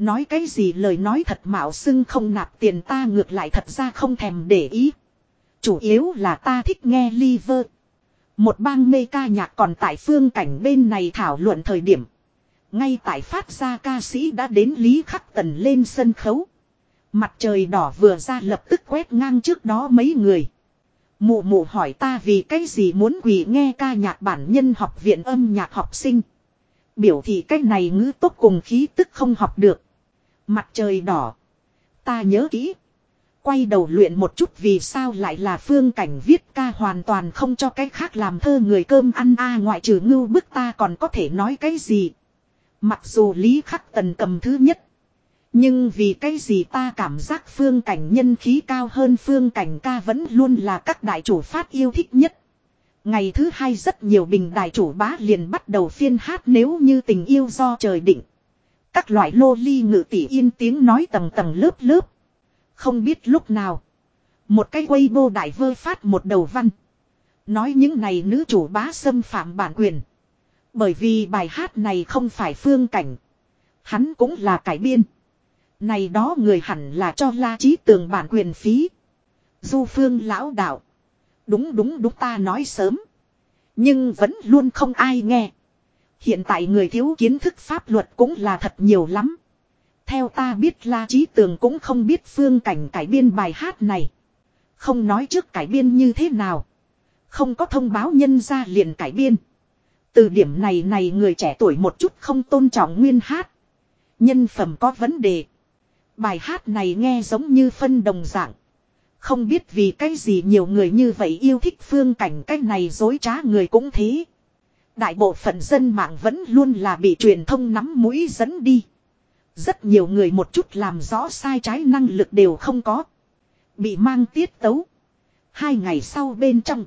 Nói cái gì lời nói thật mạo xưng không nạp tiền ta ngược lại thật ra không thèm để ý. Chủ yếu là ta thích nghe liver. Một bang mê ca nhạc còn tại phương cảnh bên này thảo luận thời điểm. Ngay tại phát ra ca sĩ đã đến Lý Khắc Tần lên sân khấu. Mặt trời đỏ vừa ra lập tức quét ngang trước đó mấy người. Mụ mụ hỏi ta vì cái gì muốn quỳ nghe ca nhạc bản nhân học viện âm nhạc học sinh. Biểu thị cái này ngữ tốt cùng khí tức không học được. Mặt trời đỏ. Ta nhớ kỹ. Quay đầu luyện một chút vì sao lại là phương cảnh viết ca hoàn toàn không cho cái khác làm thơ người cơm ăn a, ngoại trừ ngưu bức ta còn có thể nói cái gì. Mặc dù Lý Khắc Tần cầm thứ nhất. Nhưng vì cái gì ta cảm giác phương cảnh nhân khí cao hơn phương cảnh ca vẫn luôn là các đại chủ phát yêu thích nhất. Ngày thứ hai rất nhiều bình đại chủ bá liền bắt đầu phiên hát nếu như tình yêu do trời định. Các loại lô ly ngự tỷ yên tiếng nói tầng tầng lớp lớp. Không biết lúc nào. Một cái quay vô đại vơ phát một đầu văn. Nói những này nữ chủ bá xâm phạm bản quyền. Bởi vì bài hát này không phải phương cảnh. Hắn cũng là cải biên. Này đó người hẳn là cho la trí tường bản quyền phí. Du phương lão đạo. Đúng đúng đúng ta nói sớm. Nhưng vẫn luôn không ai nghe. Hiện tại người thiếu kiến thức pháp luật cũng là thật nhiều lắm. Theo ta biết La Trí Tường cũng không biết phương cảnh cải biên bài hát này. Không nói trước cải biên như thế nào. Không có thông báo nhân ra liền cải biên. Từ điểm này này người trẻ tuổi một chút không tôn trọng nguyên hát. Nhân phẩm có vấn đề. Bài hát này nghe giống như phân đồng dạng. Không biết vì cái gì nhiều người như vậy yêu thích phương cảnh cái này dối trá người cũng thế. Đại bộ phận dân mạng vẫn luôn là bị truyền thông nắm mũi dẫn đi. Rất nhiều người một chút làm rõ sai trái năng lực đều không có. Bị mang tiết tấu. Hai ngày sau bên trong.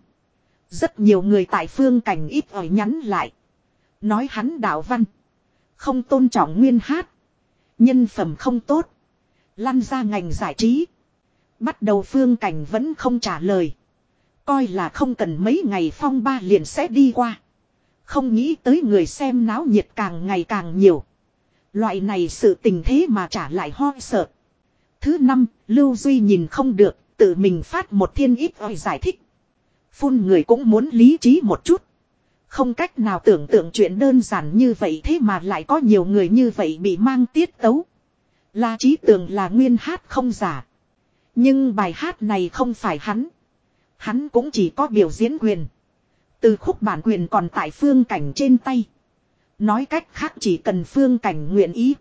Rất nhiều người tại phương cảnh ít ỏi nhắn lại. Nói hắn đạo văn. Không tôn trọng nguyên hát. Nhân phẩm không tốt. Lăn ra ngành giải trí. Bắt đầu phương cảnh vẫn không trả lời. Coi là không cần mấy ngày phong ba liền sẽ đi qua. Không nghĩ tới người xem náo nhiệt càng ngày càng nhiều. Loại này sự tình thế mà trả lại ho sợ. Thứ năm, Lưu Duy nhìn không được, tự mình phát một thiên ít ỏi giải thích. Phun người cũng muốn lý trí một chút. Không cách nào tưởng tượng chuyện đơn giản như vậy thế mà lại có nhiều người như vậy bị mang tiết tấu. là trí tưởng là nguyên hát không giả. Nhưng bài hát này không phải hắn. Hắn cũng chỉ có biểu diễn quyền. Từ khúc bản quyền còn tại phương cảnh trên tay. Nói cách khác chỉ cần phương cảnh nguyện ý.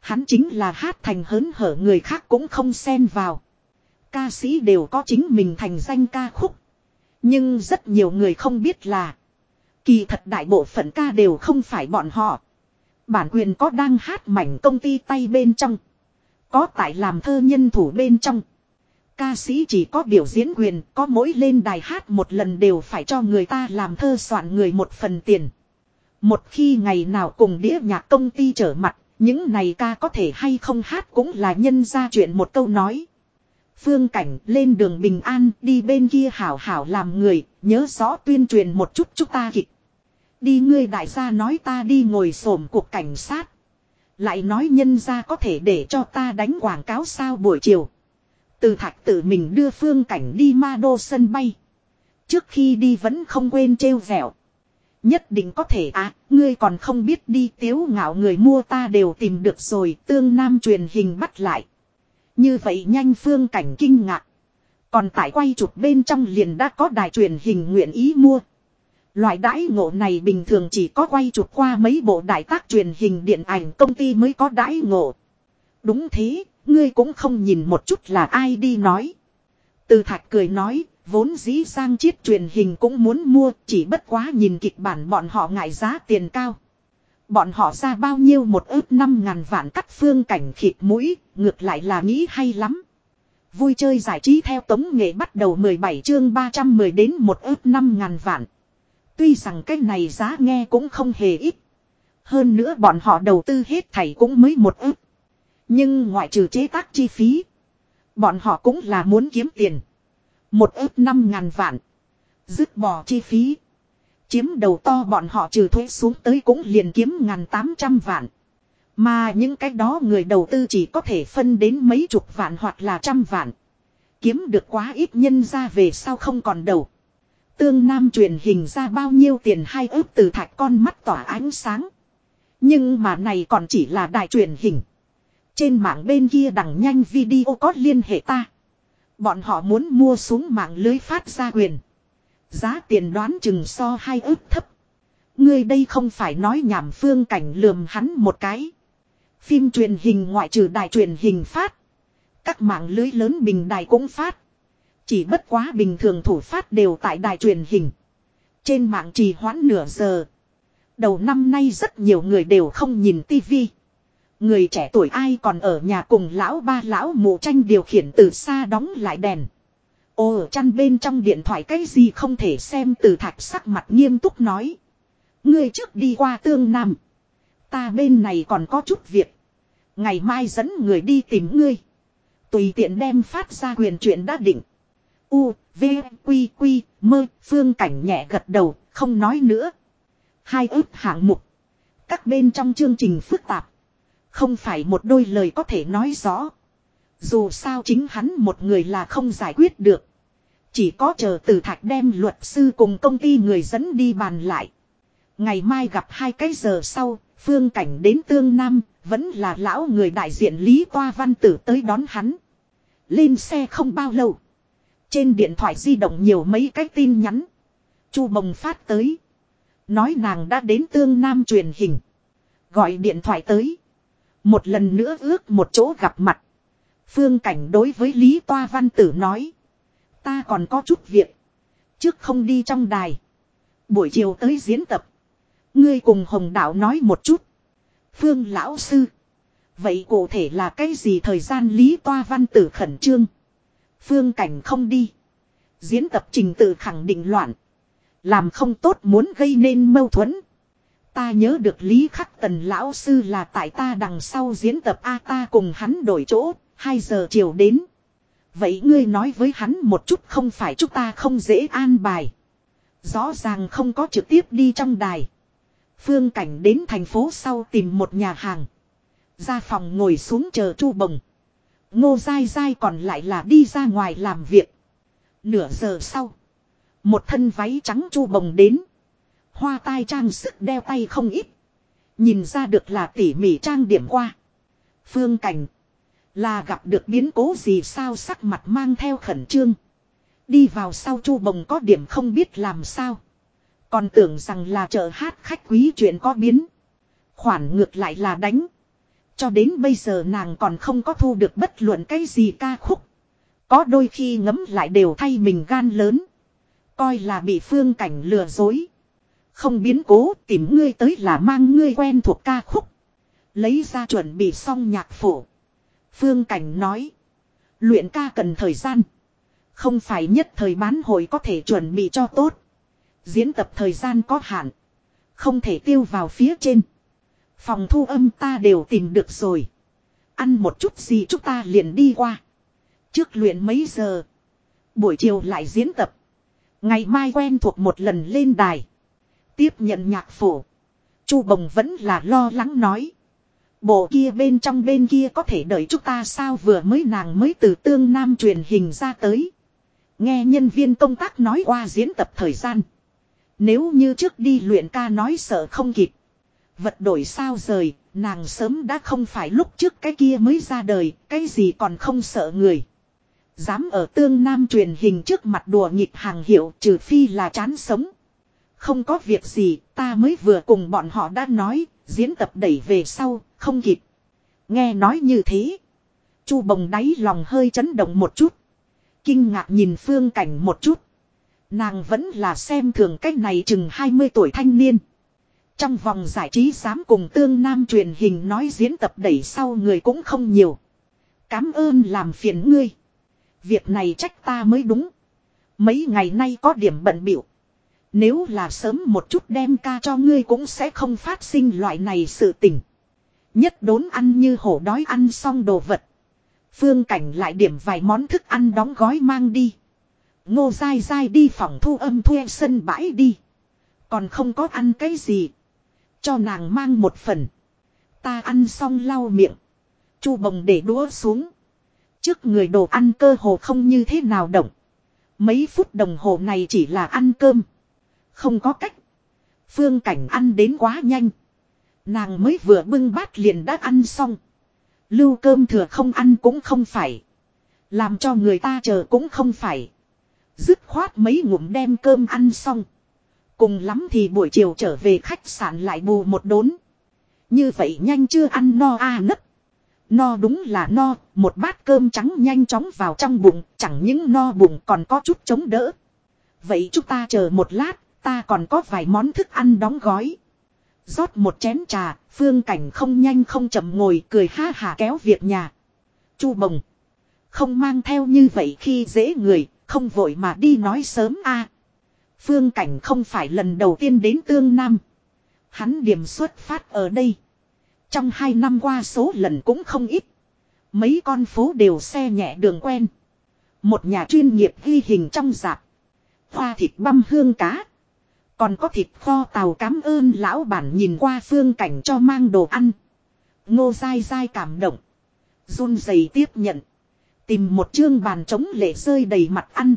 Hắn chính là hát thành hớn hở người khác cũng không xen vào. Ca sĩ đều có chính mình thành danh ca khúc. Nhưng rất nhiều người không biết là. Kỳ thật đại bộ phận ca đều không phải bọn họ. Bản quyền có đang hát mảnh công ty tay bên trong. Có tại làm thơ nhân thủ bên trong. Ca sĩ chỉ có biểu diễn quyền, có mỗi lên đài hát một lần đều phải cho người ta làm thơ soạn người một phần tiền. Một khi ngày nào cùng đĩa nhạc công ty trở mặt, những này ca có thể hay không hát cũng là nhân ra chuyện một câu nói. Phương cảnh lên đường bình an đi bên kia hảo hảo làm người, nhớ rõ tuyên truyền một chút chúng ta kịch. Đi ngươi đại gia nói ta đi ngồi xổm cuộc cảnh sát. Lại nói nhân ra có thể để cho ta đánh quảng cáo sao buổi chiều. Từ thạch tự mình đưa phương cảnh đi ma đô sân bay. Trước khi đi vẫn không quên trêu dẻo Nhất định có thể à, ngươi còn không biết đi tiếu ngạo người mua ta đều tìm được rồi, tương nam truyền hình bắt lại. Như vậy nhanh phương cảnh kinh ngạc. Còn tại quay chụp bên trong liền đã có đài truyền hình nguyện ý mua. Loại đãi ngộ này bình thường chỉ có quay chụp qua mấy bộ đại tác truyền hình điện ảnh công ty mới có đãi ngộ. Đúng thế, ngươi cũng không nhìn một chút là ai đi nói. Từ thạch cười nói, vốn dĩ sang chiết truyền hình cũng muốn mua, chỉ bất quá nhìn kịch bản bọn họ ngại giá tiền cao. Bọn họ ra bao nhiêu một ước năm ngàn vạn cắt phương cảnh khịt mũi, ngược lại là nghĩ hay lắm. Vui chơi giải trí theo tống nghệ bắt đầu 17 chương 310 đến một ước năm ngàn vạn. Tuy rằng cái này giá nghe cũng không hề ít. Hơn nữa bọn họ đầu tư hết thảy cũng mới một ước. Nhưng ngoại trừ chế tác chi phí. Bọn họ cũng là muốn kiếm tiền. Một ước năm ngàn vạn. Dứt bỏ chi phí. Chiếm đầu to bọn họ trừ thuế xuống tới cũng liền kiếm ngàn tám trăm vạn. Mà những cái đó người đầu tư chỉ có thể phân đến mấy chục vạn hoặc là trăm vạn. Kiếm được quá ít nhân ra về sau không còn đầu. Tương Nam truyền hình ra bao nhiêu tiền hai ước từ thạch con mắt tỏa ánh sáng. Nhưng mà này còn chỉ là đài truyền hình. Trên mạng bên kia đằng nhanh video có liên hệ ta. Bọn họ muốn mua xuống mạng lưới phát ra quyền. Giá tiền đoán chừng so hai ước thấp. Ngươi đây không phải nói nhảm phương cảnh lườm hắn một cái. Phim truyền hình ngoại trừ đài truyền hình phát. Các mạng lưới lớn bình đài cũng phát. Chỉ bất quá bình thường thủ phát đều tại đài truyền hình. Trên mạng trì hoãn nửa giờ. Đầu năm nay rất nhiều người đều không nhìn tivi. Người trẻ tuổi ai còn ở nhà cùng lão ba lão mụ tranh điều khiển từ xa đóng lại đèn. Ồ chăn bên trong điện thoại cái gì không thể xem từ thạch sắc mặt nghiêm túc nói. Ngươi trước đi qua tương nam. Ta bên này còn có chút việc. Ngày mai dẫn người đi tìm ngươi. Tùy tiện đem phát ra quyền chuyện đã định. U, V, Quy, Quy, mơ, phương cảnh nhẹ gật đầu, không nói nữa. Hai ước hạng mục. Các bên trong chương trình phức tạp. Không phải một đôi lời có thể nói rõ. Dù sao chính hắn một người là không giải quyết được. Chỉ có chờ từ thạch đem luật sư cùng công ty người dẫn đi bàn lại. Ngày mai gặp hai cái giờ sau, phương cảnh đến tương nam, vẫn là lão người đại diện Lý Toa Văn Tử tới đón hắn. Lên xe không bao lâu. Trên điện thoại di động nhiều mấy cái tin nhắn. Chu Bồng phát tới. Nói nàng đã đến tương nam truyền hình. Gọi điện thoại tới. Một lần nữa ước một chỗ gặp mặt. Phương Cảnh đối với Lý Toa Văn Tử nói. Ta còn có chút việc. Trước không đi trong đài. Buổi chiều tới diễn tập. Ngươi cùng Hồng Đạo nói một chút. Phương Lão Sư. Vậy cụ thể là cái gì thời gian Lý Toa Văn Tử khẩn trương. Phương Cảnh không đi. Diễn tập trình tự khẳng định loạn. Làm không tốt muốn gây nên mâu thuẫn. Ta nhớ được Lý Khắc Tần Lão Sư là tại ta đằng sau diễn tập A ta cùng hắn đổi chỗ, 2 giờ chiều đến. Vậy ngươi nói với hắn một chút không phải chúng ta không dễ an bài. Rõ ràng không có trực tiếp đi trong đài. Phương Cảnh đến thành phố sau tìm một nhà hàng. Ra phòng ngồi xuống chờ Chu Bồng. Ngô dai dai còn lại là đi ra ngoài làm việc. Nửa giờ sau. Một thân váy trắng Chu Bồng đến. Hoa tai trang sức đeo tay không ít. Nhìn ra được là tỉ mỉ trang điểm qua. Phương Cảnh. Là gặp được biến cố gì sao sắc mặt mang theo khẩn trương. Đi vào sau chu bồng có điểm không biết làm sao. Còn tưởng rằng là chợ hát khách quý chuyện có biến. Khoản ngược lại là đánh. Cho đến bây giờ nàng còn không có thu được bất luận cái gì ca khúc. Có đôi khi ngấm lại đều thay mình gan lớn. Coi là bị phương cảnh lừa dối. Không biến cố, tìm ngươi tới là mang ngươi quen thuộc ca khúc. Lấy ra chuẩn bị xong nhạc phổ. Phương Cảnh nói. Luyện ca cần thời gian. Không phải nhất thời bán hội có thể chuẩn bị cho tốt. Diễn tập thời gian có hạn. Không thể tiêu vào phía trên. Phòng thu âm ta đều tìm được rồi. Ăn một chút gì chúng ta liền đi qua. Trước luyện mấy giờ. Buổi chiều lại diễn tập. Ngày mai quen thuộc một lần lên đài. Tiếp nhận nhạc phổ. Chu Bồng vẫn là lo lắng nói. Bộ kia bên trong bên kia có thể đợi chúng ta sao vừa mới nàng mới từ tương nam truyền hình ra tới. Nghe nhân viên công tác nói qua diễn tập thời gian. Nếu như trước đi luyện ca nói sợ không kịp. Vật đổi sao rời, nàng sớm đã không phải lúc trước cái kia mới ra đời, cái gì còn không sợ người. Dám ở tương nam truyền hình trước mặt đùa nghịch hàng hiệu trừ phi là chán sống. Không có việc gì, ta mới vừa cùng bọn họ đã nói, diễn tập đẩy về sau, không kịp. Nghe nói như thế. Chu bồng đáy lòng hơi chấn động một chút. Kinh ngạc nhìn phương cảnh một chút. Nàng vẫn là xem thường cách này chừng 20 tuổi thanh niên. Trong vòng giải trí dám cùng tương nam truyền hình nói diễn tập đẩy sau người cũng không nhiều. Cám ơn làm phiền ngươi. Việc này trách ta mới đúng. Mấy ngày nay có điểm bận biểu. Nếu là sớm một chút đem ca cho ngươi cũng sẽ không phát sinh loại này sự tình. Nhất đốn ăn như hổ đói ăn xong đồ vật. Phương cảnh lại điểm vài món thức ăn đóng gói mang đi. Ngô dai dai đi phòng thu âm thuê sân bãi đi. Còn không có ăn cái gì. Cho nàng mang một phần. Ta ăn xong lau miệng. Chu bồng để đũa xuống. Trước người đồ ăn cơ hồ không như thế nào động. Mấy phút đồng hồ này chỉ là ăn cơm. Không có cách. Phương cảnh ăn đến quá nhanh. Nàng mới vừa bưng bát liền đã ăn xong. Lưu cơm thừa không ăn cũng không phải. Làm cho người ta chờ cũng không phải. Dứt khoát mấy ngụm đem cơm ăn xong. Cùng lắm thì buổi chiều trở về khách sạn lại bù một đốn. Như vậy nhanh chưa ăn no a à nấc. No đúng là no, một bát cơm trắng nhanh chóng vào trong bụng, chẳng những no bụng còn có chút chống đỡ. Vậy chúng ta chờ một lát, ta còn có vài món thức ăn đóng gói. rót một chén trà, phương cảnh không nhanh không chậm ngồi cười ha hà kéo việc nhà. Chu bồng. Không mang theo như vậy khi dễ người, không vội mà đi nói sớm a. À, phương cảnh không phải lần đầu tiên đến tương nam. Hắn điểm xuất phát ở đây. Trong hai năm qua số lần cũng không ít. Mấy con phố đều xe nhẹ đường quen. Một nhà chuyên nghiệp ghi hình trong dạp. Hoa thịt băm hương cá. Còn có thịt kho tàu cám ơn lão bản nhìn qua phương cảnh cho mang đồ ăn. Ngô dai dai cảm động. run rẩy tiếp nhận. Tìm một chương bàn trống lệ rơi đầy mặt ăn.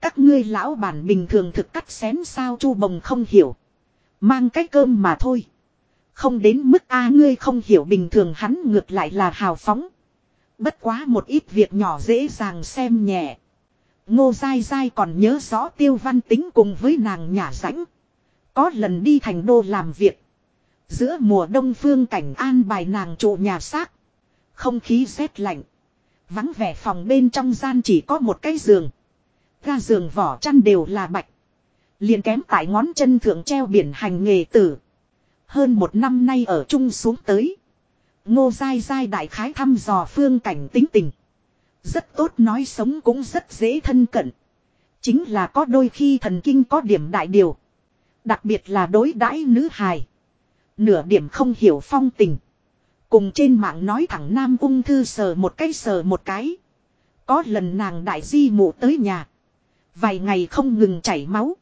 Các ngươi lão bản bình thường thực cắt xén sao chu bồng không hiểu. Mang cái cơm mà thôi. Không đến mức A ngươi không hiểu bình thường hắn ngược lại là hào phóng. Bất quá một ít việc nhỏ dễ dàng xem nhẹ. Ngô dai dai còn nhớ rõ tiêu văn tính cùng với nàng nhà rãnh. Có lần đi thành đô làm việc. Giữa mùa đông phương cảnh an bài nàng trụ nhà xác. Không khí rét lạnh. Vắng vẻ phòng bên trong gian chỉ có một cái giường. Ga giường vỏ chăn đều là bạch. Liền kém tại ngón chân thượng treo biển hành nghề tử. Hơn một năm nay ở chung xuống tới. Ngô dai dai đại khái thăm dò phương cảnh tính tình. Rất tốt nói sống cũng rất dễ thân cận. Chính là có đôi khi thần kinh có điểm đại điều. Đặc biệt là đối đãi nữ hài. Nửa điểm không hiểu phong tình. Cùng trên mạng nói thẳng nam ung thư sờ một cái sờ một cái. Có lần nàng đại di mụ tới nhà. Vài ngày không ngừng chảy máu.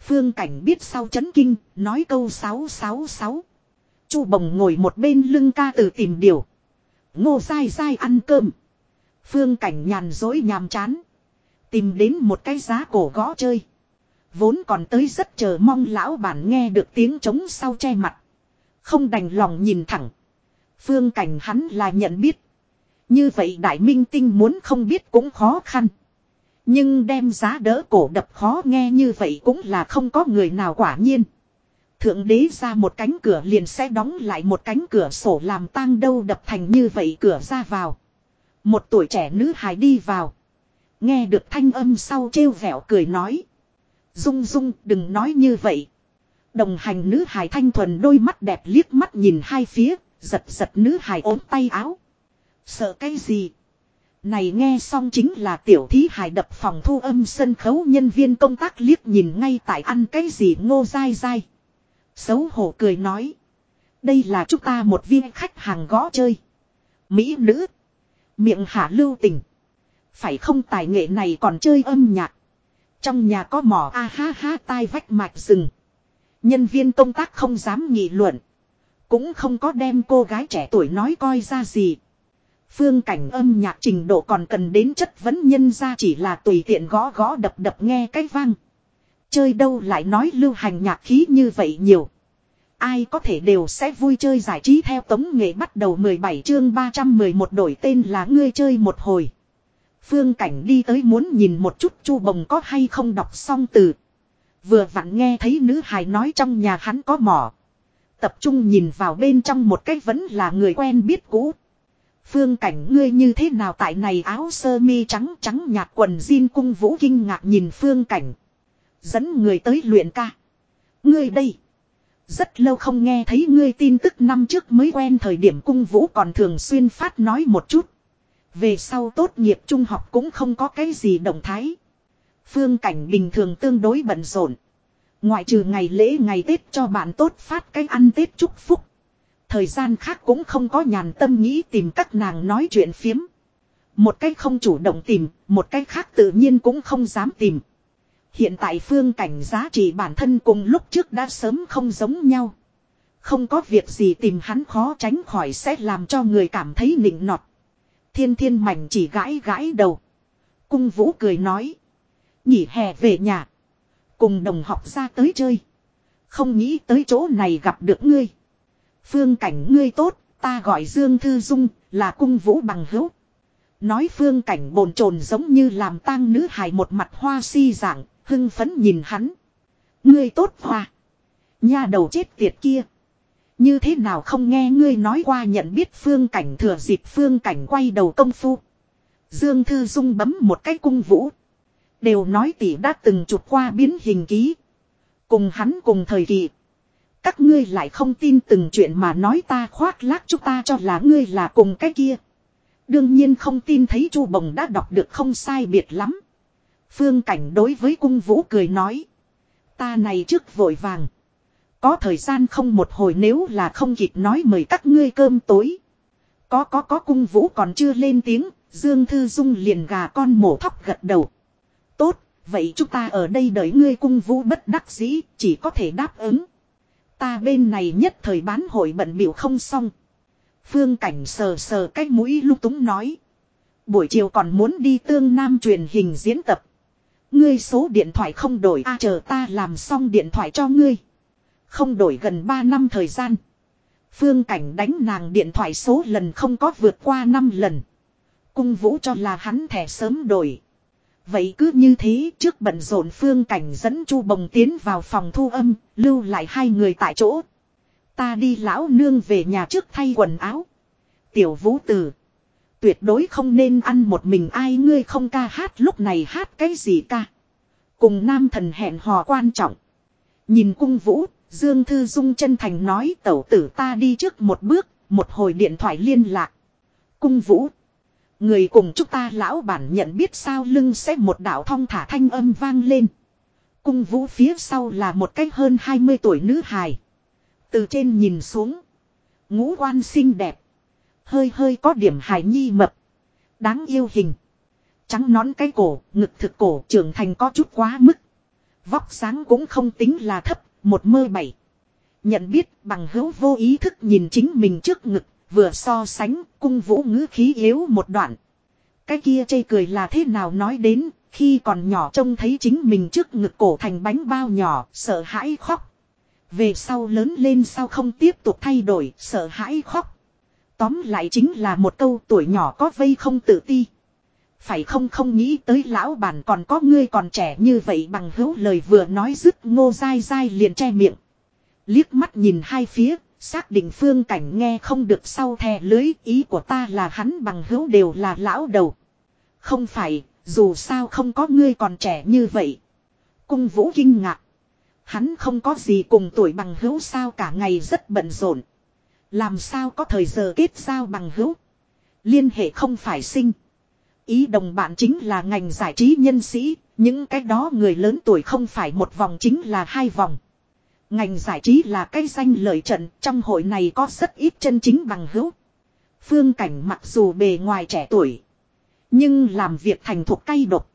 Phương cảnh biết sau chấn kinh, nói câu 666. Chu bồng ngồi một bên lưng ca từ tìm điều. Ngô dai dai ăn cơm. Phương cảnh nhàn dối nhàm chán. Tìm đến một cái giá cổ gõ chơi. Vốn còn tới rất chờ mong lão bản nghe được tiếng trống sau che mặt. Không đành lòng nhìn thẳng. Phương cảnh hắn là nhận biết. Như vậy đại minh tinh muốn không biết cũng khó khăn. Nhưng đem giá đỡ cổ đập khó nghe như vậy cũng là không có người nào quả nhiên. Thượng đế ra một cánh cửa liền sẽ đóng lại một cánh cửa sổ làm tang đâu đập thành như vậy cửa ra vào. Một tuổi trẻ nữ hài đi vào. Nghe được thanh âm sau trêu vẻo cười nói. Dung dung đừng nói như vậy. Đồng hành nữ hài thanh thuần đôi mắt đẹp liếc mắt nhìn hai phía, giật giật nữ hài ốm tay áo. Sợ cái gì? Này nghe xong chính là tiểu thí hài đập phòng thu âm sân khấu nhân viên công tác liếc nhìn ngay tại ăn cái gì ngô dai dai. Xấu hổ cười nói. Đây là chúng ta một viên khách hàng gõ chơi. Mỹ nữ. Miệng hạ lưu tình. Phải không tài nghệ này còn chơi âm nhạc. Trong nhà có mỏ a ha ha, tai vách mạch rừng. Nhân viên công tác không dám nghị luận. Cũng không có đem cô gái trẻ tuổi nói coi ra gì. Phương cảnh âm nhạc trình độ còn cần đến chất vấn nhân ra chỉ là tùy tiện gõ gõ đập đập nghe cái vang. Chơi đâu lại nói lưu hành nhạc khí như vậy nhiều. Ai có thể đều sẽ vui chơi giải trí theo tống nghệ bắt đầu 17 chương 311 đổi tên là ngươi chơi một hồi. Phương Cảnh đi tới muốn nhìn một chút chu bồng có hay không đọc xong từ. Vừa vặn nghe thấy nữ hài nói trong nhà hắn có mỏ. Tập trung nhìn vào bên trong một cách vẫn là người quen biết cũ. Phương cảnh, ngươi như thế nào tại này áo sơ mi trắng trắng nhạt quần jean cung vũ kinh ngạc nhìn phương cảnh. Dẫn người tới luyện ca. Ngươi đây. Rất lâu không nghe thấy ngươi tin tức năm trước mới quen thời điểm cung vũ còn thường xuyên phát nói một chút. Về sau tốt nghiệp trung học cũng không có cái gì động thái. Phương cảnh bình thường tương đối bận rộn. Ngoại trừ ngày lễ ngày Tết cho bạn tốt phát cái ăn Tết chúc phúc. Thời gian khác cũng không có nhàn tâm nghĩ tìm các nàng nói chuyện phiếm. Một cách không chủ động tìm, một cách khác tự nhiên cũng không dám tìm. Hiện tại phương cảnh giá trị bản thân cùng lúc trước đã sớm không giống nhau. Không có việc gì tìm hắn khó tránh khỏi sẽ làm cho người cảm thấy nịnh nọt. Thiên thiên mảnh chỉ gãi gãi đầu. Cung vũ cười nói. Nghỉ hè về nhà. Cùng đồng học ra tới chơi. Không nghĩ tới chỗ này gặp được ngươi. Phương cảnh ngươi tốt, ta gọi Dương Thư Dung, là cung vũ bằng hữu. Nói phương cảnh bồn chồn giống như làm tang nữ hài một mặt hoa si dạng, hưng phấn nhìn hắn. Ngươi tốt hoa. Nha đầu chết tiệt kia. Như thế nào không nghe ngươi nói qua nhận biết phương cảnh thừa dịp phương cảnh quay đầu công phu. Dương Thư Dung bấm một cái cung vũ. Đều nói tỷ đã từng chụp qua biến hình ký. Cùng hắn cùng thời kỳ. Các ngươi lại không tin từng chuyện mà nói ta khoác lác chúng ta cho là ngươi là cùng cái kia. Đương nhiên không tin thấy chu bồng đã đọc được không sai biệt lắm. Phương cảnh đối với cung vũ cười nói. Ta này trước vội vàng. Có thời gian không một hồi nếu là không kịp nói mời các ngươi cơm tối. Có có có cung vũ còn chưa lên tiếng, Dương Thư Dung liền gà con mổ thóc gật đầu. Tốt, vậy chúng ta ở đây đợi ngươi cung vũ bất đắc dĩ, chỉ có thể đáp ứng. Ta bên này nhất thời bán hội bận biểu không xong. Phương Cảnh sờ sờ cái mũi lúc túng nói. Buổi chiều còn muốn đi tương nam truyền hình diễn tập. Ngươi số điện thoại không đổi a chờ ta làm xong điện thoại cho ngươi. Không đổi gần 3 năm thời gian. Phương Cảnh đánh nàng điện thoại số lần không có vượt qua 5 lần. Cung vũ cho là hắn thẻ sớm đổi. Vậy cứ như thế trước bận rộn Phương Cảnh dẫn Chu Bồng tiến vào phòng thu âm, lưu lại hai người tại chỗ. Ta đi lão nương về nhà trước thay quần áo. Tiểu vũ tử. Tuyệt đối không nên ăn một mình ai ngươi không ca hát lúc này hát cái gì ca. Cùng nam thần hẹn hò quan trọng. Nhìn cung vũ, Dương Thư Dung chân thành nói tẩu tử ta đi trước một bước, một hồi điện thoại liên lạc. Cung vũ. Người cùng chúng ta lão bản nhận biết sao lưng sẽ một đạo thong thả thanh âm vang lên. Cung vũ phía sau là một cách hơn 20 tuổi nữ hài. Từ trên nhìn xuống. Ngũ quan xinh đẹp. Hơi hơi có điểm hài nhi mập. Đáng yêu hình. Trắng nón cái cổ, ngực thực cổ trưởng thành có chút quá mức. Vóc sáng cũng không tính là thấp, một mơ bảy. Nhận biết bằng hữu vô ý thức nhìn chính mình trước ngực, vừa so sánh, cung vũ ngữ khí yếu một đoạn. Cái kia chây cười là thế nào nói đến, khi còn nhỏ trông thấy chính mình trước ngực cổ thành bánh bao nhỏ, sợ hãi khóc. Về sau lớn lên sao không tiếp tục thay đổi, sợ hãi khóc. Tóm lại chính là một câu tuổi nhỏ có vây không tự ti. Phải không không nghĩ tới lão bản còn có ngươi còn trẻ như vậy bằng hữu lời vừa nói dứt ngô dai dai liền che miệng. Liếc mắt nhìn hai phía, xác định phương cảnh nghe không được sau thè lưới ý của ta là hắn bằng hữu đều là lão đầu. Không phải, dù sao không có ngươi còn trẻ như vậy. Cung vũ kinh ngạc. Hắn không có gì cùng tuổi bằng hữu sao cả ngày rất bận rộn. Làm sao có thời giờ kết giao bằng hữu. Liên hệ không phải sinh. Ý đồng bạn chính là ngành giải trí nhân sĩ, những cái đó người lớn tuổi không phải một vòng chính là hai vòng. Ngành giải trí là cái danh lợi trận, trong hội này có rất ít chân chính bằng hữu. Phương cảnh mặc dù bề ngoài trẻ tuổi, nhưng làm việc thành thục cay độc.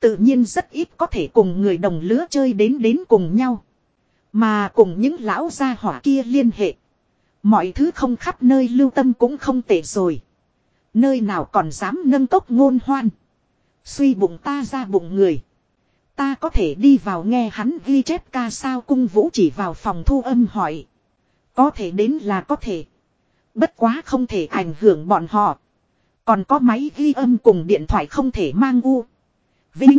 Tự nhiên rất ít có thể cùng người đồng lứa chơi đến đến cùng nhau. Mà cùng những lão gia hỏa kia liên hệ. Mọi thứ không khắp nơi lưu tâm cũng không tệ rồi. Nơi nào còn dám nâng cốc ngôn hoan. Suy bụng ta ra bụng người. Ta có thể đi vào nghe hắn ghi chép ca sao cung vũ chỉ vào phòng thu âm hỏi. Có thể đến là có thể. Bất quá không thể ảnh hưởng bọn họ. Còn có máy ghi âm cùng điện thoại không thể mang u. Vinh.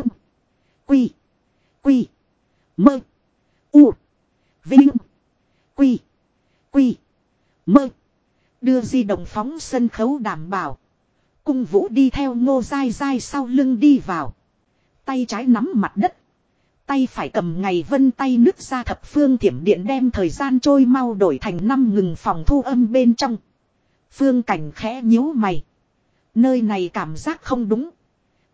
Quy. Quy. Mơ. U. Vinh. Quy. Quy. Mơ. Đưa di động phóng sân khấu đảm bảo. Cung vũ đi theo ngô dai dai sau lưng đi vào. Tay trái nắm mặt đất. Tay phải cầm ngày vân tay nước ra thập phương thiểm điện đem thời gian trôi mau đổi thành năm ngừng phòng thu âm bên trong. Phương cảnh khẽ nhíu mày. Nơi này cảm giác không đúng.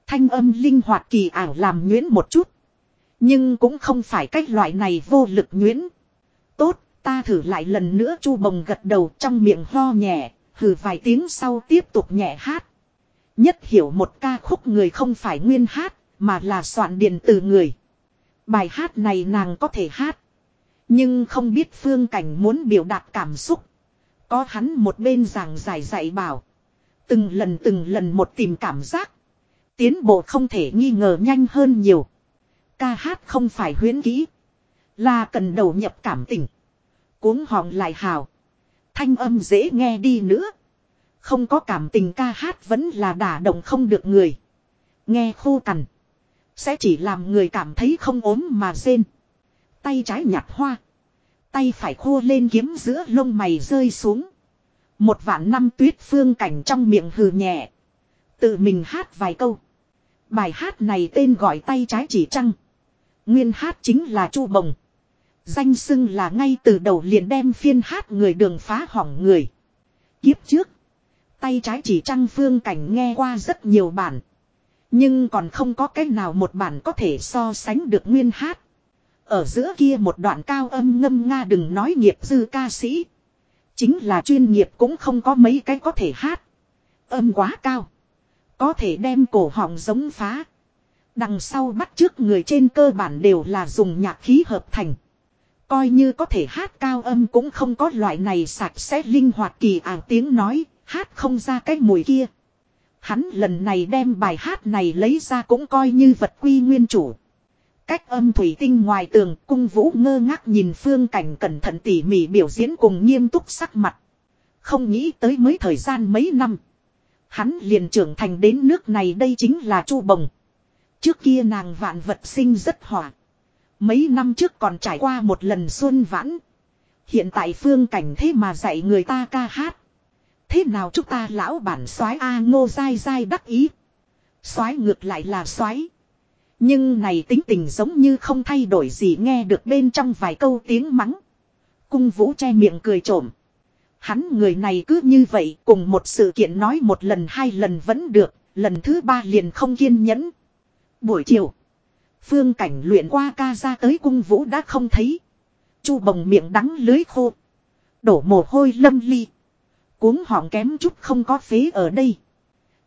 Thanh âm linh hoạt kỳ ảo làm nhuyễn một chút. Nhưng cũng không phải cách loại này vô lực nhuyễn. Tốt, ta thử lại lần nữa chu bồng gật đầu trong miệng ho nhẹ, hừ vài tiếng sau tiếp tục nhẹ hát. Nhất hiểu một ca khúc người không phải nguyên hát, mà là soạn điện từ người. Bài hát này nàng có thể hát. Nhưng không biết phương cảnh muốn biểu đạt cảm xúc. Có hắn một bên giảng giải dạy bảo. Từng lần từng lần một tìm cảm giác. Tiến bộ không thể nghi ngờ nhanh hơn nhiều. Ca hát không phải huyến kỹ. Là cần đầu nhập cảm tình. Cuống họng lại hào. Thanh âm dễ nghe đi nữa. Không có cảm tình ca hát vẫn là đả động không được người. Nghe khô cằn. Sẽ chỉ làm người cảm thấy không ốm mà rên. Tay trái nhặt hoa. Tay phải khô lên kiếm giữa lông mày rơi xuống. Một vạn năm tuyết phương cảnh trong miệng hừ nhẹ. Tự mình hát vài câu. Bài hát này tên gọi tay trái chỉ trăng. Nguyên hát chính là Chu Bồng. Danh xưng là ngay từ đầu liền đem phiên hát người đường phá hỏng người. Kiếp trước. Tay trái chỉ trăng phương cảnh nghe qua rất nhiều bản. Nhưng còn không có cách nào một bản có thể so sánh được nguyên hát. Ở giữa kia một đoạn cao âm ngâm nga đừng nói nghiệp dư ca sĩ. Chính là chuyên nghiệp cũng không có mấy cái có thể hát. Âm quá cao. Có thể đem cổ họng giống phá. Đằng sau bắt trước người trên cơ bản đều là dùng nhạc khí hợp thành. Coi như có thể hát cao âm cũng không có loại này sạch sẽ linh hoạt kỳ ảo tiếng nói, hát không ra cái mùi kia. Hắn lần này đem bài hát này lấy ra cũng coi như vật quy nguyên chủ. Cách âm thủy tinh ngoài tường cung vũ ngơ ngác nhìn phương cảnh cẩn thận tỉ mỉ biểu diễn cùng nghiêm túc sắc mặt. Không nghĩ tới mới thời gian mấy năm. Hắn liền trưởng thành đến nước này đây chính là chu bồng. Trước kia nàng vạn vật sinh rất hỏa. Mấy năm trước còn trải qua một lần xuân vãn. Hiện tại phương cảnh thế mà dạy người ta ca hát. Thế nào chúng ta lão bản soái A ngô dai dai đắc ý. Soái ngược lại là soái Nhưng này tính tình giống như không thay đổi gì nghe được bên trong vài câu tiếng mắng. Cung vũ che miệng cười trộm. Hắn người này cứ như vậy cùng một sự kiện nói một lần hai lần vẫn được, lần thứ ba liền không kiên nhẫn. Buổi chiều, phương cảnh luyện qua ca ra tới cung vũ đã không thấy. Chu bồng miệng đắng lưới khô. Đổ mồ hôi lâm ly. Cuống họng kém chút không có phế ở đây.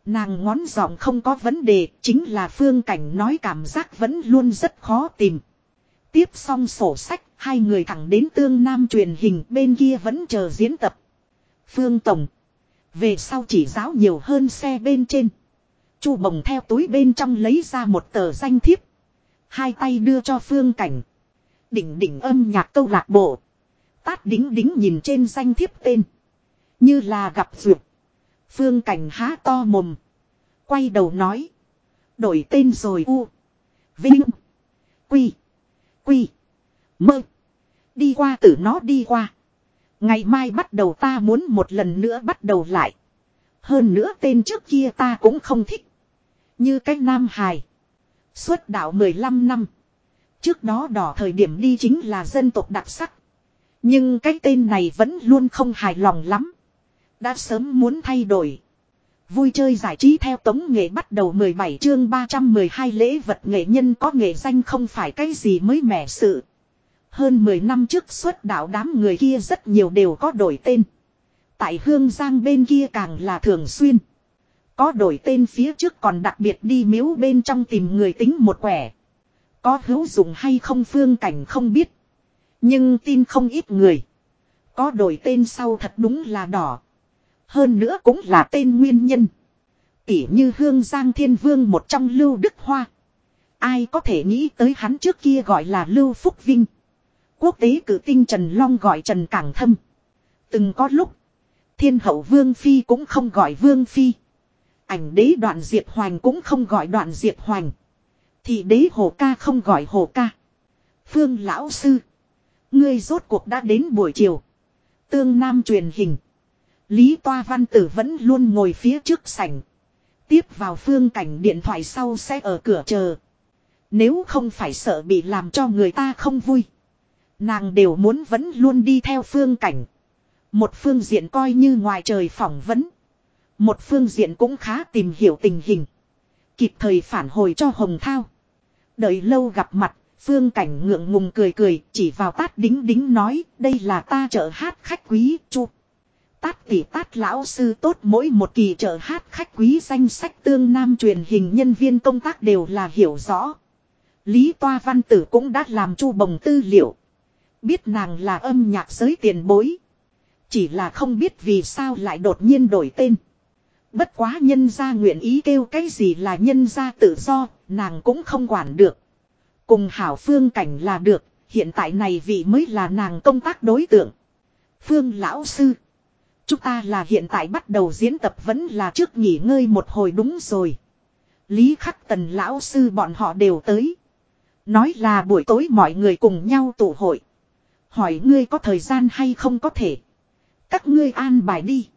Nàng ngón giọng không có vấn đề, chính là phương cảnh nói cảm giác vẫn luôn rất khó tìm. Tiếp xong sổ sách, hai người thẳng đến tương nam truyền hình bên kia vẫn chờ diễn tập. Phương Tổng. Về sau chỉ giáo nhiều hơn xe bên trên. Chu bồng theo túi bên trong lấy ra một tờ danh thiếp. Hai tay đưa cho phương cảnh. Đỉnh đỉnh âm nhạc câu lạc bộ. Tát đính đính nhìn trên danh thiếp tên. Như là gặp duyệt. Phương cảnh há to mồm. Quay đầu nói. Đổi tên rồi u. Vinh. Quy. Quy. Mơ. Đi qua tử nó đi qua. Ngày mai bắt đầu ta muốn một lần nữa bắt đầu lại. Hơn nữa tên trước kia ta cũng không thích. Như cách Nam Hải. Xuất đạo 15 năm. Trước đó đỏ thời điểm đi chính là dân tộc đặc sắc. Nhưng cái tên này vẫn luôn không hài lòng lắm. Đã sớm muốn thay đổi. Vui chơi giải trí theo tống nghệ bắt đầu 17 chương 312 lễ vật nghệ nhân có nghệ danh không phải cái gì mới mẻ sự. Hơn 10 năm trước xuất đạo đám người kia rất nhiều đều có đổi tên. Tại Hương Giang bên kia càng là thường xuyên. Có đổi tên phía trước còn đặc biệt đi miếu bên trong tìm người tính một quẻ. Có hữu dụng hay không phương cảnh không biết. Nhưng tin không ít người. Có đổi tên sau thật đúng là đỏ. Hơn nữa cũng là tên nguyên nhân. Kỷ như Hương Giang Thiên Vương một trong Lưu Đức Hoa. Ai có thể nghĩ tới hắn trước kia gọi là Lưu Phúc Vinh. Quốc tế cử tinh Trần Long gọi Trần Cảng Thâm. Từng có lúc. Thiên hậu Vương Phi cũng không gọi Vương Phi. Ảnh đế đoạn diệt hoành cũng không gọi đoạn diệt hoành. Thì đế hồ ca không gọi hồ ca. Phương lão sư. Ngươi rốt cuộc đã đến buổi chiều. Tương Nam truyền hình. Lý Toa Văn Tử vẫn luôn ngồi phía trước sảnh. Tiếp vào phương cảnh điện thoại sau sẽ ở cửa chờ. Nếu không phải sợ bị làm cho người ta không vui. Nàng đều muốn vẫn luôn đi theo phương cảnh. Một phương diện coi như ngoài trời phỏng vấn. Một phương diện cũng khá tìm hiểu tình hình. Kịp thời phản hồi cho Hồng Thao. Đợi lâu gặp mặt, phương cảnh ngượng ngùng cười cười, chỉ vào tát đính đính nói, đây là ta chợ hát khách quý, chu. Tát tỷ tát lão sư tốt mỗi một kỳ chợ hát khách quý danh sách tương nam truyền hình nhân viên công tác đều là hiểu rõ. Lý Toa Văn Tử cũng đã làm chu bồng tư liệu. Biết nàng là âm nhạc giới tiền bối. Chỉ là không biết vì sao lại đột nhiên đổi tên. Bất quá nhân gia nguyện ý kêu cái gì là nhân gia tự do, nàng cũng không quản được. Cùng hảo phương cảnh là được, hiện tại này vị mới là nàng công tác đối tượng. Phương lão sư. Chúng ta là hiện tại bắt đầu diễn tập vẫn là trước nghỉ ngơi một hồi đúng rồi. Lý khắc tần lão sư bọn họ đều tới. Nói là buổi tối mọi người cùng nhau tụ hội. Hỏi ngươi có thời gian hay không có thể. Các ngươi an bài đi.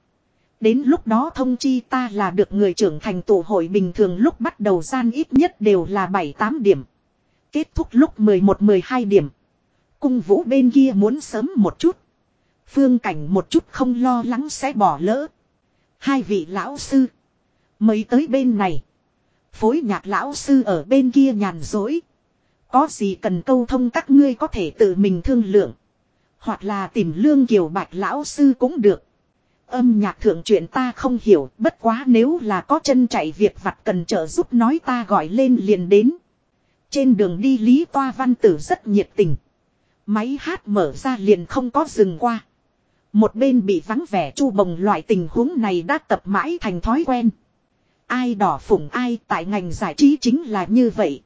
Đến lúc đó thông chi ta là được người trưởng thành tụ hội bình thường lúc bắt đầu gian ít nhất đều là 7-8 điểm. Kết thúc lúc 11-12 điểm. Cung vũ bên kia muốn sớm một chút. Phương cảnh một chút không lo lắng sẽ bỏ lỡ. Hai vị lão sư. Mới tới bên này. Phối nhạc lão sư ở bên kia nhàn dối. Có gì cần câu thông các ngươi có thể tự mình thương lượng. Hoặc là tìm lương kiều bạch lão sư cũng được. Âm nhạc thượng chuyện ta không hiểu, bất quá nếu là có chân chạy việc vặt cần trợ giúp nói ta gọi lên liền đến. Trên đường đi Lý Toa Văn Tử rất nhiệt tình. Máy hát mở ra liền không có dừng qua. Một bên bị vắng vẻ chu bồng loại tình huống này đã tập mãi thành thói quen. Ai đỏ phủng ai tại ngành giải trí chính là như vậy.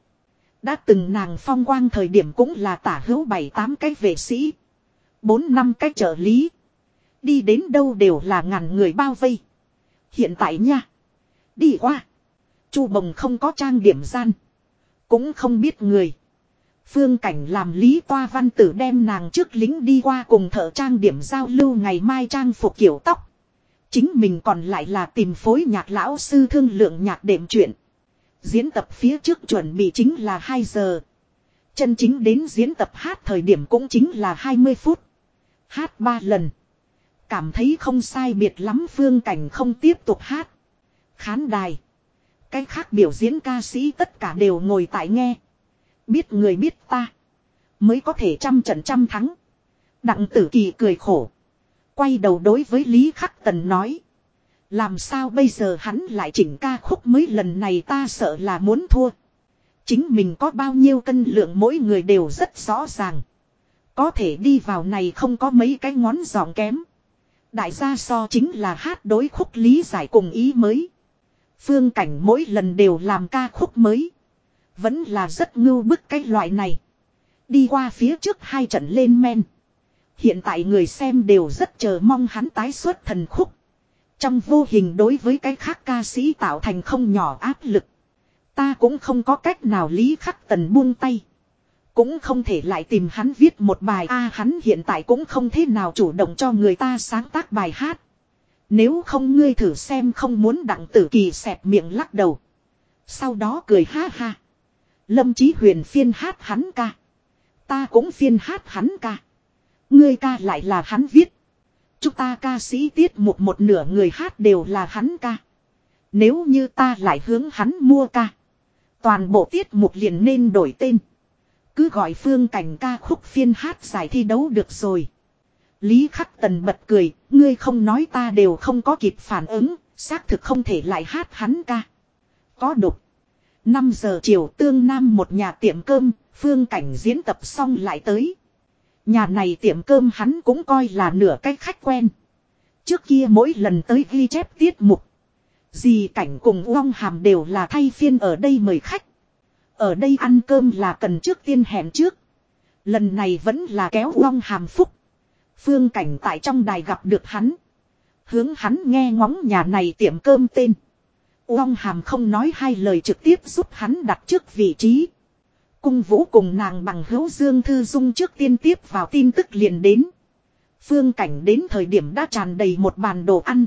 Đã từng nàng phong quang thời điểm cũng là tả hữu bảy tám cái vệ sĩ. bốn năm cái trợ lý. Đi đến đâu đều là ngàn người bao vây. Hiện tại nha. Đi qua. Chu bồng không có trang điểm gian. Cũng không biết người. Phương cảnh làm lý toa văn tử đem nàng trước lính đi qua cùng thợ trang điểm giao lưu ngày mai trang phục kiểu tóc. Chính mình còn lại là tìm phối nhạc lão sư thương lượng nhạc đệm chuyện. Diễn tập phía trước chuẩn bị chính là 2 giờ. Chân chính đến diễn tập hát thời điểm cũng chính là 20 phút. Hát 3 lần. Cảm thấy không sai biệt lắm phương cảnh không tiếp tục hát. Khán đài. Cái khác biểu diễn ca sĩ tất cả đều ngồi tại nghe. Biết người biết ta. Mới có thể trăm trận trăm thắng. Đặng tử kỳ cười khổ. Quay đầu đối với Lý Khắc Tần nói. Làm sao bây giờ hắn lại chỉnh ca khúc mới lần này ta sợ là muốn thua. Chính mình có bao nhiêu cân lượng mỗi người đều rất rõ ràng. Có thể đi vào này không có mấy cái ngón giọng kém. Đại gia so chính là hát đối khúc lý giải cùng ý mới. Phương cảnh mỗi lần đều làm ca khúc mới. Vẫn là rất ngưu bức cái loại này. Đi qua phía trước hai trận lên men. Hiện tại người xem đều rất chờ mong hắn tái xuất thần khúc. Trong vô hình đối với cái khác ca sĩ tạo thành không nhỏ áp lực. Ta cũng không có cách nào lý khắc tần buông tay. Cũng không thể lại tìm hắn viết một bài a, hắn hiện tại cũng không thế nào chủ động cho người ta sáng tác bài hát. Nếu không ngươi thử xem không muốn đặng tử kỳ xẹp miệng lắc đầu. Sau đó cười ha ha. Lâm Chí Huyền phiên hát hắn ca. Ta cũng phiên hát hắn ca. Ngươi ca lại là hắn viết. Chúng ta ca sĩ tiết một một nửa người hát đều là hắn ca. Nếu như ta lại hướng hắn mua ca. Toàn bộ tiết mục liền nên đổi tên. Cứ gọi phương cảnh ca khúc phiên hát giải thi đấu được rồi. Lý khắc tần bật cười, ngươi không nói ta đều không có kịp phản ứng, xác thực không thể lại hát hắn ca. Có đục. 5 giờ chiều tương nam một nhà tiệm cơm, phương cảnh diễn tập xong lại tới. Nhà này tiệm cơm hắn cũng coi là nửa cách khách quen. Trước kia mỗi lần tới ghi chép tiết mục. Dì cảnh cùng Uông Hàm đều là thay phiên ở đây mời khách. Ở đây ăn cơm là cần trước tiên hẹn trước. Lần này vẫn là kéo long Hàm phúc. Phương cảnh tại trong đài gặp được hắn. Hướng hắn nghe ngóng nhà này tiệm cơm tên. Long Hàm không nói hai lời trực tiếp giúp hắn đặt trước vị trí. Cung vũ cùng nàng bằng hữu Dương Thư Dung trước tiên tiếp vào tin tức liền đến. Phương cảnh đến thời điểm đã tràn đầy một bàn đồ ăn.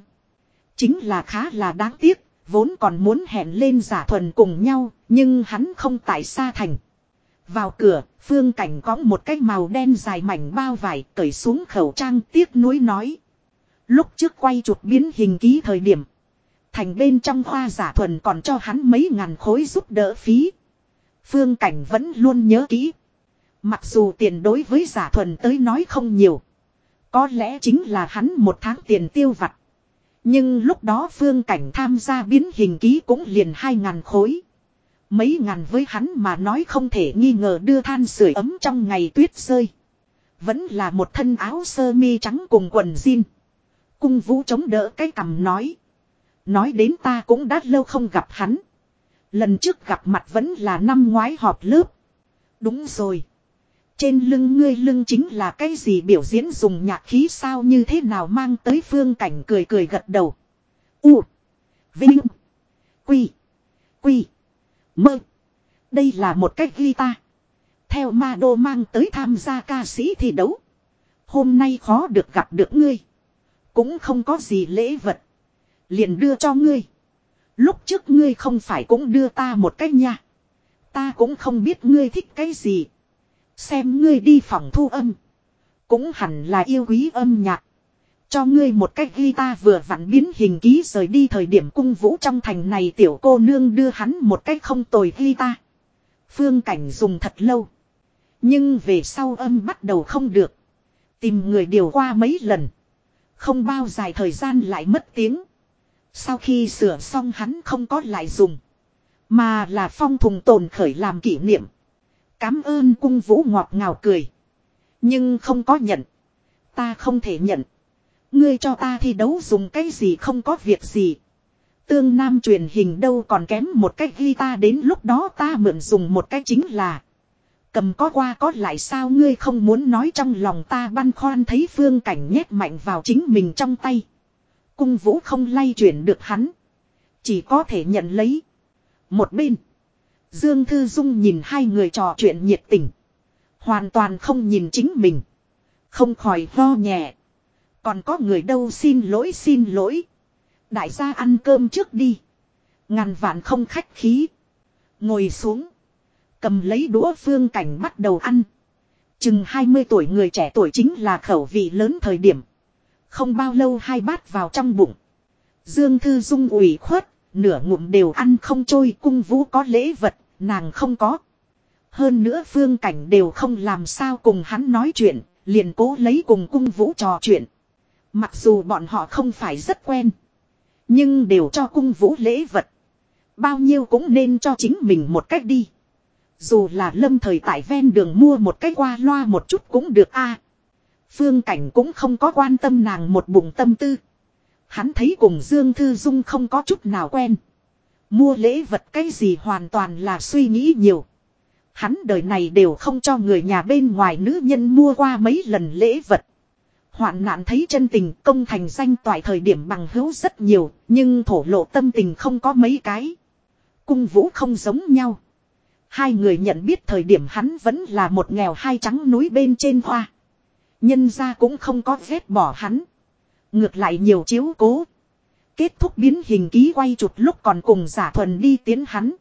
Chính là khá là đáng tiếc, vốn còn muốn hẹn lên giả thuần cùng nhau, nhưng hắn không tại xa thành. Vào cửa, phương cảnh có một cái màu đen dài mảnh bao vải cởi xuống khẩu trang tiếc nuối nói. Lúc trước quay chuột biến hình ký thời điểm. Thành bên trong khoa giả thuần còn cho hắn mấy ngàn khối giúp đỡ phí. Phương Cảnh vẫn luôn nhớ kỹ. Mặc dù tiền đối với giả thuần tới nói không nhiều. Có lẽ chính là hắn một tháng tiền tiêu vặt. Nhưng lúc đó Phương Cảnh tham gia biến hình ký cũng liền hai ngàn khối. Mấy ngàn với hắn mà nói không thể nghi ngờ đưa than sưởi ấm trong ngày tuyết rơi. Vẫn là một thân áo sơ mi trắng cùng quần jean. Cung vũ chống đỡ cái cằm nói. Nói đến ta cũng đã lâu không gặp hắn. Lần trước gặp mặt vẫn là năm ngoái họp lớp. Đúng rồi. Trên lưng ngươi lưng chính là cái gì biểu diễn dùng nhạc khí sao như thế nào mang tới phương cảnh cười cười gật đầu. U. Vinh. Quy. Quy. Mơ. Đây là một cách guitar. Theo ma đô mang tới tham gia ca sĩ thi đấu. Hôm nay khó được gặp được ngươi. Cũng không có gì lễ vật. Liền đưa cho ngươi. Lúc trước ngươi không phải cũng đưa ta một cách nha. Ta cũng không biết ngươi thích cái gì. Xem ngươi đi phòng thu âm. Cũng hẳn là yêu quý âm nhạc. Cho ngươi một cách guitar vừa vặn biến hình ký rời đi thời điểm cung vũ trong thành này tiểu cô nương đưa hắn một cách không tồi guitar. Phương cảnh dùng thật lâu. Nhưng về sau âm bắt đầu không được. Tìm người điều qua mấy lần. Không bao dài thời gian lại mất tiếng. Sau khi sửa xong hắn không có lại dùng. Mà là phong thùng tồn khởi làm kỷ niệm. Cám ơn cung vũ ngọt ngào cười. Nhưng không có nhận. Ta không thể nhận. Ngươi cho ta thi đấu dùng cái gì không có việc gì. Tương Nam truyền hình đâu còn kém một cách ghi ta đến lúc đó ta mượn dùng một cách chính là. Cầm có qua có lại sao ngươi không muốn nói trong lòng ta băn khoăn thấy phương cảnh nhét mạnh vào chính mình trong tay. Cung vũ không lay chuyển được hắn. Chỉ có thể nhận lấy. Một bên. Ừ. Dương Thư Dung nhìn hai người trò chuyện nhiệt tình. Hoàn toàn không nhìn chính mình. Không khỏi lo nhẹ. Còn có người đâu xin lỗi xin lỗi. Đại gia ăn cơm trước đi. Ngàn vạn không khách khí. Ngồi xuống. Cầm lấy đũa phương cảnh bắt đầu ăn. Chừng 20 tuổi người trẻ tuổi chính là khẩu vị lớn thời điểm. Không bao lâu hai bát vào trong bụng. Dương Thư Dung ủy khuất, nửa ngụm đều ăn không trôi cung vũ có lễ vật, nàng không có. Hơn nữa phương cảnh đều không làm sao cùng hắn nói chuyện, liền cố lấy cùng cung vũ trò chuyện. Mặc dù bọn họ không phải rất quen. Nhưng đều cho cung vũ lễ vật. Bao nhiêu cũng nên cho chính mình một cách đi. Dù là lâm thời tại ven đường mua một cái qua loa một chút cũng được a. Phương Cảnh cũng không có quan tâm nàng một bụng tâm tư. Hắn thấy cùng Dương Thư Dung không có chút nào quen. Mua lễ vật cái gì hoàn toàn là suy nghĩ nhiều. Hắn đời này đều không cho người nhà bên ngoài nữ nhân mua qua mấy lần lễ vật. Hoạn nạn thấy chân tình công thành danh toại thời điểm bằng hữu rất nhiều, nhưng thổ lộ tâm tình không có mấy cái. Cung vũ không giống nhau. Hai người nhận biết thời điểm hắn vẫn là một nghèo hai trắng núi bên trên hoa. Nhân ra cũng không có ghét bỏ hắn. Ngược lại nhiều chiếu cố. Kết thúc biến hình ký quay chụp lúc còn cùng giả thuần đi tiến hắn.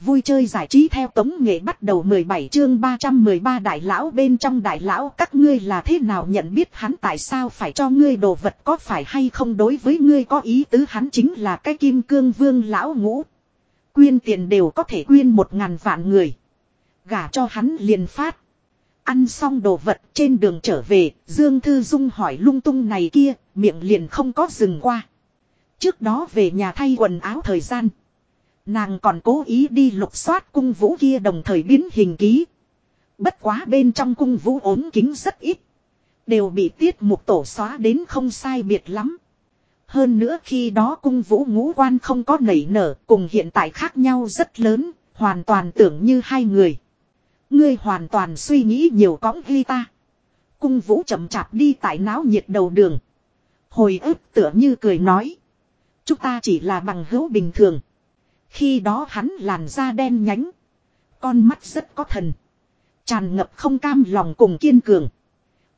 Vui chơi giải trí theo tống nghệ bắt đầu 17 chương 313 đại lão bên trong đại lão các ngươi là thế nào nhận biết hắn tại sao phải cho ngươi đồ vật có phải hay không đối với ngươi có ý tứ hắn chính là cái kim cương vương lão ngũ. Quyên tiền đều có thể quyên một ngàn vạn người. Gả cho hắn liền phát. Ăn xong đồ vật trên đường trở về, Dương Thư Dung hỏi lung tung này kia, miệng liền không có dừng qua. Trước đó về nhà thay quần áo thời gian. Nàng còn cố ý đi lục soát cung vũ kia đồng thời biến hình ký. Bất quá bên trong cung vũ ốm kính rất ít. Đều bị tiết mục tổ xóa đến không sai biệt lắm. Hơn nữa khi đó cung vũ ngũ quan không có nảy nở cùng hiện tại khác nhau rất lớn, hoàn toàn tưởng như hai người. Ngươi hoàn toàn suy nghĩ nhiều cõng ghi ta. Cung vũ chậm chạp đi tại náo nhiệt đầu đường. Hồi ức tựa như cười nói. Chúng ta chỉ là bằng hữu bình thường. Khi đó hắn làn da đen nhánh. Con mắt rất có thần. Tràn ngập không cam lòng cùng kiên cường.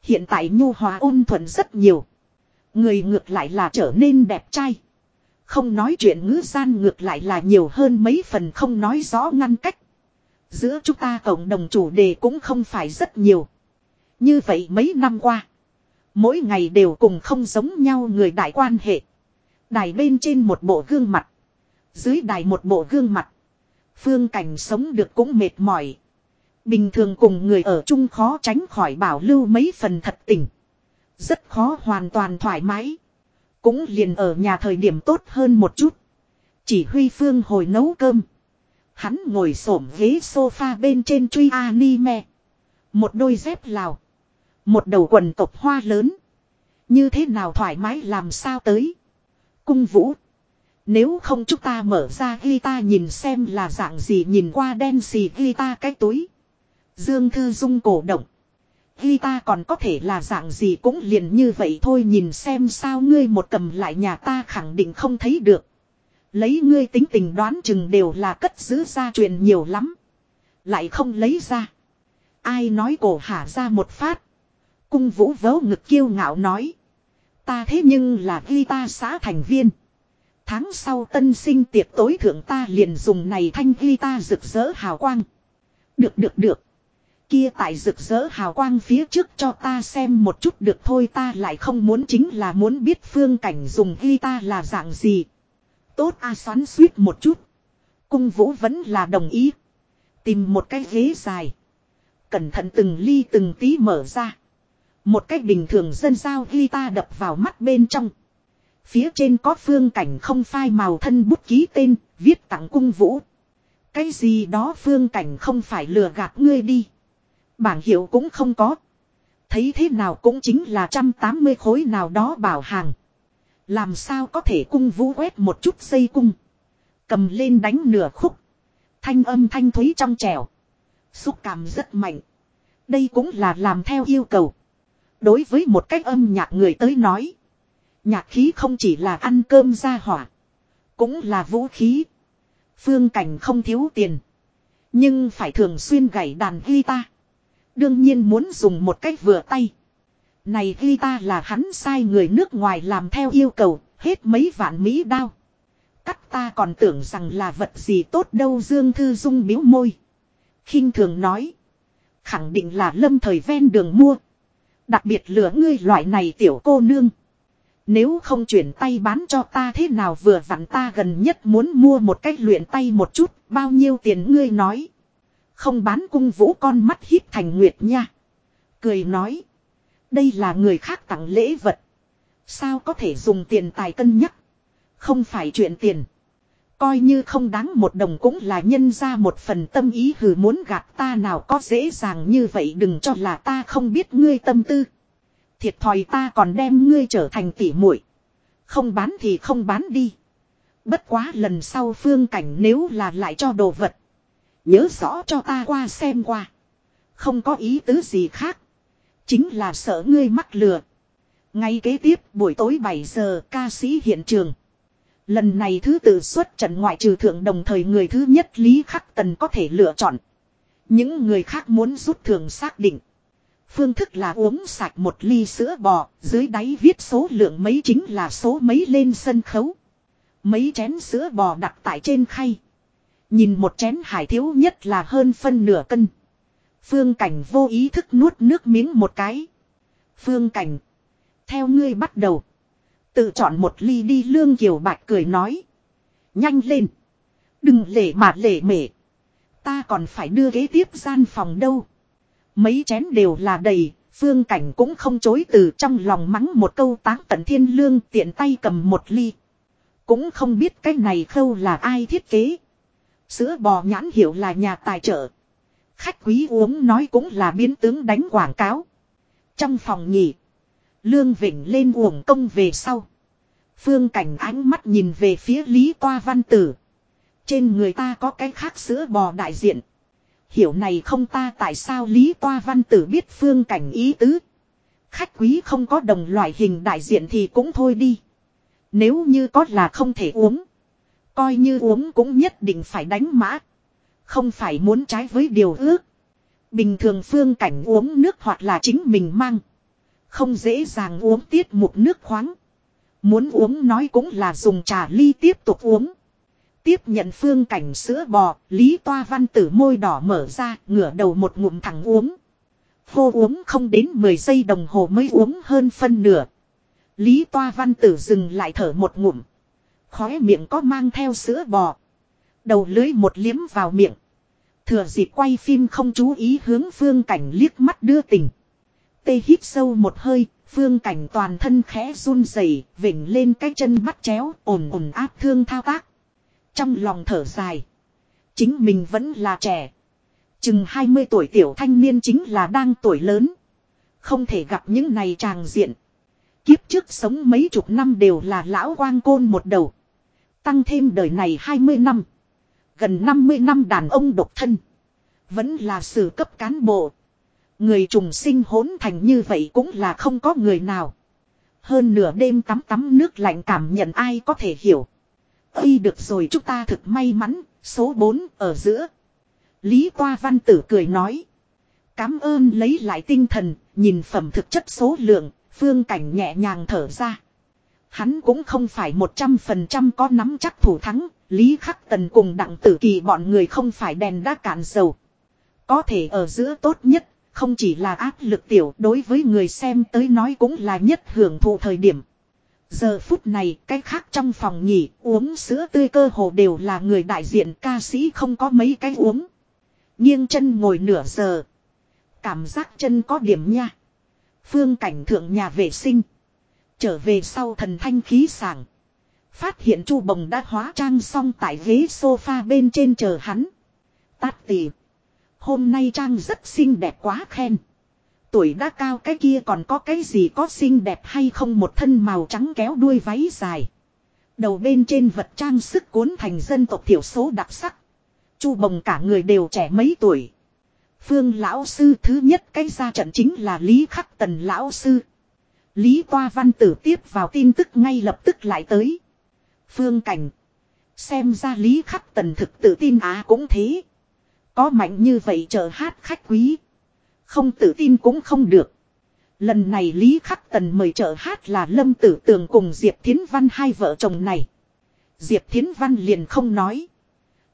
Hiện tại nhu hòa ôn thuận rất nhiều. Người ngược lại là trở nên đẹp trai. Không nói chuyện ngữ gian ngược lại là nhiều hơn mấy phần không nói rõ ngăn cách. Giữa chúng ta cộng đồng chủ đề cũng không phải rất nhiều. Như vậy mấy năm qua. Mỗi ngày đều cùng không giống nhau người đại quan hệ. Đài bên trên một bộ gương mặt. Dưới đài một bộ gương mặt. Phương cảnh sống được cũng mệt mỏi. Bình thường cùng người ở chung khó tránh khỏi bảo lưu mấy phần thật tình. Rất khó hoàn toàn thoải mái. Cũng liền ở nhà thời điểm tốt hơn một chút. Chỉ huy Phương hồi nấu cơm. Hắn ngồi xổm ghế sofa bên trên truy anime. Một đôi dép lào. Một đầu quần tộc hoa lớn. Như thế nào thoải mái làm sao tới. Cung vũ. Nếu không chúng ta mở ra guitar nhìn xem là dạng gì nhìn qua đen xì guitar cái túi. Dương Thư Dung cổ động. Guitar còn có thể là dạng gì cũng liền như vậy thôi nhìn xem sao ngươi một cầm lại nhà ta khẳng định không thấy được. Lấy ngươi tính tình đoán chừng đều là cất giữ gia truyền nhiều lắm. Lại không lấy ra. Ai nói cổ hả ra một phát. Cung vũ vớ ngực kiêu ngạo nói. Ta thế nhưng là guitar xã thành viên. Tháng sau tân sinh tiệc tối thượng ta liền dùng này thanh guitar rực rỡ hào quang. Được được được. Kia tại rực rỡ hào quang phía trước cho ta xem một chút được thôi ta lại không muốn chính là muốn biết phương cảnh dùng ta là dạng gì. Tốt a xoắn suýt một chút. Cung vũ vẫn là đồng ý. Tìm một cái ghế dài. Cẩn thận từng ly từng tí mở ra. Một cách bình thường dân sao ghi ta đập vào mắt bên trong. Phía trên có phương cảnh không phai màu thân bút ký tên, viết tặng cung vũ. Cái gì đó phương cảnh không phải lừa gạt ngươi đi. Bảng hiệu cũng không có. Thấy thế nào cũng chính là 180 khối nào đó bảo hàng. Làm sao có thể cung vũ quét một chút dây cung. Cầm lên đánh nửa khúc. Thanh âm thanh thúy trong trẻo. Xúc cảm rất mạnh. Đây cũng là làm theo yêu cầu. Đối với một cách âm nhạc người tới nói. Nhạc khí không chỉ là ăn cơm ra hỏa. Cũng là vũ khí. Phương cảnh không thiếu tiền. Nhưng phải thường xuyên gảy đàn guitar. Đương nhiên muốn dùng một cách vừa tay. Này guitar là hắn sai người nước ngoài làm theo yêu cầu, hết mấy vạn Mỹ đao. Cắt ta còn tưởng rằng là vật gì tốt đâu Dương Thư Dung biếu môi. khinh thường nói. Khẳng định là lâm thời ven đường mua. Đặc biệt lửa ngươi loại này tiểu cô nương. Nếu không chuyển tay bán cho ta thế nào vừa vặn ta gần nhất muốn mua một cách luyện tay một chút, bao nhiêu tiền ngươi nói. Không bán cung vũ con mắt hít thành nguyệt nha. Cười nói. Đây là người khác tặng lễ vật. Sao có thể dùng tiền tài cân nhắc. Không phải chuyện tiền. Coi như không đáng một đồng cũng là nhân ra một phần tâm ý hừ muốn gạt ta nào có dễ dàng như vậy đừng cho là ta không biết ngươi tâm tư. Thiệt thòi ta còn đem ngươi trở thành tỉ muội Không bán thì không bán đi. Bất quá lần sau phương cảnh nếu là lại cho đồ vật. Nhớ rõ cho ta qua xem qua. Không có ý tứ gì khác. Chính là sợ ngươi mắc lừa. Ngay kế tiếp buổi tối 7 giờ ca sĩ hiện trường. Lần này thứ tự xuất trận ngoại trừ thượng đồng thời người thứ nhất Lý Khắc Tần có thể lựa chọn. Những người khác muốn rút thường xác định. Phương thức là uống sạch một ly sữa bò, dưới đáy viết số lượng mấy chính là số mấy lên sân khấu. Mấy chén sữa bò đặt tại trên khay. Nhìn một chén hải thiếu nhất là hơn phân nửa cân. Phương cảnh vô ý thức nuốt nước miếng một cái. Phương cảnh. Theo ngươi bắt đầu. Tự chọn một ly đi lương kiều bạch cười nói. Nhanh lên. Đừng lệ mà lệ mệ. Ta còn phải đưa ghế tiếp gian phòng đâu. Mấy chén đều là đầy, phương cảnh cũng không chối từ trong lòng mắng một câu táng tận thiên lương tiện tay cầm một ly. Cũng không biết cái này khâu là ai thiết kế. Sữa bò nhãn hiệu là nhà tài trợ. Khách quý uống nói cũng là biến tướng đánh quảng cáo. Trong phòng nghỉ. Lương Vịnh lên uổng công về sau. Phương cảnh ánh mắt nhìn về phía Lý Toa Văn Tử. Trên người ta có cái khác sữa bò đại diện. Hiểu này không ta tại sao Lý Toa Văn Tử biết phương cảnh ý tứ. Khách quý không có đồng loại hình đại diện thì cũng thôi đi. Nếu như có là không thể uống. Coi như uống cũng nhất định phải đánh mã. Không phải muốn trái với điều ước. Bình thường phương cảnh uống nước hoặc là chính mình mang. Không dễ dàng uống tiết một nước khoáng. Muốn uống nói cũng là dùng trà ly tiếp tục uống. Tiếp nhận phương cảnh sữa bò, Lý Toa Văn tử môi đỏ mở ra, ngửa đầu một ngụm thẳng uống. Khô uống không đến 10 giây đồng hồ mới uống hơn phân nửa. Lý Toa Văn tử dừng lại thở một ngụm. Khóe miệng có mang theo sữa bò. Đầu lưới một liếm vào miệng. Thừa dịp quay phim không chú ý hướng phương cảnh liếc mắt đưa tình. Tê hít sâu một hơi, phương cảnh toàn thân khẽ run rẩy, vỉnh lên cái chân bắt chéo, ổn ổn áp thương thao tác. Trong lòng thở dài. Chính mình vẫn là trẻ. Chừng 20 tuổi tiểu thanh niên chính là đang tuổi lớn. Không thể gặp những này tràng diện. Kiếp trước sống mấy chục năm đều là lão quang côn một đầu. Tăng thêm đời này 20 năm. Gần 50 năm đàn ông độc thân. Vẫn là sự cấp cán bộ. Người trùng sinh hỗn thành như vậy cũng là không có người nào. Hơn nửa đêm tắm tắm nước lạnh cảm nhận ai có thể hiểu. Ây được rồi chúng ta thực may mắn, số 4 ở giữa. Lý Toa Văn Tử cười nói. Cám ơn lấy lại tinh thần, nhìn phẩm thực chất số lượng, phương cảnh nhẹ nhàng thở ra. Hắn cũng không phải 100% có nắm chắc thủ thắng, Lý Khắc Tần cùng đặng tử kỳ bọn người không phải đèn đã cạn dầu. Có thể ở giữa tốt nhất, không chỉ là áp lực tiểu đối với người xem tới nói cũng là nhất hưởng thụ thời điểm. Giờ phút này, cái khác trong phòng nhỉ, uống sữa tươi cơ hồ đều là người đại diện ca sĩ không có mấy cái uống. Nghiêng chân ngồi nửa giờ. Cảm giác chân có điểm nha. Phương cảnh thượng nhà vệ sinh. Trở về sau thần thanh khí sảng. Phát hiện chu bồng đã hóa trang xong tại ghế sofa bên trên chờ hắn. Tát tì. Hôm nay trang rất xinh đẹp quá khen. Tuổi đã cao cái kia còn có cái gì có xinh đẹp hay không một thân màu trắng kéo đuôi váy dài. Đầu bên trên vật trang sức cuốn thành dân tộc thiểu số đặc sắc. Chu bồng cả người đều trẻ mấy tuổi. Phương lão sư thứ nhất cái ra trận chính là Lý Khắc Tần lão sư. Lý Toa Văn tử tiếp vào tin tức ngay lập tức lại tới. Phương Cảnh. Xem ra Lý Khắc Tần thực tự tin á cũng thế. Có mạnh như vậy chờ hát khách quý. Không tự tin cũng không được. Lần này Lý Khắc Tần mời trợ hát là Lâm Tử Tường cùng Diệp Thiến Văn hai vợ chồng này. Diệp Thiến Văn liền không nói.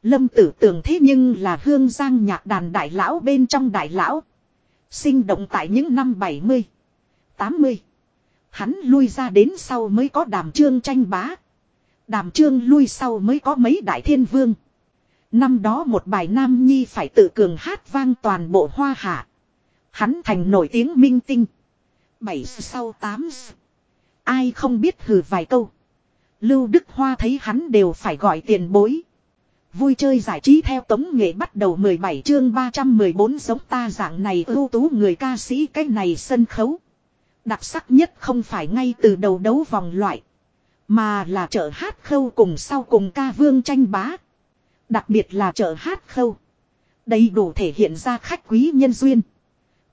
Lâm Tử Tường thế nhưng là hương giang nhạc đàn đại lão bên trong đại lão. Sinh động tại những năm 70, 80. Hắn lui ra đến sau mới có đàm trương tranh bá. Đàm trương lui sau mới có mấy đại thiên vương. Năm đó một bài nam nhi phải tự cường hát vang toàn bộ hoa hạ. Hắn thành nổi tiếng minh tinh. Bảy sau tám Ai không biết hừ vài câu. Lưu Đức Hoa thấy hắn đều phải gọi tiền bối. Vui chơi giải trí theo tống nghệ bắt đầu 17 chương 314 giống ta dạng này ưu tú người ca sĩ cái này sân khấu. Đặc sắc nhất không phải ngay từ đầu đấu vòng loại. Mà là chợ hát khâu cùng sau cùng ca vương tranh bá. Đặc biệt là chợ hát khâu. Đầy đủ thể hiện ra khách quý nhân duyên.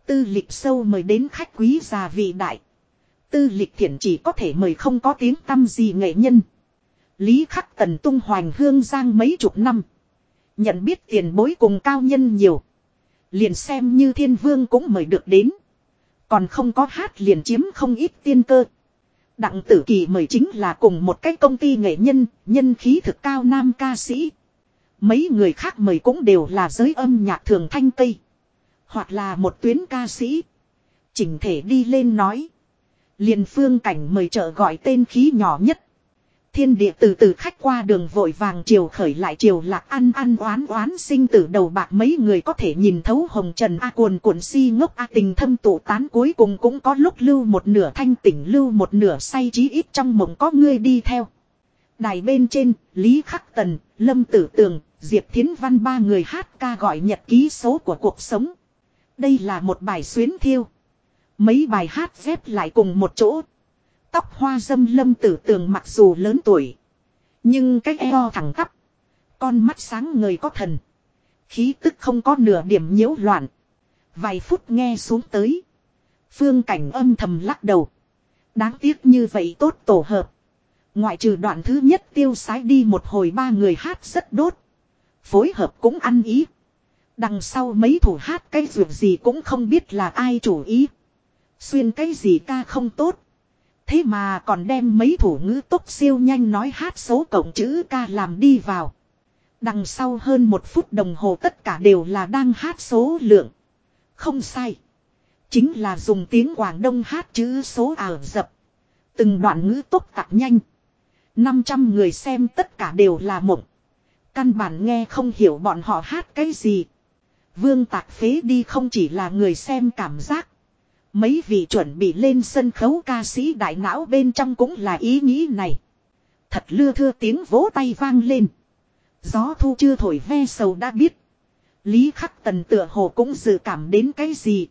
Tư lịch sâu mời đến khách quý già vị đại. Tư lịch thiện chỉ có thể mời không có tiếng tâm gì nghệ nhân. Lý khắc tần tung hoành hương giang mấy chục năm. Nhận biết tiền bối cùng cao nhân nhiều. Liền xem như thiên vương cũng mời được đến. Còn không có hát liền chiếm không ít tiên cơ. Đặng tử kỳ mời chính là cùng một cái công ty nghệ nhân, nhân khí thực cao nam ca sĩ. Mấy người khác mời cũng đều là giới âm nhạc thường thanh tây. Hoặc là một tuyến ca sĩ. Chỉnh thể đi lên nói. liền phương cảnh mời trợ gọi tên khí nhỏ nhất. Thiên địa từ từ khách qua đường vội vàng chiều khởi lại chiều lạc ăn ăn oán oán sinh tử đầu bạc mấy người có thể nhìn thấu hồng trần A cuồn cuộn si ngốc A tình thâm tụ tán cuối cùng cũng có lúc lưu một nửa thanh tỉnh lưu một nửa say trí ít trong mộng có người đi theo. Đài bên trên, Lý Khắc Tần, Lâm Tử Tường, Diệp Thiến Văn ba người hát ca gọi nhật ký số của cuộc sống. Đây là một bài xuyến thiêu. Mấy bài hát xếp lại cùng một chỗ. Tóc hoa dâm lâm tử tường mặc dù lớn tuổi. Nhưng cái eo thẳng tắp. Con mắt sáng người có thần. Khí tức không có nửa điểm nhiễu loạn. Vài phút nghe xuống tới. Phương cảnh âm thầm lắc đầu. Đáng tiếc như vậy tốt tổ hợp. Ngoại trừ đoạn thứ nhất tiêu sái đi một hồi ba người hát rất đốt. Phối hợp cũng ăn ý. Đằng sau mấy thủ hát cái ruột gì cũng không biết là ai chủ ý. Xuyên cái gì ca không tốt. Thế mà còn đem mấy thủ ngữ tốc siêu nhanh nói hát số cộng chữ ca làm đi vào. Đằng sau hơn một phút đồng hồ tất cả đều là đang hát số lượng. Không sai. Chính là dùng tiếng Quảng Đông hát chữ số ảo dập. Từng đoạn ngữ tốc tặng nhanh. 500 người xem tất cả đều là mộng. Căn bản nghe không hiểu bọn họ hát cái gì. Vương tạc phế đi không chỉ là người xem cảm giác. Mấy vị chuẩn bị lên sân khấu ca sĩ đại não bên trong cũng là ý nghĩ này. Thật lưa thưa tiếng vỗ tay vang lên. Gió thu chưa thổi ve sầu đã biết. Lý khắc tần tựa hồ cũng dự cảm đến cái gì.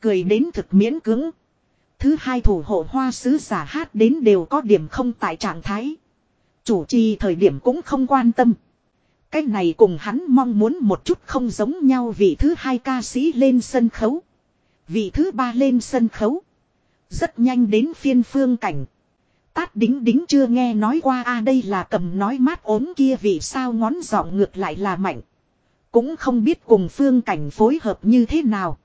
Cười đến thực miễn cứng. Thứ hai thủ hộ hoa sứ giả hát đến đều có điểm không tại trạng thái. Chủ trì thời điểm cũng không quan tâm. Cái này cùng hắn mong muốn một chút không giống nhau vì thứ hai ca sĩ lên sân khấu. Vị thứ ba lên sân khấu. Rất nhanh đến phiên phương cảnh. Tát đính đính chưa nghe nói qua a đây là cầm nói mát ốm kia vì sao ngón giọng ngược lại là mạnh. Cũng không biết cùng phương cảnh phối hợp như thế nào.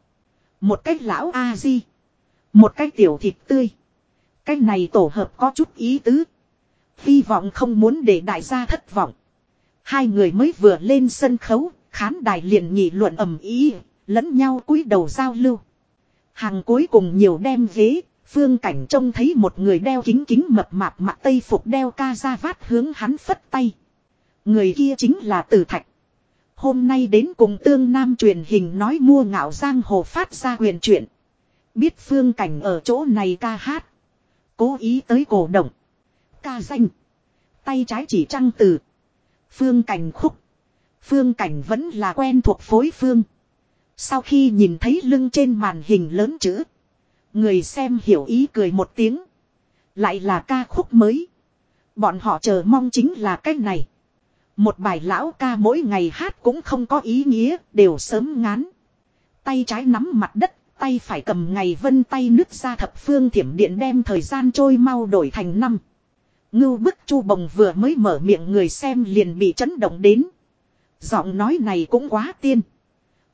Một cách lão A-di. Một cách tiểu thịt tươi. Cái này tổ hợp có chút ý tứ. Hy vọng không muốn để đại gia thất vọng. Hai người mới vừa lên sân khấu, khán đài liền nghị luận ầm ý, Lẫn nhau cúi đầu giao lưu. Hàng cuối cùng nhiều đem ghế, phương cảnh trông thấy một người đeo kính kính mập mạp mặt tây phục đeo ca ra vát hướng hắn phất tay. Người kia chính là Tử Thạch. Hôm nay đến cùng tương nam truyền hình nói mua ngạo giang hồ phát ra huyền chuyện. Biết phương cảnh ở chỗ này ca hát. Cố ý tới cổ động. Ca danh. Tay trái chỉ trăng từ. Phương cảnh khúc. Phương cảnh vẫn là quen thuộc phối phương. Sau khi nhìn thấy lưng trên màn hình lớn chữ. Người xem hiểu ý cười một tiếng. Lại là ca khúc mới. Bọn họ chờ mong chính là cách này. Một bài lão ca mỗi ngày hát cũng không có ý nghĩa, đều sớm ngán. Tay trái nắm mặt đất, tay phải cầm ngày vân tay nứt ra thập phương thiểm điện đem thời gian trôi mau đổi thành năm. Ngưu bức chu bồng vừa mới mở miệng người xem liền bị chấn động đến. Giọng nói này cũng quá tiên.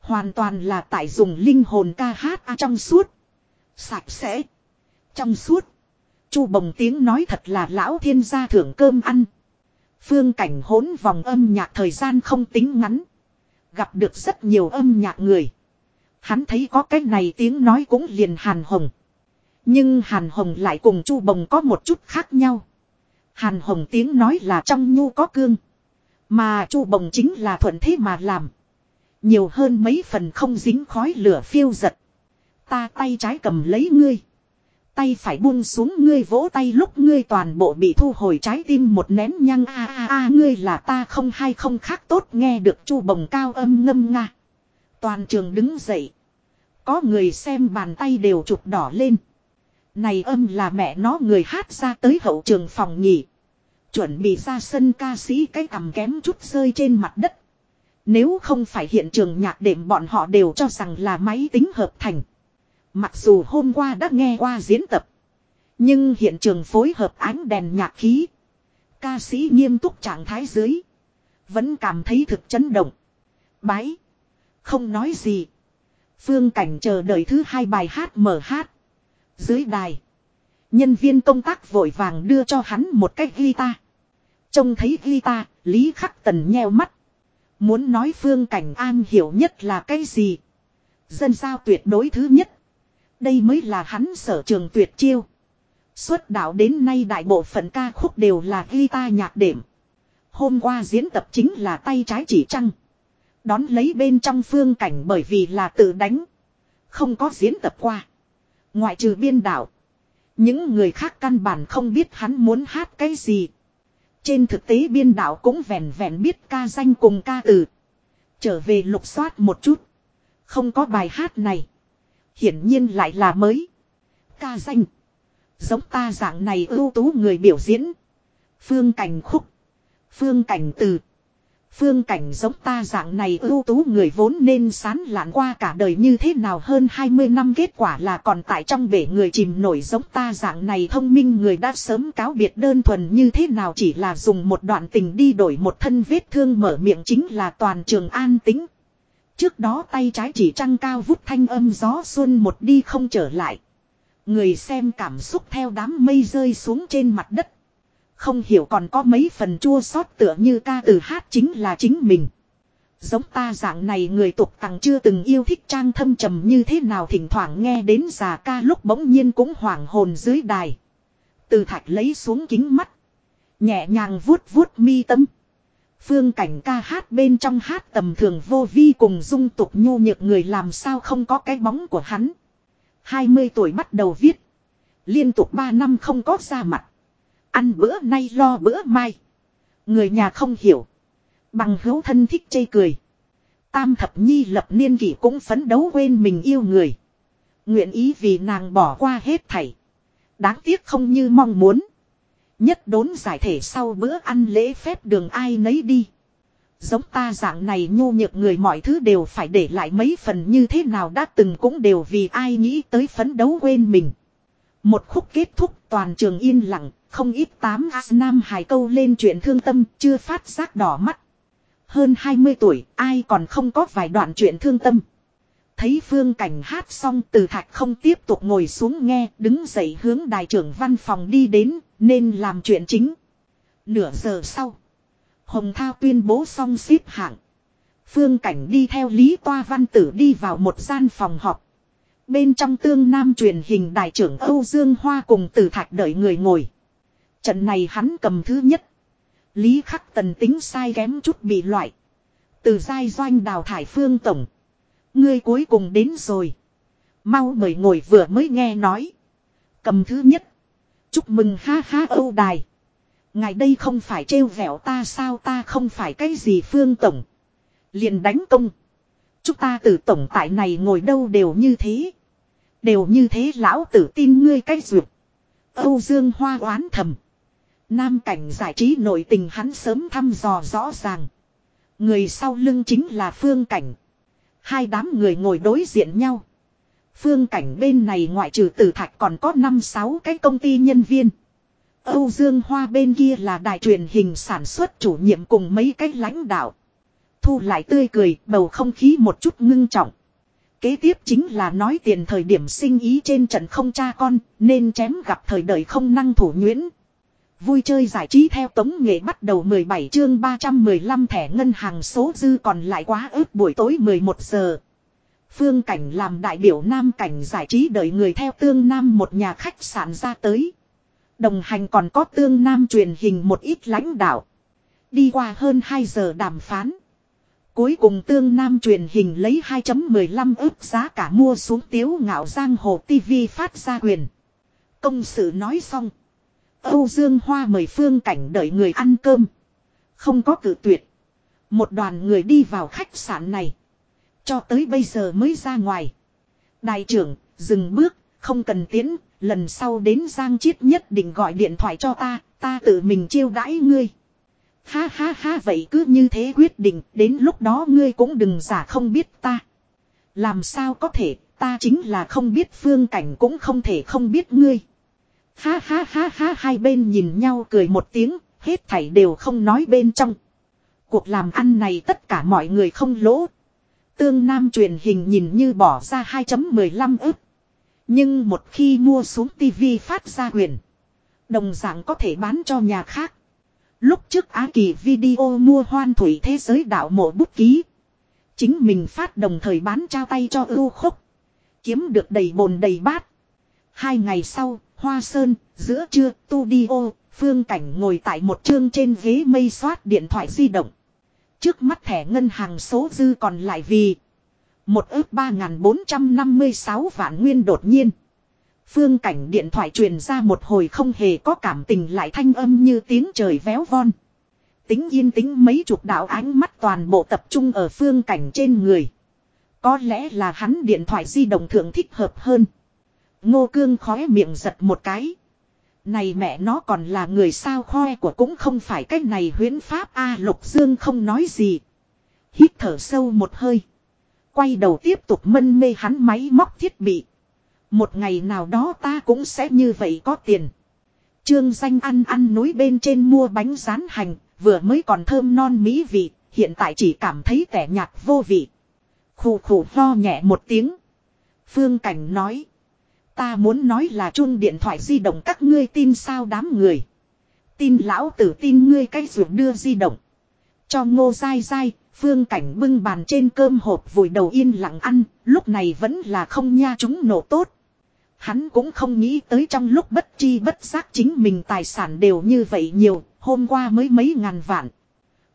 Hoàn toàn là tại dùng linh hồn ca hát à, trong suốt. Sạch sẽ. Trong suốt. Chu bồng tiếng nói thật là lão thiên gia thưởng cơm ăn. Phương cảnh hỗn vòng âm nhạc thời gian không tính ngắn. Gặp được rất nhiều âm nhạc người. Hắn thấy có cái này tiếng nói cũng liền hàn hồng. Nhưng hàn hồng lại cùng chu bồng có một chút khác nhau. Hàn hồng tiếng nói là trong nhu có cương. Mà chu bồng chính là thuận thế mà làm. Nhiều hơn mấy phần không dính khói lửa phiêu giật. Ta tay trái cầm lấy ngươi. Tay phải buông xuống ngươi vỗ tay lúc ngươi toàn bộ bị thu hồi trái tim một nén nhăng a a a, ngươi là ta không hay không khác tốt nghe được chu bồng cao âm ngâm nga. Toàn trường đứng dậy. Có người xem bàn tay đều chụp đỏ lên. Này âm là mẹ nó người hát ra tới hậu trường phòng nhỉ. Chuẩn bị ra sân ca sĩ cái cầm kém chút rơi trên mặt đất. Nếu không phải hiện trường nhạc đệm bọn họ đều cho rằng là máy tính hợp thành. Mặc dù hôm qua đã nghe qua diễn tập. Nhưng hiện trường phối hợp ánh đèn nhạc khí. Ca sĩ nghiêm túc trạng thái dưới. Vẫn cảm thấy thực chấn động. Bái. Không nói gì. Phương cảnh chờ đợi thứ hai bài hát mở hát. Dưới đài. Nhân viên công tác vội vàng đưa cho hắn một cái guitar. Trông thấy guitar, Lý Khắc Tần nheo mắt. Muốn nói phương cảnh an hiểu nhất là cái gì? Dân sao tuyệt đối thứ nhất. Đây mới là hắn sở trường tuyệt chiêu. Xuất đạo đến nay đại bộ phận ca khúc đều là guitar nhạc đệm. Hôm qua diễn tập chính là tay trái chỉ trăng. Đón lấy bên trong phương cảnh bởi vì là tự đánh. Không có diễn tập qua. Ngoại trừ biên đạo. Những người khác căn bản không biết hắn muốn hát cái gì. Trên thực tế biên đạo cũng vẹn vẹn biết ca danh cùng ca từ. Trở về lục soát một chút. Không có bài hát này. Hiển nhiên lại là mới. Ca danh. Giống ta dạng này ưu tú người biểu diễn. Phương cảnh khúc. Phương cảnh từ. Phương cảnh giống ta dạng này ưu tú người vốn nên sán lạn qua cả đời như thế nào hơn 20 năm kết quả là còn tại trong bể người chìm nổi giống ta dạng này thông minh người đã sớm cáo biệt đơn thuần như thế nào chỉ là dùng một đoạn tình đi đổi một thân vết thương mở miệng chính là toàn trường an tính. Trước đó tay trái chỉ trăng cao vút thanh âm gió xuân một đi không trở lại. Người xem cảm xúc theo đám mây rơi xuống trên mặt đất. Không hiểu còn có mấy phần chua xót tựa như ca từ hát chính là chính mình. Giống ta dạng này người tục tặng chưa từng yêu thích trang thâm trầm như thế nào thỉnh thoảng nghe đến già ca lúc bỗng nhiên cũng hoảng hồn dưới đài. Từ thạch lấy xuống kính mắt. Nhẹ nhàng vuốt vuốt mi tâm. Phương cảnh ca hát bên trong hát tầm thường vô vi cùng dung tục nhu nhược người làm sao không có cái bóng của hắn. 20 tuổi bắt đầu viết. Liên tục 3 năm không có ra mặt. Ăn bữa nay lo bữa mai. Người nhà không hiểu. Bằng hữu thân thích chê cười. Tam thập nhi lập niên kỷ cũng phấn đấu quên mình yêu người. Nguyện ý vì nàng bỏ qua hết thảy. Đáng tiếc không như mong muốn. Nhất đốn giải thể sau bữa ăn lễ phép đường ai nấy đi. Giống ta dạng này nhu nhược người mọi thứ đều phải để lại mấy phần như thế nào đã từng cũng đều vì ai nghĩ tới phấn đấu quên mình. Một khúc kết thúc toàn trường yên lặng, không ít tám A Nam hài câu lên chuyện thương tâm, chưa phát giác đỏ mắt. Hơn 20 tuổi, ai còn không có vài đoạn chuyện thương tâm. Thấy phương cảnh hát xong, từ thạch không tiếp tục ngồi xuống nghe, đứng dậy hướng đại trưởng văn phòng đi đến, nên làm chuyện chính. Nửa giờ sau. Hồng Thao tuyên bố xong xếp hạng. Phương Cảnh đi theo Lý Toa Văn Tử đi vào một gian phòng họp. Bên trong tương nam truyền hình đại trưởng Âu Dương Hoa cùng Tử Thạch đợi người ngồi. Trận này hắn cầm thứ nhất. Lý khắc tần tính sai kém chút bị loại. Từ giai doanh đào thải phương tổng. Ngươi cuối cùng đến rồi. Mau mời ngồi vừa mới nghe nói. Cầm thứ nhất. Chúc mừng ha ha Âu Đài. Ngài đây không phải trêu vẹo ta sao ta không phải cái gì phương tổng. liền đánh công. Chúng ta từ tổng tại này ngồi đâu đều như thế. Đều như thế lão tử tin ngươi cái duyệt. Âu Dương Hoa oán thầm. Nam cảnh giải trí nội tình hắn sớm thăm dò rõ ràng. Người sau lưng chính là phương cảnh. Hai đám người ngồi đối diện nhau. Phương cảnh bên này ngoại trừ tử thạch còn có 5-6 cái công ty nhân viên. Âu Dương Hoa bên kia là đài truyền hình sản xuất chủ nhiệm cùng mấy cái lãnh đạo. Thu lại tươi cười, bầu không khí một chút ngưng trọng. Kế tiếp chính là nói tiền thời điểm sinh ý trên trận không cha con, nên chém gặp thời đời không năng thủ nhuyễn. Vui chơi giải trí theo tống nghệ bắt đầu 17 chương 315 thẻ ngân hàng số dư còn lại quá ước buổi tối 11 giờ. Phương Cảnh làm đại biểu Nam Cảnh giải trí đợi người theo Tương Nam một nhà khách sạn ra tới. Đồng hành còn có Tương Nam truyền hình một ít lãnh đạo. Đi qua hơn 2 giờ đàm phán. Cuối cùng Tương Nam truyền hình lấy 2.15 ước giá cả mua xuống tiếu ngạo giang hồ TV phát ra quyền. Công sự nói xong. Âu Dương Hoa mời Phương Cảnh đợi người ăn cơm. Không có cử tuyệt. Một đoàn người đi vào khách sạn này. Cho tới bây giờ mới ra ngoài. Đại trưởng, dừng bước, không cần tiến, lần sau đến Giang Chiết nhất định gọi điện thoại cho ta, ta tự mình chiêu đãi ngươi. Ha ha ha vậy cứ như thế quyết định, đến lúc đó ngươi cũng đừng giả không biết ta. Làm sao có thể, ta chính là không biết phương cảnh cũng không thể không biết ngươi. Ha ha ha ha hai bên nhìn nhau cười một tiếng, hết thảy đều không nói bên trong. Cuộc làm ăn này tất cả mọi người không lỗ. Tương Nam truyền hình nhìn như bỏ ra 2.15 ức. Nhưng một khi mua xuống TV phát ra quyền. Đồng dạng có thể bán cho nhà khác. Lúc trước Á Kỳ video mua hoan thủy thế giới đạo mộ bút ký. Chính mình phát đồng thời bán trao tay cho ưu khúc. Kiếm được đầy bồn đầy bát. Hai ngày sau, Hoa Sơn, giữa trưa, tu đi ô, phương cảnh ngồi tại một chương trên ghế mây xoát điện thoại di động. Trước mắt thẻ ngân hàng số dư còn lại vì một ước ba bốn trăm năm mươi sáu vạn nguyên đột nhiên. Phương cảnh điện thoại truyền ra một hồi không hề có cảm tình lại thanh âm như tiếng trời véo von. Tính yên tĩnh mấy chục đạo ánh mắt toàn bộ tập trung ở phương cảnh trên người. Có lẽ là hắn điện thoại di động thượng thích hợp hơn. Ngô cương khóe miệng giật một cái. Này mẹ nó còn là người sao khoe của cũng không phải cách này huyến pháp A Lục Dương không nói gì. Hít thở sâu một hơi. Quay đầu tiếp tục mân mê hắn máy móc thiết bị. Một ngày nào đó ta cũng sẽ như vậy có tiền. Trương danh ăn ăn núi bên trên mua bánh rán hành, vừa mới còn thơm non mỹ vị, hiện tại chỉ cảm thấy tẻ nhạt vô vị. Khủ khủ lo nhẹ một tiếng. Phương Cảnh nói. Ta muốn nói là chuông điện thoại di động các ngươi tin sao đám người. Tin lão tử tin ngươi cái ruột đưa di động. Cho ngô dai dai, phương cảnh bưng bàn trên cơm hộp vùi đầu yên lặng ăn, lúc này vẫn là không nha chúng nổ tốt. Hắn cũng không nghĩ tới trong lúc bất chi bất giác chính mình tài sản đều như vậy nhiều, hôm qua mới mấy ngàn vạn.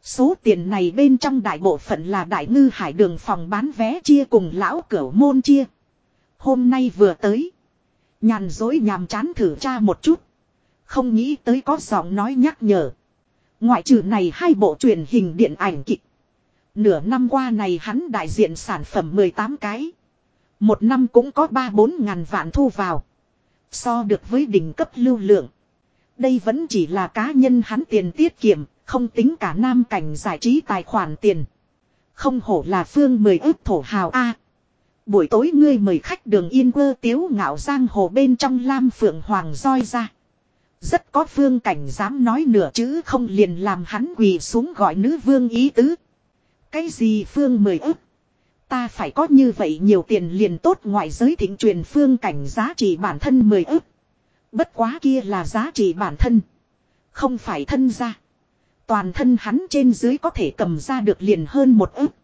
Số tiền này bên trong đại bộ phận là đại ngư hải đường phòng bán vé chia cùng lão cửu môn chia. Hôm nay vừa tới. Nhàn dối nhàm chán thử tra một chút. Không nghĩ tới có giọng nói nhắc nhở. Ngoại trừ này hai bộ truyền hình điện ảnh kịch. Nửa năm qua này hắn đại diện sản phẩm 18 cái. Một năm cũng có 3-4 ngàn vạn thu vào. So được với đỉnh cấp lưu lượng. Đây vẫn chỉ là cá nhân hắn tiền tiết kiệm, không tính cả nam cảnh giải trí tài khoản tiền. Không hổ là phương mười ước thổ hào A. Buổi tối ngươi mời khách đường yên quơ tiếu ngạo giang hồ bên trong lam phượng hoàng roi ra. Rất có phương cảnh dám nói nửa chữ không liền làm hắn quỳ xuống gọi nữ vương ý tứ. Cái gì phương mười ức? Ta phải có như vậy nhiều tiền liền tốt ngoại giới thịnh truyền phương cảnh giá trị bản thân mười ức. Bất quá kia là giá trị bản thân. Không phải thân ra. Toàn thân hắn trên dưới có thể cầm ra được liền hơn một ức.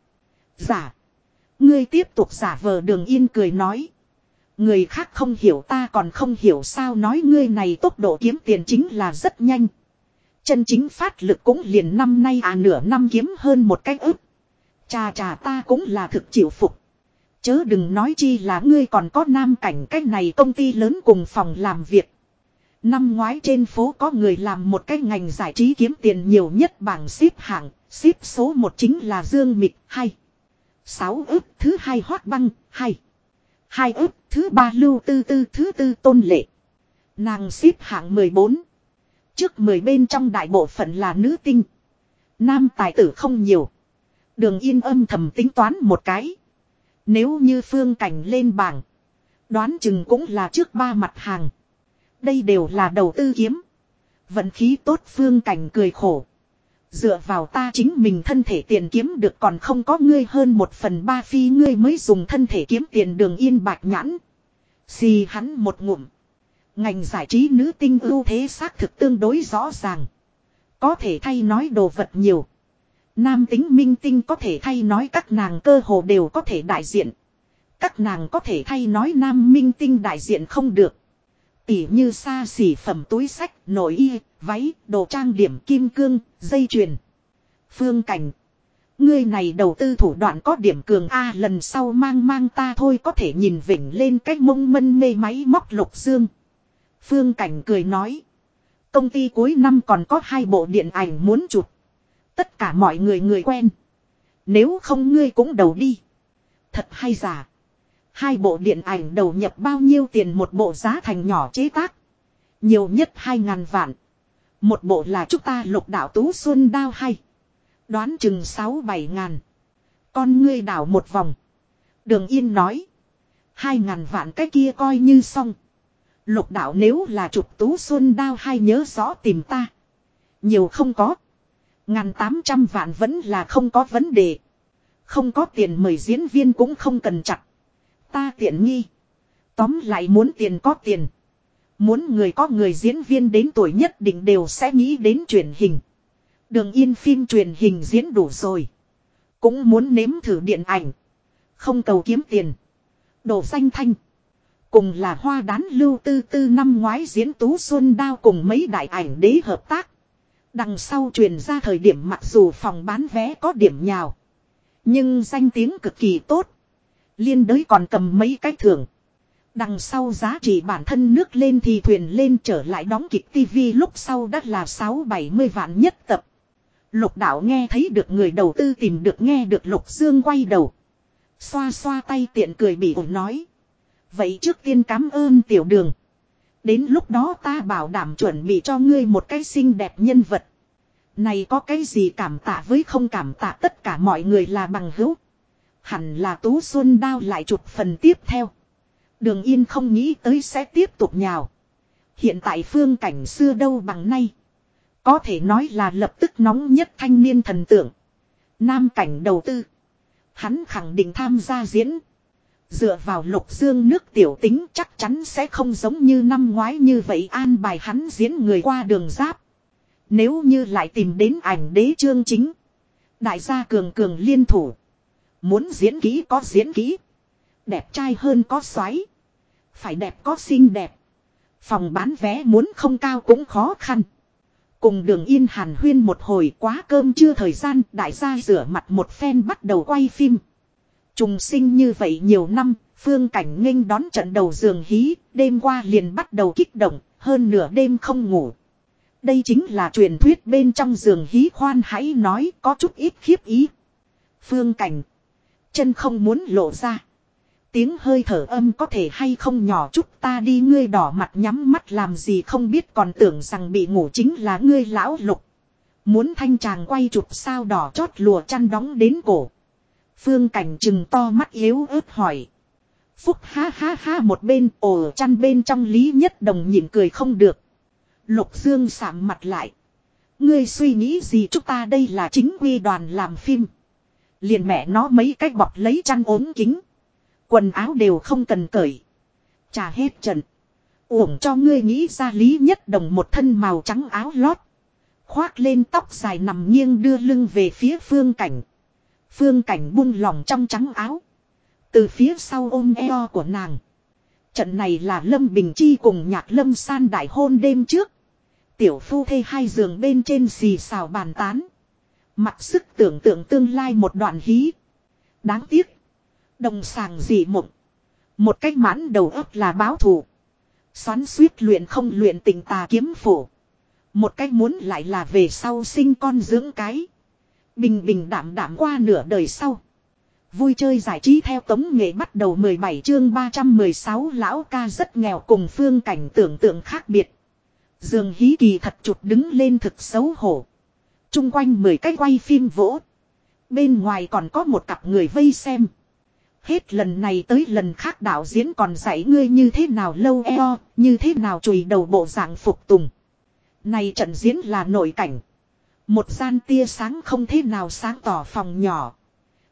Giả. Ngươi tiếp tục giả vờ đường yên cười nói. Người khác không hiểu ta còn không hiểu sao nói ngươi này tốc độ kiếm tiền chính là rất nhanh. Chân chính phát lực cũng liền năm nay à nửa năm kiếm hơn một cái ức. Chà chà ta cũng là thực chịu phục. Chớ đừng nói chi là ngươi còn có nam cảnh cách này công ty lớn cùng phòng làm việc. Năm ngoái trên phố có người làm một cái ngành giải trí kiếm tiền nhiều nhất bảng xếp hạng, xếp số một chính là Dương Mịch, hay. Sáu ức thứ hai hoác băng, hai, Hai ức thứ ba lưu tư tư thứ tư tôn lệ. Nàng xếp hạng 14. Trước 10 bên trong đại bộ phận là nữ tinh. Nam tài tử không nhiều. Đường yên âm thầm tính toán một cái. Nếu như phương cảnh lên bảng. Đoán chừng cũng là trước ba mặt hàng. Đây đều là đầu tư kiếm. Vận khí tốt phương cảnh cười khổ. Dựa vào ta chính mình thân thể tiền kiếm được còn không có ngươi hơn một phần ba phi ngươi mới dùng thân thể kiếm tiền đường yên bạch nhãn. Xì hắn một ngụm. Ngành giải trí nữ tinh ưu thế xác thực tương đối rõ ràng. Có thể thay nói đồ vật nhiều. Nam tính minh tinh có thể thay nói các nàng cơ hồ đều có thể đại diện. Các nàng có thể thay nói nam minh tinh đại diện không được. Tỉ như xa xỉ phẩm túi sách, nội y, váy, đồ trang điểm kim cương, dây chuyền. Phương cảnh. Ngươi này đầu tư thủ đoạn có điểm cường A lần sau mang mang ta thôi có thể nhìn vỉnh lên cách mông mân mê máy móc lục dương. Phương cảnh cười nói. Công ty cuối năm còn có hai bộ điện ảnh muốn chụp. Tất cả mọi người người quen. Nếu không ngươi cũng đầu đi. Thật hay giả. Hai bộ điện ảnh đầu nhập bao nhiêu tiền một bộ giá thành nhỏ chế tác. Nhiều nhất hai ngàn vạn. Một bộ là chúng ta lục đạo tú xuân đao hay. Đoán chừng sáu bảy ngàn. Con ngươi đảo một vòng. Đường Yên nói. Hai ngàn vạn cái kia coi như xong. Lục đạo nếu là chụp tú xuân đao hay nhớ rõ tìm ta. Nhiều không có. Ngàn tám trăm vạn vẫn là không có vấn đề. Không có tiền mời diễn viên cũng không cần chặt. Ta tiện nghi. Tóm lại muốn tiền có tiền. Muốn người có người diễn viên đến tuổi nhất định đều sẽ nghĩ đến truyền hình. Đường yên phim truyền hình diễn đủ rồi. Cũng muốn nếm thử điện ảnh. Không cầu kiếm tiền. Đồ danh thanh. Cùng là hoa đán lưu tư tư năm ngoái diễn tú xuân đao cùng mấy đại ảnh đế hợp tác. Đằng sau truyền ra thời điểm mặc dù phòng bán vé có điểm nhào. Nhưng danh tiếng cực kỳ tốt. Liên đới còn cầm mấy cái thưởng. Đằng sau giá trị bản thân nước lên thì thuyền lên trở lại đóng kịch tivi lúc sau đã là 6-70 vạn nhất tập. Lục đạo nghe thấy được người đầu tư tìm được nghe được lục dương quay đầu. Xoa xoa tay tiện cười bị ổn nói. Vậy trước tiên cảm ơn tiểu đường. Đến lúc đó ta bảo đảm chuẩn bị cho ngươi một cái xinh đẹp nhân vật. Này có cái gì cảm tạ với không cảm tạ tất cả mọi người là bằng hữu. Hẳn là Tú Xuân Đao lại chụp phần tiếp theo. Đường Yên không nghĩ tới sẽ tiếp tục nhào. Hiện tại phương cảnh xưa đâu bằng nay. Có thể nói là lập tức nóng nhất thanh niên thần tượng. Nam cảnh đầu tư. Hắn khẳng định tham gia diễn. Dựa vào lục dương nước tiểu tính chắc chắn sẽ không giống như năm ngoái như vậy an bài hắn diễn người qua đường giáp. Nếu như lại tìm đến ảnh đế chương chính. Đại gia cường cường liên thủ. Muốn diễn kỹ có diễn kỹ. Đẹp trai hơn có xoáy. Phải đẹp có xinh đẹp. Phòng bán vé muốn không cao cũng khó khăn. Cùng đường yên hàn huyên một hồi quá cơm chưa thời gian đại gia rửa mặt một phen bắt đầu quay phim. Trùng sinh như vậy nhiều năm, phương cảnh nghênh đón trận đầu giường hí, đêm qua liền bắt đầu kích động, hơn nửa đêm không ngủ. Đây chính là truyền thuyết bên trong giường hí khoan hãy nói có chút ít khiếp ý. Phương cảnh, chân không muốn lộ ra. Tiếng hơi thở âm có thể hay không nhỏ chút ta đi ngươi đỏ mặt nhắm mắt làm gì không biết còn tưởng rằng bị ngủ chính là ngươi lão lục. Muốn thanh chàng quay chụp sao đỏ chót lùa chăn đóng đến cổ. Phương cảnh chừng to mắt yếu ớt hỏi. Phúc ha ha ha một bên, ồ, chăn bên trong lý nhất đồng nhịn cười không được. Lục dương sạm mặt lại. Ngươi suy nghĩ gì chúng ta đây là chính quy đoàn làm phim. Liền mẹ nó mấy cách bọc lấy chăn ốm kính. Quần áo đều không cần cởi. Trả hết trận. Uổng cho ngươi nghĩ ra lý nhất đồng một thân màu trắng áo lót. Khoác lên tóc dài nằm nghiêng đưa lưng về phía phương cảnh. Phương cảnh buông lòng trong trắng áo. Từ phía sau ôm eo của nàng. Trận này là Lâm Bình Chi cùng nhạc Lâm San đại hôn đêm trước. Tiểu phu thê hai giường bên trên xì xào bàn tán. mặt sức tưởng tượng tương lai một đoạn hí. Đáng tiếc. Đồng sàng dị mộng. Một cách mãn đầu óc là báo thù. Xoắn suýt luyện không luyện tình tà kiếm phổ. Một cách muốn lại là về sau sinh con dưỡng cái. Bình bình đảm đảm qua nửa đời sau. Vui chơi giải trí theo tống nghệ bắt đầu 17 chương 316 lão ca rất nghèo cùng phương cảnh tưởng tượng khác biệt. Dương hí kỳ thật chụt đứng lên thực xấu hổ. Trung quanh 10 cái quay phim vỗ. Bên ngoài còn có một cặp người vây xem. Hết lần này tới lần khác đạo diễn còn dạy ngươi như thế nào lâu eo, như thế nào chùi đầu bộ dạng phục tùng. Này trận diễn là nội cảnh. Một gian tia sáng không thế nào sáng tỏ phòng nhỏ.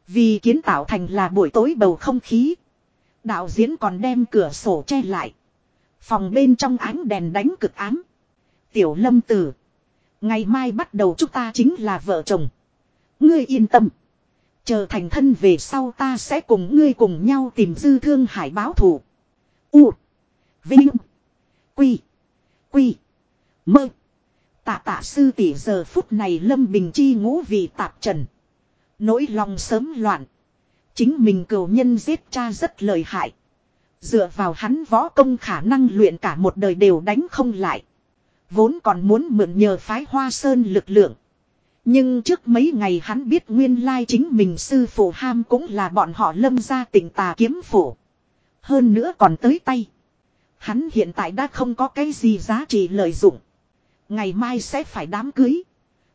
Vì kiến tạo thành là buổi tối bầu không khí. Đạo diễn còn đem cửa sổ che lại. Phòng bên trong ánh đèn đánh cực ám. Tiểu lâm tử. Ngày mai bắt đầu chúng ta chính là vợ chồng. Ngươi yên tâm. Chờ thành thân về sau ta sẽ cùng ngươi cùng nhau tìm dư thương hải báo thù. U. Vinh. Quy. Quy. Mơ. Tạ tạ sư tỷ giờ phút này lâm bình chi ngũ vị tạp trần. Nỗi lòng sớm loạn. Chính mình cầu nhân giết cha rất lợi hại. Dựa vào hắn võ công khả năng luyện cả một đời đều đánh không lại. Vốn còn muốn mượn nhờ phái hoa sơn lực lượng. Nhưng trước mấy ngày hắn biết nguyên lai chính mình sư phụ ham cũng là bọn họ lâm ra tỉnh tà kiếm phủ. Hơn nữa còn tới tay. Hắn hiện tại đã không có cái gì giá trị lợi dụng. Ngày mai sẽ phải đám cưới.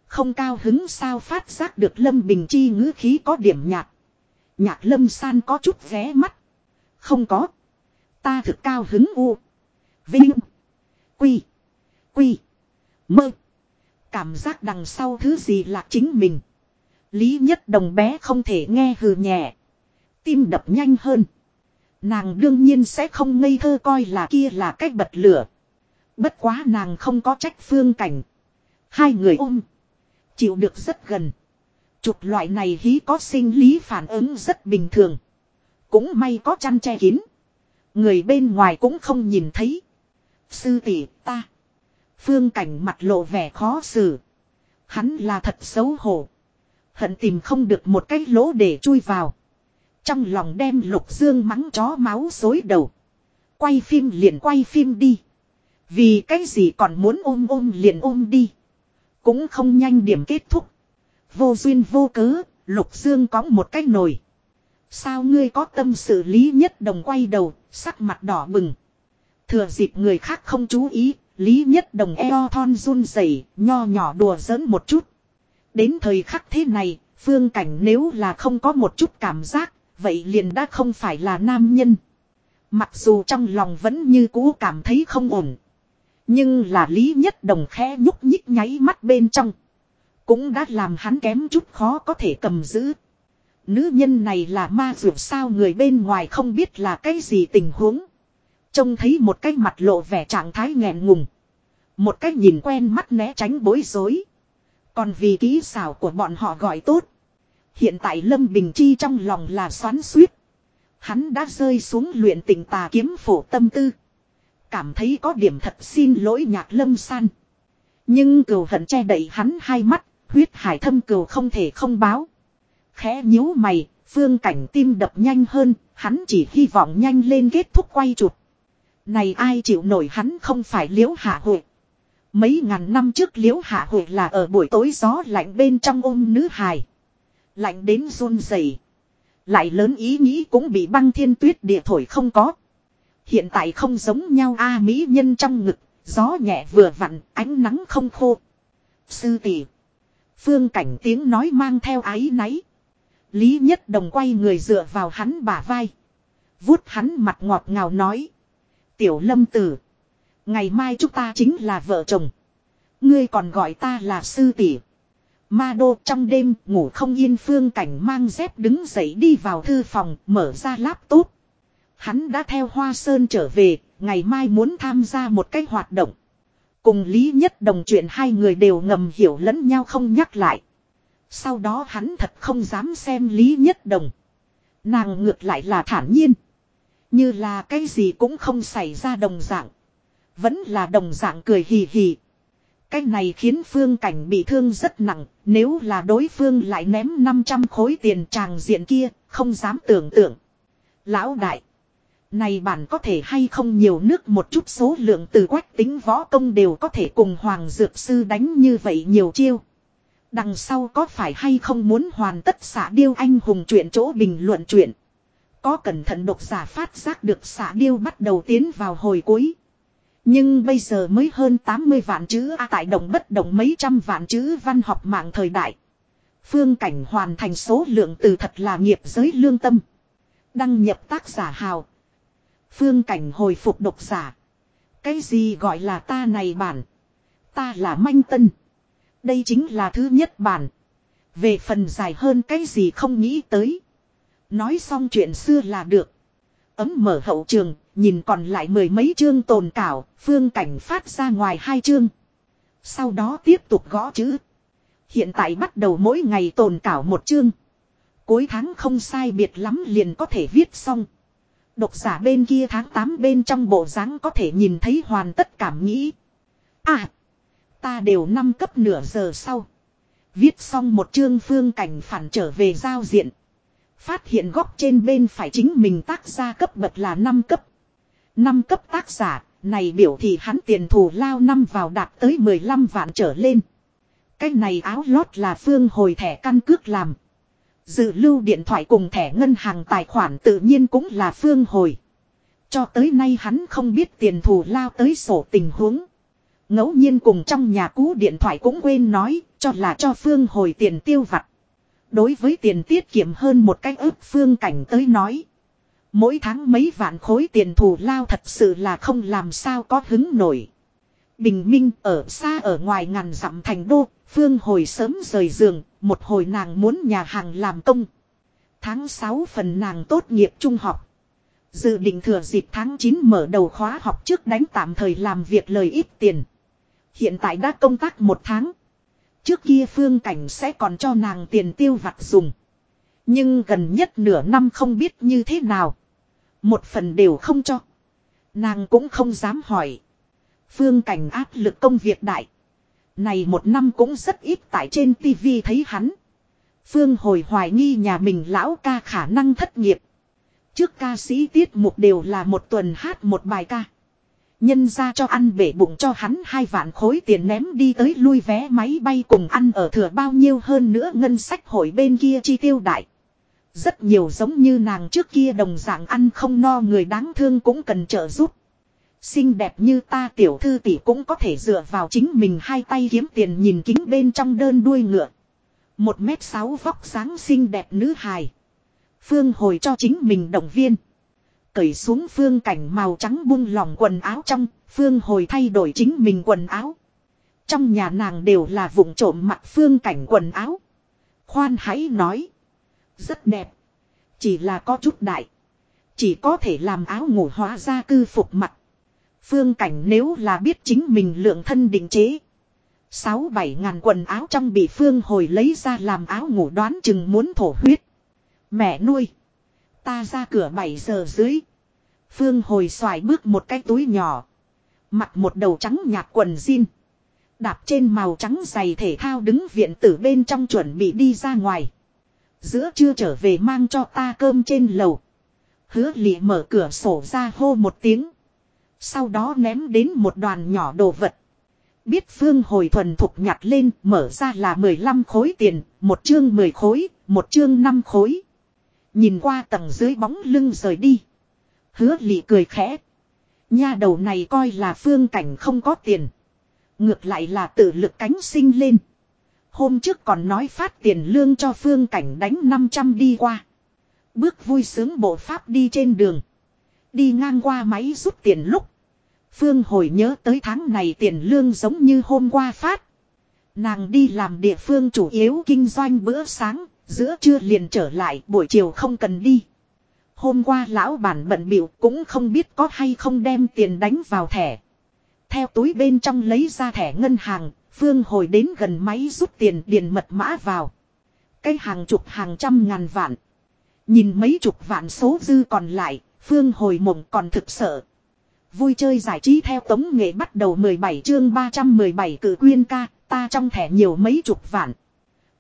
Không cao hứng sao phát giác được Lâm Bình Chi ngữ khí có điểm nhạt. Nhạc Lâm San có chút ghé mắt. Không có. Ta thực cao hứng u. Vinh. Quy. Quy. Mơ. Cảm giác đằng sau thứ gì là chính mình. Lý nhất đồng bé không thể nghe hừ nhẹ. Tim đập nhanh hơn. Nàng đương nhiên sẽ không ngây thơ coi là kia là cách bật lửa. Bất quá nàng không có trách phương cảnh. Hai người ôm. Chịu được rất gần. Chụp loại này hí có sinh lý phản ứng rất bình thường. Cũng may có chăn che kín. Người bên ngoài cũng không nhìn thấy. Sư tỷ, ta. Phương cảnh mặt lộ vẻ khó xử. Hắn là thật xấu hổ. Hận tìm không được một cái lỗ để chui vào. Trong lòng đem lục dương mắng chó máu xối đầu. Quay phim liền quay phim đi. Vì cái gì còn muốn ôm ôm liền ôm đi. Cũng không nhanh điểm kết thúc. Vô duyên vô cớ, Lục Dương có một cái nồi. Sao ngươi có tâm xử lý nhất đồng quay đầu, sắc mặt đỏ bừng. Thừa dịp người khác không chú ý, Lý nhất đồng eo thon run rẩy nho nhỏ đùa giỡn một chút. Đến thời khắc thế này, phương cảnh nếu là không có một chút cảm giác, vậy liền đã không phải là nam nhân. Mặc dù trong lòng vẫn như cũ cảm thấy không ổn. Nhưng là Lý Nhất Đồng khẽ nhúc nhích nháy mắt bên trong. Cũng đã làm hắn kém chút khó có thể cầm giữ. Nữ nhân này là ma dược sao người bên ngoài không biết là cái gì tình huống. Trông thấy một cái mặt lộ vẻ trạng thái nghẹn ngùng. Một cái nhìn quen mắt né tránh bối rối. Còn vì kỹ xảo của bọn họ gọi tốt. Hiện tại Lâm Bình Chi trong lòng là xoắn suýt. Hắn đã rơi xuống luyện tình tà kiếm phổ tâm tư. Cảm thấy có điểm thật xin lỗi nhạc lâm san. Nhưng cừu hận che đậy hắn hai mắt, huyết hải thâm cừu không thể không báo. Khẽ nhíu mày, phương cảnh tim đập nhanh hơn, hắn chỉ hy vọng nhanh lên kết thúc quay chụp. Này ai chịu nổi hắn không phải liễu hạ hội. Mấy ngàn năm trước liễu hạ hội là ở buổi tối gió lạnh bên trong ôm nữ hài. Lạnh đến run rẩy Lại lớn ý nghĩ cũng bị băng thiên tuyết địa thổi không có. Hiện tại không giống nhau a mỹ nhân trong ngực, gió nhẹ vừa vặn, ánh nắng không khô. Sư tỷ. Phương cảnh tiếng nói mang theo ái náy. Lý nhất đồng quay người dựa vào hắn bả vai. vuốt hắn mặt ngọt ngào nói. Tiểu lâm tử. Ngày mai chúng ta chính là vợ chồng. Ngươi còn gọi ta là sư tỷ. Ma đô trong đêm ngủ không yên phương cảnh mang dép đứng dậy đi vào thư phòng mở ra laptop. Hắn đã theo Hoa Sơn trở về, ngày mai muốn tham gia một cái hoạt động. Cùng Lý Nhất Đồng chuyện hai người đều ngầm hiểu lẫn nhau không nhắc lại. Sau đó hắn thật không dám xem Lý Nhất Đồng. Nàng ngược lại là thản nhiên. Như là cái gì cũng không xảy ra đồng dạng. Vẫn là đồng dạng cười hì hì. Cái này khiến phương cảnh bị thương rất nặng, nếu là đối phương lại ném 500 khối tiền tràng diện kia, không dám tưởng tượng. Lão đại, này bản có thể hay không nhiều nước một chút số lượng từ quách tính võ công đều có thể cùng Hoàng Dược Sư đánh như vậy nhiều chiêu. Đằng sau có phải hay không muốn hoàn tất xả điêu anh hùng chuyện chỗ bình luận chuyện. Có cẩn thận độc giả phát giác được xạ điêu bắt đầu tiến vào hồi cuối. Nhưng bây giờ mới hơn 80 vạn chữ A tại đồng bất đồng mấy trăm vạn chữ văn học mạng thời đại. Phương cảnh hoàn thành số lượng từ thật là nghiệp giới lương tâm. Đăng nhập tác giả hào. Phương cảnh hồi phục độc giả. Cái gì gọi là ta này bản. Ta là manh tân. Đây chính là thứ nhất bản. Về phần dài hơn cái gì không nghĩ tới. Nói xong chuyện xưa là được. Ấm mở hậu trường, nhìn còn lại mười mấy chương tồn cảo, phương cảnh phát ra ngoài hai chương. Sau đó tiếp tục gõ chữ. Hiện tại bắt đầu mỗi ngày tồn cảo một chương. Cuối tháng không sai biệt lắm liền có thể viết xong. Độc giả bên kia tháng 8 bên trong bộ dáng có thể nhìn thấy hoàn tất cảm nghĩ. À! Ta đều năm cấp nửa giờ sau. Viết xong một chương phương cảnh phản trở về giao diện. Phát hiện góc trên bên phải chính mình tác gia cấp bậc là 5 cấp. 5 cấp tác giả, này biểu thì hắn tiền thù lao năm vào đạt tới 15 vạn trở lên. Cái này áo lót là phương hồi thẻ căn cước làm. Dự lưu điện thoại cùng thẻ ngân hàng tài khoản tự nhiên cũng là phương hồi. Cho tới nay hắn không biết tiền thù lao tới sổ tình huống. ngẫu nhiên cùng trong nhà cũ điện thoại cũng quên nói, cho là cho phương hồi tiền tiêu vặt. Đối với tiền tiết kiệm hơn một cách ước. phương cảnh tới nói. Mỗi tháng mấy vạn khối tiền thù lao thật sự là không làm sao có hứng nổi. Bình minh ở xa ở ngoài ngàn dặm thành đô, phương hồi sớm rời giường, một hồi nàng muốn nhà hàng làm công. Tháng 6 phần nàng tốt nghiệp trung học. Dự định thừa dịp tháng 9 mở đầu khóa học trước đánh tạm thời làm việc lời ít tiền. Hiện tại đã công tác một tháng. Trước kia phương cảnh sẽ còn cho nàng tiền tiêu vặt dùng. Nhưng gần nhất nửa năm không biết như thế nào. Một phần đều không cho. Nàng cũng không dám hỏi. Phương cảnh áp lực công việc đại. Này một năm cũng rất ít tại trên tivi thấy hắn. Phương hồi hoài nghi nhà mình lão ca khả năng thất nghiệp. Trước ca sĩ tiết mục đều là một tuần hát một bài ca. Nhân ra cho ăn bể bụng cho hắn hai vạn khối tiền ném đi tới lui vé máy bay cùng ăn ở thừa bao nhiêu hơn nữa ngân sách hội bên kia chi tiêu đại. Rất nhiều giống như nàng trước kia đồng dạng ăn không no người đáng thương cũng cần trợ giúp. Xinh đẹp như ta tiểu thư tỷ cũng có thể dựa vào chính mình hai tay kiếm tiền nhìn kính bên trong đơn đuôi ngựa. Một mét sáu vóc dáng xinh đẹp nữ hài. Phương hồi cho chính mình động viên. Cởi xuống phương cảnh màu trắng buông lỏng quần áo trong, phương hồi thay đổi chính mình quần áo. Trong nhà nàng đều là vụng trộm mặc phương cảnh quần áo. Khoan hãy nói. Rất đẹp. Chỉ là có chút đại. Chỉ có thể làm áo ngủ hóa ra cư phục mặt. Phương cảnh nếu là biết chính mình lượng thân định chế. Sáu bảy ngàn quần áo trong bị phương hồi lấy ra làm áo ngủ đoán chừng muốn thổ huyết. Mẹ nuôi. Ta ra cửa 7 giờ dưới. Phương hồi xoài bước một cái túi nhỏ. Mặc một đầu trắng nhạt quần jean. Đạp trên màu trắng giày thể thao đứng viện tử bên trong chuẩn bị đi ra ngoài. Giữa chưa trở về mang cho ta cơm trên lầu. Hứa lị mở cửa sổ ra hô một tiếng. Sau đó ném đến một đoàn nhỏ đồ vật. Biết Phương hồi thuần thục nhặt lên mở ra là 15 khối tiền, một chương 10 khối, một chương 5 khối. Nhìn qua tầng dưới bóng lưng rời đi. Hứa lị cười khẽ. Nha đầu này coi là phương cảnh không có tiền. Ngược lại là tự lực cánh sinh lên. Hôm trước còn nói phát tiền lương cho phương cảnh đánh 500 đi qua. Bước vui sướng bộ pháp đi trên đường. Đi ngang qua máy rút tiền lúc. Phương hồi nhớ tới tháng này tiền lương giống như hôm qua phát. Nàng đi làm địa phương chủ yếu kinh doanh bữa sáng, giữa trưa liền trở lại buổi chiều không cần đi. Hôm qua lão bản bận biểu cũng không biết có hay không đem tiền đánh vào thẻ. Theo túi bên trong lấy ra thẻ ngân hàng, Phương hồi đến gần máy rút tiền điền mật mã vào. Cái hàng chục hàng trăm ngàn vạn. Nhìn mấy chục vạn số dư còn lại, Phương hồi mộng còn thực sợ. Vui chơi giải trí theo tống nghệ bắt đầu 17 chương 317 cử quyên ca, ta trong thẻ nhiều mấy chục vạn.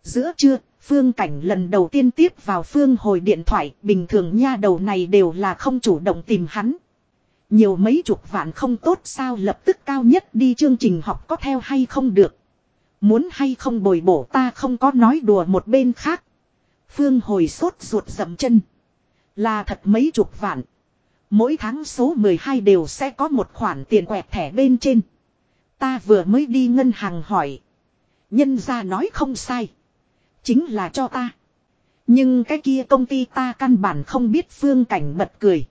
Giữa trưa, Phương Cảnh lần đầu tiên tiếp vào Phương hồi điện thoại, bình thường nha đầu này đều là không chủ động tìm hắn. Nhiều mấy chục vạn không tốt sao lập tức cao nhất đi chương trình học có theo hay không được. Muốn hay không bồi bổ ta không có nói đùa một bên khác. Phương hồi sốt ruột dầm chân. Là thật mấy chục vạn. Mỗi tháng số 12 đều sẽ có một khoản tiền quẹt thẻ bên trên. Ta vừa mới đi ngân hàng hỏi. Nhân ra nói không sai. Chính là cho ta. Nhưng cái kia công ty ta căn bản không biết phương cảnh bật cười.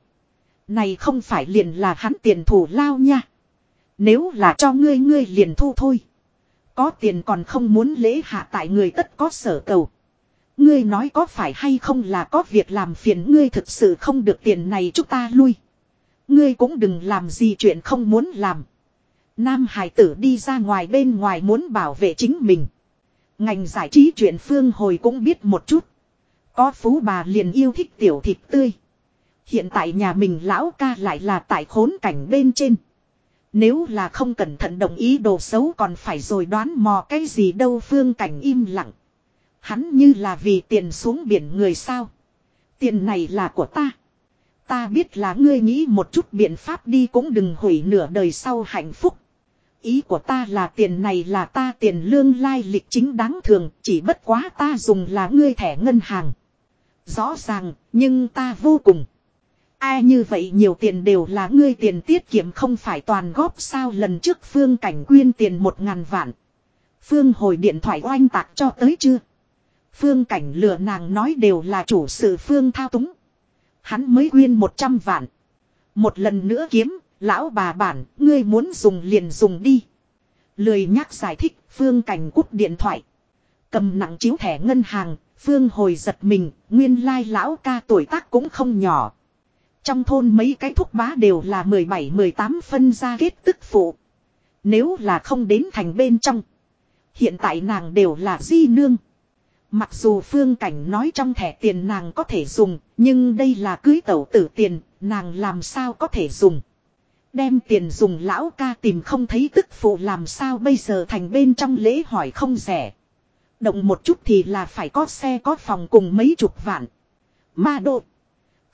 Này không phải liền là hắn tiền thủ lao nha. Nếu là cho ngươi ngươi liền thu thôi. Có tiền còn không muốn lễ hạ tại người tất có sở cầu. Ngươi nói có phải hay không là có việc làm phiền ngươi thực sự không được tiền này chúng ta lui. Ngươi cũng đừng làm gì chuyện không muốn làm. Nam hải tử đi ra ngoài bên ngoài muốn bảo vệ chính mình. Ngành giải trí chuyện phương hồi cũng biết một chút. Có phú bà liền yêu thích tiểu thịt tươi. Hiện tại nhà mình lão ca lại là tại khốn cảnh bên trên. Nếu là không cẩn thận đồng ý đồ xấu còn phải rồi đoán mò cái gì đâu phương cảnh im lặng. Hắn như là vì tiền xuống biển người sao. Tiền này là của ta. Ta biết là ngươi nghĩ một chút biện pháp đi cũng đừng hủy nửa đời sau hạnh phúc. Ý của ta là tiền này là ta tiền lương lai lịch chính đáng thường, chỉ bất quá ta dùng là ngươi thẻ ngân hàng. Rõ ràng, nhưng ta vô cùng. Ai như vậy nhiều tiền đều là ngươi tiền tiết kiệm không phải toàn góp sao lần trước Phương Cảnh quyên tiền một ngàn vạn. Phương hồi điện thoại oanh tạc cho tới chưa? Phương Cảnh lừa nàng nói đều là chủ sự Phương thao túng. Hắn mới quyên một trăm vạn. Một lần nữa kiếm, lão bà bản, ngươi muốn dùng liền dùng đi. Lười nhắc giải thích, Phương Cảnh cút điện thoại. Cầm nặng chiếu thẻ ngân hàng, Phương hồi giật mình, nguyên lai lão ca tuổi tác cũng không nhỏ. Trong thôn mấy cái thúc bá đều là 17-18 phân ra kết tức phụ. Nếu là không đến thành bên trong. Hiện tại nàng đều là di nương. Mặc dù phương cảnh nói trong thẻ tiền nàng có thể dùng, nhưng đây là cưới tẩu tử tiền, nàng làm sao có thể dùng. Đem tiền dùng lão ca tìm không thấy tức phụ làm sao bây giờ thành bên trong lễ hỏi không rẻ. Động một chút thì là phải có xe, có phòng cùng mấy chục vạn. Ma độ.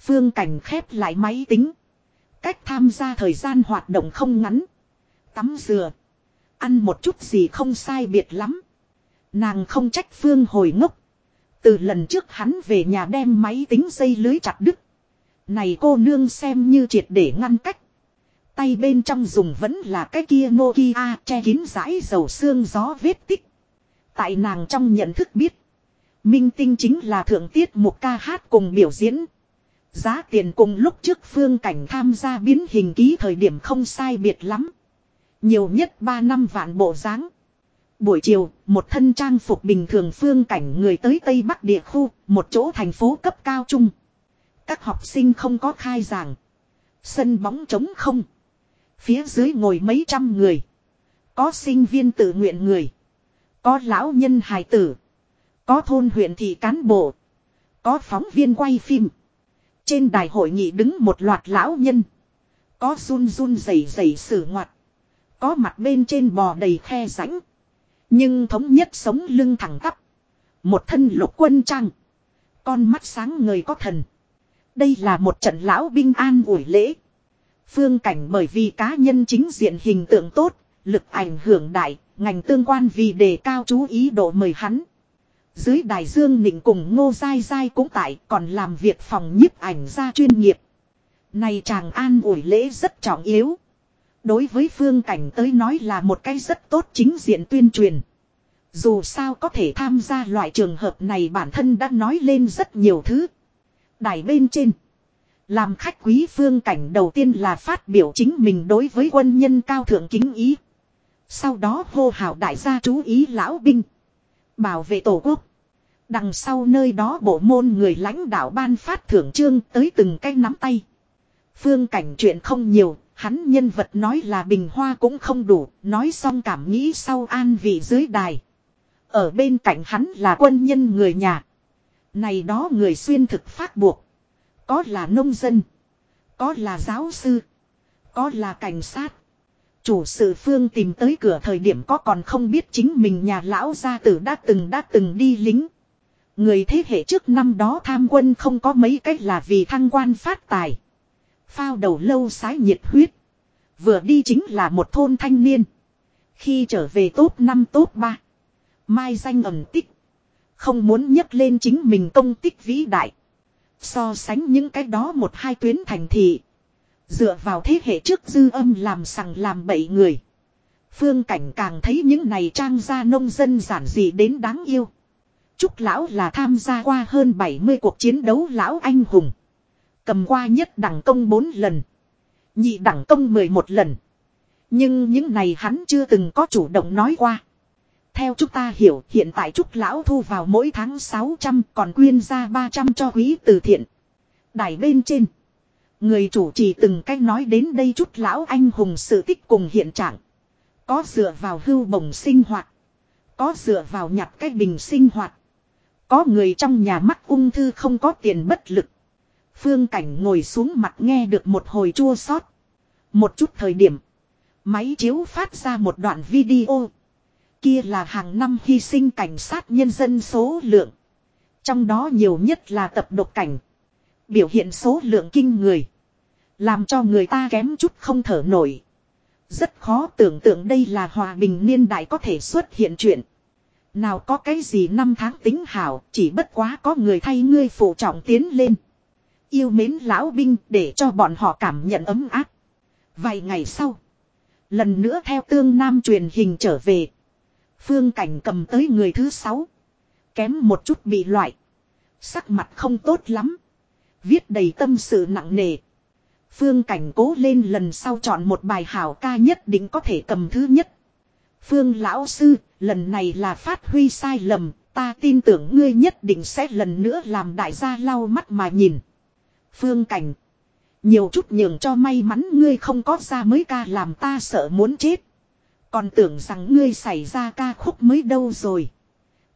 Phương Cảnh khép lại máy tính. Cách tham gia thời gian hoạt động không ngắn. Tắm dừa. Ăn một chút gì không sai biệt lắm. Nàng không trách Phương hồi ngốc. Từ lần trước hắn về nhà đem máy tính dây lưới chặt đứt. Này cô nương xem như triệt để ngăn cách. Tay bên trong dùng vẫn là cái kia Nokia che kín rãi dầu xương gió vết tích. Tại nàng trong nhận thức biết. Minh tinh chính là thượng tiết một ca hát cùng biểu diễn. Giá tiền cùng lúc trước phương cảnh tham gia biến hình ký thời điểm không sai biệt lắm. Nhiều nhất 3 năm vạn bộ dáng. Buổi chiều, một thân trang phục bình thường phương cảnh người tới Tây Bắc địa khu, một chỗ thành phố cấp cao trung. Các học sinh không có khai giảng. Sân bóng trống không. Phía dưới ngồi mấy trăm người. Có sinh viên tự nguyện người. Có lão nhân hài tử. Có thôn huyện thị cán bộ. Có phóng viên quay phim. Trên đài hội nghị đứng một loạt lão nhân. Có run run rẩy rẩy sử ngoặt. Có mặt bên trên bò đầy khe rãnh. Nhưng thống nhất sống lưng thẳng tắp. Một thân lục quân trang. Con mắt sáng người có thần. Đây là một trận lão binh an ủi lễ. Phương cảnh bởi vì cá nhân chính diện hình tượng tốt, lực ảnh hưởng đại, ngành tương quan vì đề cao chú ý độ mời hắn. Dưới đài Dương Nịnh cùng Ngô dai dai cũng tại còn làm việc phòng nhiếp ảnh ra chuyên nghiệp. Này chàng an ủi lễ rất trọng yếu. Đối với phương cảnh tới nói là một cái rất tốt chính diện tuyên truyền. Dù sao có thể tham gia loại trường hợp này bản thân đã nói lên rất nhiều thứ. Đài bên trên. Làm khách quý phương cảnh đầu tiên là phát biểu chính mình đối với quân nhân cao thượng kính ý. Sau đó hô hào đại gia chú ý lão binh. Bảo vệ tổ quốc. Đằng sau nơi đó bộ môn người lãnh đạo ban phát thưởng trương tới từng cái nắm tay. Phương cảnh chuyện không nhiều, hắn nhân vật nói là bình hoa cũng không đủ, nói xong cảm nghĩ sau an vị dưới đài. Ở bên cạnh hắn là quân nhân người nhà. Này đó người xuyên thực phát buộc. Có là nông dân. Có là giáo sư. Có là cảnh sát. Chủ sự phương tìm tới cửa thời điểm có còn không biết chính mình nhà lão gia tử đã từng đã từng đi lính. Người thế hệ trước năm đó tham quân không có mấy cách là vì thăng quan phát tài. Phao đầu lâu sái nhiệt huyết. Vừa đi chính là một thôn thanh niên. Khi trở về tốt năm tốt ba Mai danh ẩn tích. Không muốn nhấc lên chính mình công tích vĩ đại. So sánh những cái đó một hai tuyến thành thị. Dựa vào thế hệ trước dư âm làm sằng làm bậy người. Phương cảnh càng thấy những này trang gia nông dân giản dị đến đáng yêu. Trúc lão là tham gia qua hơn 70 cuộc chiến đấu lão anh hùng. Cầm qua nhất đẳng công 4 lần. Nhị đẳng công 11 lần. Nhưng những này hắn chưa từng có chủ động nói qua. Theo chúng ta hiểu, hiện tại Trúc Lão thu vào mỗi tháng 600 còn quyên ra 300 cho quý từ thiện. Đài bên trên. Người chủ trì từng cách nói đến đây Trúc Lão anh hùng sự tích cùng hiện trạng. Có dựa vào hưu bổng sinh hoạt. Có dựa vào nhặt cái bình sinh hoạt. Có người trong nhà mắc ung thư không có tiền bất lực. Phương Cảnh ngồi xuống mặt nghe được một hồi chua xót. Một chút thời điểm. Máy chiếu phát ra một đoạn video. Kia là hàng năm hy sinh cảnh sát nhân dân số lượng. Trong đó nhiều nhất là tập độc cảnh. Biểu hiện số lượng kinh người. Làm cho người ta kém chút không thở nổi. Rất khó tưởng tượng đây là hòa bình niên đại có thể xuất hiện chuyện. Nào có cái gì năm tháng tính hảo, chỉ bất quá có người thay ngươi phụ trọng tiến lên. Yêu mến lão binh để cho bọn họ cảm nhận ấm áp. Vài ngày sau, lần nữa theo tương nam truyền hình trở về. Phương cảnh cầm tới người thứ sáu. Kém một chút bị loại. Sắc mặt không tốt lắm. Viết đầy tâm sự nặng nề. Phương cảnh cố lên lần sau chọn một bài hảo ca nhất định có thể cầm thứ nhất. Phương lão sư, lần này là phát huy sai lầm, ta tin tưởng ngươi nhất định sẽ lần nữa làm đại gia lau mắt mà nhìn. Phương cảnh. Nhiều chút nhường cho may mắn ngươi không có ra mới ca làm ta sợ muốn chết. Còn tưởng rằng ngươi xảy ra ca khúc mới đâu rồi.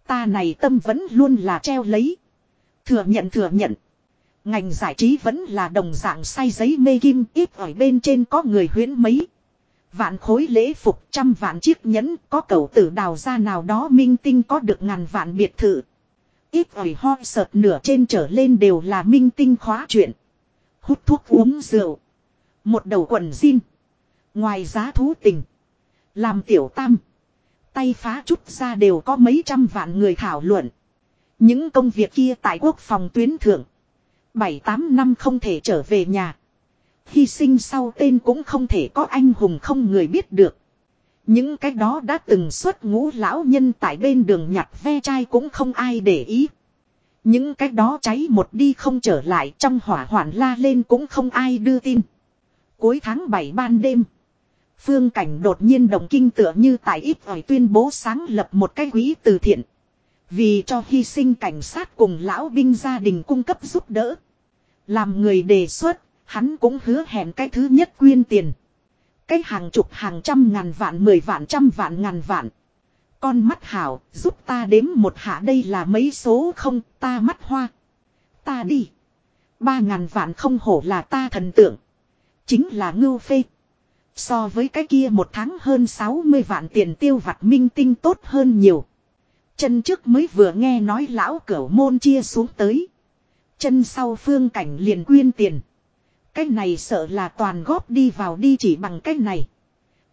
Ta này tâm vẫn luôn là treo lấy. Thừa nhận thừa nhận. Ngành giải trí vẫn là đồng dạng say giấy mê kim, ít ở bên trên có người huyến mấy. Vạn khối lễ phục, trăm vạn chiếc nhẫn, có cầu tử đào ra nào đó minh tinh có được ngàn vạn biệt thự. Ít ỏi ho sợt nửa trên trở lên đều là minh tinh khóa chuyện. Hút thuốc uống rượu. Một đầu quần jean. Ngoài giá thú tình. Làm tiểu tam. Tay phá chút ra đều có mấy trăm vạn người thảo luận. Những công việc kia tại quốc phòng tuyến thượng. Bảy tám năm không thể trở về nhà. Hy sinh sau tên cũng không thể có anh hùng không người biết được. Những cái đó đã từng xuất ngũ lão nhân tại bên đường nhặt ve chai cũng không ai để ý. Những cái đó cháy một đi không trở lại trong hỏa hoạn la lên cũng không ai đưa tin. Cuối tháng 7 ban đêm. Phương Cảnh đột nhiên đồng kinh tựa như tại ít ỏi tuyên bố sáng lập một cái quỹ từ thiện. Vì cho hy sinh cảnh sát cùng lão binh gia đình cung cấp giúp đỡ. Làm người đề xuất, hắn cũng hứa hẹn cái thứ nhất quyên tiền. Cái hàng chục hàng trăm ngàn vạn mười vạn trăm vạn ngàn vạn. Con mắt hảo, giúp ta đếm một hạ đây là mấy số không, ta mắt hoa. Ta đi. Ba ngàn vạn không hổ là ta thần tượng. Chính là ngưu phê. So với cái kia một tháng hơn 60 vạn tiền tiêu vặt minh tinh tốt hơn nhiều. Chân trước mới vừa nghe nói lão cửu môn chia xuống tới. Chân sau phương cảnh liền quyên tiền. Cái này sợ là toàn góp đi vào đi chỉ bằng cái này.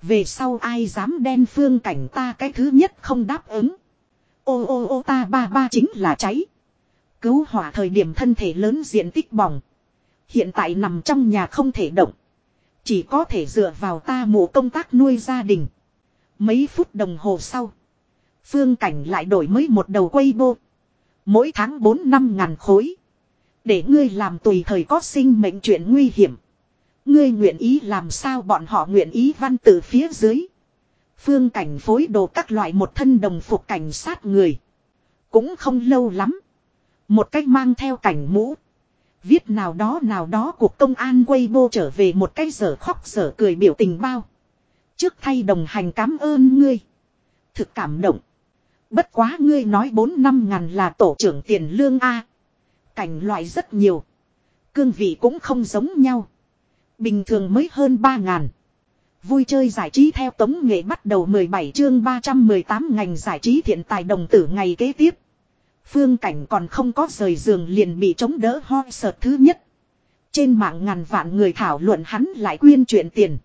Về sau ai dám đen phương cảnh ta cái thứ nhất không đáp ứng. Ô ô ô, ta ba ba chính là cháy. Cứu hỏa thời điểm thân thể lớn diện tích bỏng. Hiện tại nằm trong nhà không thể động. Chỉ có thể dựa vào ta mộ công tác nuôi gia đình. Mấy phút đồng hồ sau. Phương cảnh lại đổi mới một đầu quay bô. Mỗi tháng 4 năm ngàn khối. Để ngươi làm tùy thời có sinh mệnh chuyện nguy hiểm. Ngươi nguyện ý làm sao bọn họ nguyện ý văn từ phía dưới. Phương cảnh phối đồ các loại một thân đồng phục cảnh sát người. Cũng không lâu lắm. Một cách mang theo cảnh mũ. Viết nào đó nào đó cuộc công an quay vô trở về một cái giờ khóc giờ cười biểu tình bao. Trước thay đồng hành cảm ơn ngươi. Thực cảm động. Bất quá ngươi nói 4 năm ngàn là tổ trưởng tiền lương A. Cảnh loại rất nhiều. Cương vị cũng không giống nhau. Bình thường mới hơn 3 ngàn. Vui chơi giải trí theo tống nghệ bắt đầu 17 chương 318 ngành giải trí thiện tài đồng tử ngày kế tiếp. Phương cảnh còn không có rời giường liền bị chống đỡ ho sợt thứ nhất. Trên mạng ngàn vạn người thảo luận hắn lại quyên chuyện tiền.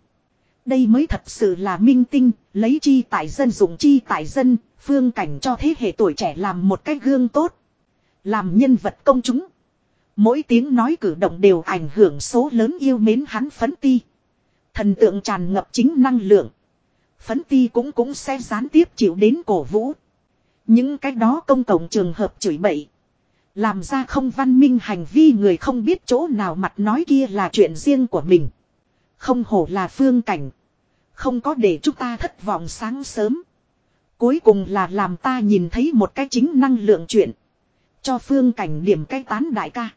Đây mới thật sự là minh tinh, lấy chi tại dân dùng chi tại dân, phương cảnh cho thế hệ tuổi trẻ làm một cái gương tốt. Làm nhân vật công chúng. Mỗi tiếng nói cử động đều ảnh hưởng số lớn yêu mến hắn phấn ti. Thần tượng tràn ngập chính năng lượng. Phấn ti cũng cũng sẽ gián tiếp chịu đến cổ vũ. Những cái đó công cộng trường hợp chửi bậy. Làm ra không văn minh hành vi người không biết chỗ nào mặt nói kia là chuyện riêng của mình. Không hổ là phương cảnh. Không có để chúng ta thất vọng sáng sớm. Cuối cùng là làm ta nhìn thấy một cái chính năng lượng chuyện. Cho phương cảnh điểm cái tán đại ca.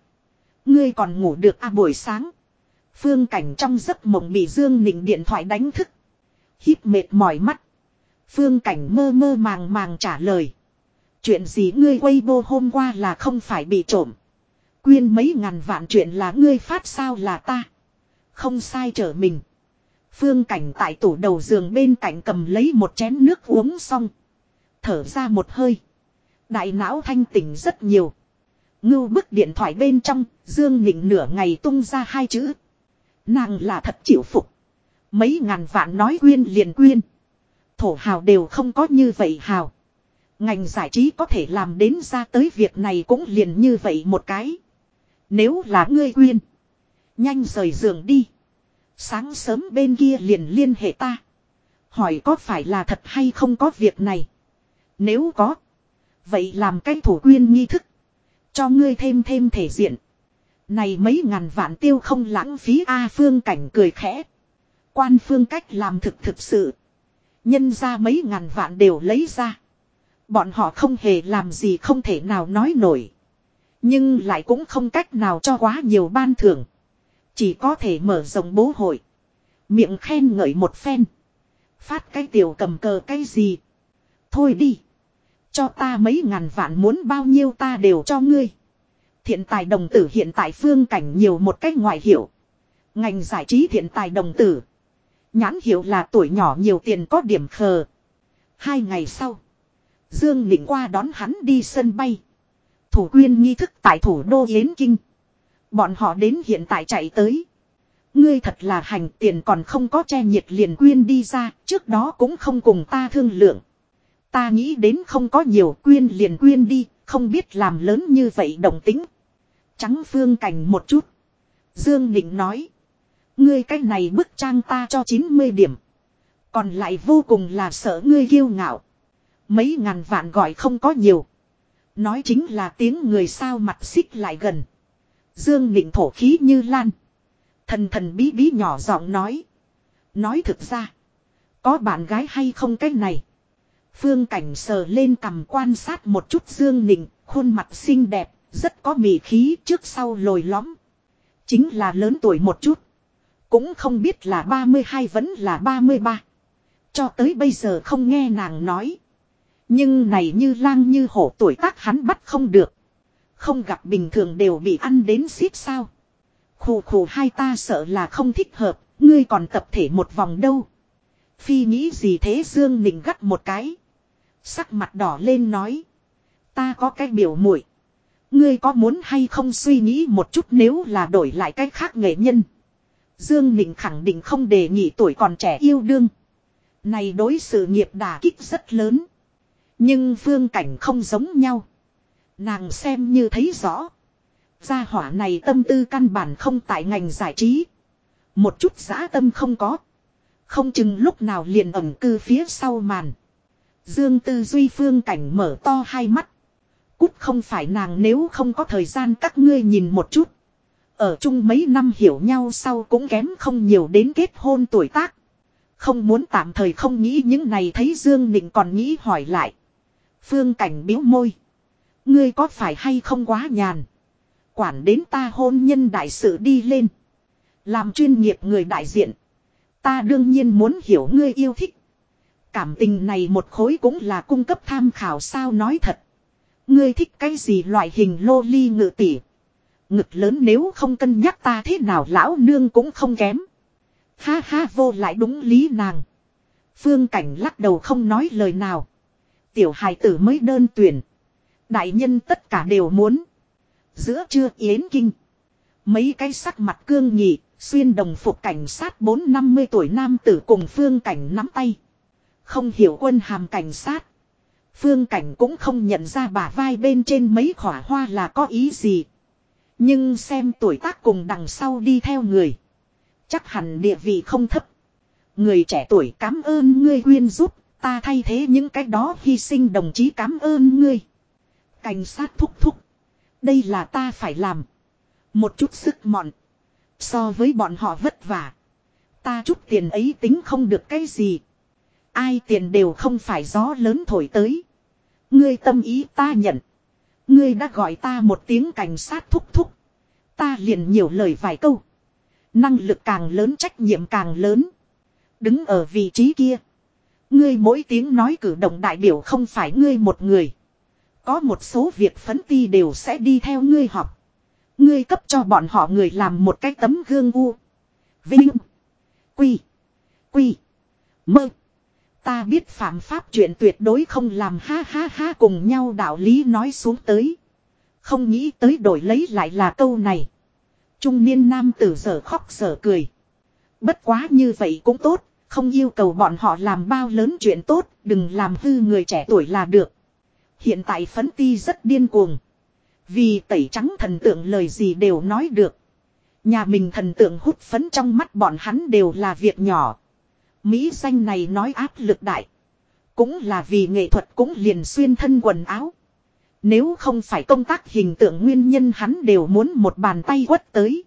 Ngươi còn ngủ được à buổi sáng. Phương cảnh trong giấc mộng bị Dương Nịnh điện thoại đánh thức. Hít mệt mỏi mắt. Phương cảnh mơ mơ màng màng trả lời. Chuyện gì ngươi quay vô hôm qua là không phải bị trộm. Quyên mấy ngàn vạn chuyện là ngươi phát sao là ta. Không sai trở mình. Phương cảnh tại tủ đầu giường bên cạnh cầm lấy một chén nước uống xong. Thở ra một hơi. Đại não thanh tỉnh rất nhiều. Ngưu bức điện thoại bên trong, Dương Nịnh nửa ngày tung ra hai chữ. Nàng là thật chịu phục. Mấy ngàn vạn nói quyên liền quyên. Thổ hào đều không có như vậy hào. Ngành giải trí có thể làm đến ra tới việc này cũng liền như vậy một cái. Nếu là ngươi quyên. Nhanh rời giường đi. Sáng sớm bên kia liền liên hệ ta. Hỏi có phải là thật hay không có việc này. Nếu có. Vậy làm cái thủ quyên nghi thức. Cho ngươi thêm thêm thể diện. Này mấy ngàn vạn tiêu không lãng phí A phương cảnh cười khẽ. Quan phương cách làm thực thực sự. Nhân ra mấy ngàn vạn đều lấy ra. Bọn họ không hề làm gì không thể nào nói nổi. Nhưng lại cũng không cách nào cho quá nhiều ban thưởng. Chỉ có thể mở rộng bố hội. Miệng khen ngợi một phen. Phát cái tiểu cầm cờ cái gì. Thôi đi. Cho ta mấy ngàn vạn muốn bao nhiêu ta đều cho ngươi. Thiện tài đồng tử hiện tại phương cảnh nhiều một cách ngoại hiệu. Ngành giải trí thiện tài đồng tử. Nhãn hiệu là tuổi nhỏ nhiều tiền có điểm khờ. Hai ngày sau. Dương định qua đón hắn đi sân bay. Thủ quyên nghi thức tại thủ đô Yến Kinh. Bọn họ đến hiện tại chạy tới. Ngươi thật là hành tiền còn không có che nhiệt liền quyên đi ra, trước đó cũng không cùng ta thương lượng. Ta nghĩ đến không có nhiều quyên liền quyên đi, không biết làm lớn như vậy đồng tính. Trắng phương cảnh một chút. Dương Nịnh nói. Ngươi cách này bức trang ta cho 90 điểm. Còn lại vô cùng là sợ ngươi kiêu ngạo. Mấy ngàn vạn gọi không có nhiều. Nói chính là tiếng người sao mặt xích lại gần. Dương Nịnh thổ khí như lan. Thần thần bí bí nhỏ giọng nói. Nói thực ra. Có bạn gái hay không cái này. Phương cảnh sờ lên cầm quan sát một chút Dương Nịnh. Khuôn mặt xinh đẹp. Rất có mị khí trước sau lồi lõm. Chính là lớn tuổi một chút. Cũng không biết là 32 vẫn là 33. Cho tới bây giờ không nghe nàng nói. Nhưng này như lang như hổ tuổi tác hắn bắt không được. Không gặp bình thường đều bị ăn đến xít sao. khù khù hai ta sợ là không thích hợp, ngươi còn tập thể một vòng đâu. Phi nghĩ gì thế Dương Nịnh gắt một cái. Sắc mặt đỏ lên nói. Ta có cái biểu muội Ngươi có muốn hay không suy nghĩ một chút nếu là đổi lại cách khác nghệ nhân. Dương Nịnh khẳng định không đề nghị tuổi còn trẻ yêu đương. Này đối sự nghiệp đả kích rất lớn. Nhưng phương cảnh không giống nhau. Nàng xem như thấy rõ. Gia hỏa này tâm tư căn bản không tại ngành giải trí. Một chút giã tâm không có. Không chừng lúc nào liền ẩn cư phía sau màn. Dương tư duy phương cảnh mở to hai mắt. Cút không phải nàng nếu không có thời gian các ngươi nhìn một chút. Ở chung mấy năm hiểu nhau sau cũng kém không nhiều đến kết hôn tuổi tác. Không muốn tạm thời không nghĩ những này thấy Dương Nịnh còn nghĩ hỏi lại. Phương cảnh biếu môi. Ngươi có phải hay không quá nhàn. Quản đến ta hôn nhân đại sự đi lên. Làm chuyên nghiệp người đại diện. Ta đương nhiên muốn hiểu ngươi yêu thích. Cảm tình này một khối cũng là cung cấp tham khảo sao nói thật. Ngươi thích cái gì loại hình lô ly ngự tỉ. Ngực lớn nếu không cân nhắc ta thế nào lão nương cũng không kém. Ha ha vô lại đúng lý nàng. Phương cảnh lắc đầu không nói lời nào. Tiểu hài tử mới đơn tuyển. Đại nhân tất cả đều muốn. Giữa trưa yến kinh. Mấy cái sắc mặt cương nhị, xuyên đồng phục cảnh sát bốn năm mươi tuổi nam tử cùng phương cảnh nắm tay. Không hiểu quân hàm cảnh sát. Phương cảnh cũng không nhận ra bả vai bên trên mấy khỏa hoa là có ý gì. Nhưng xem tuổi tác cùng đằng sau đi theo người. Chắc hẳn địa vị không thấp. Người trẻ tuổi cảm ơn ngươi quyên giúp, ta thay thế những cái đó, hy sinh đồng chí cảm ơn ngươi. Cảnh sát thúc thúc. Đây là ta phải làm. Một chút sức mọn. So với bọn họ vất vả. Ta chút tiền ấy tính không được cái gì. Ai tiền đều không phải gió lớn thổi tới. Ngươi tâm ý ta nhận. Ngươi đã gọi ta một tiếng cảnh sát thúc thúc. Ta liền nhiều lời vài câu. Năng lực càng lớn, trách nhiệm càng lớn. Đứng ở vị trí kia. Ngươi mỗi tiếng nói cử động đại biểu không phải ngươi một người. Có một số việc phấn ti đều sẽ đi theo ngươi học. Ngươi cấp cho bọn họ người làm một cái tấm gương u. Vinh. Quy. Quy. Mơ. Ta biết phạm pháp chuyện tuyệt đối không làm ha ha ha cùng nhau đạo lý nói xuống tới. Không nghĩ tới đổi lấy lại là câu này. Trung niên nam tử giờ khóc giờ cười. Bất quá như vậy cũng tốt, không yêu cầu bọn họ làm bao lớn chuyện tốt, đừng làm hư người trẻ tuổi là được. Hiện tại phấn ti rất điên cuồng. Vì tẩy trắng thần tượng lời gì đều nói được. Nhà mình thần tượng hút phấn trong mắt bọn hắn đều là việc nhỏ. Mỹ danh này nói áp lực đại. Cũng là vì nghệ thuật cũng liền xuyên thân quần áo. Nếu không phải công tác hình tượng nguyên nhân hắn đều muốn một bàn tay quất tới.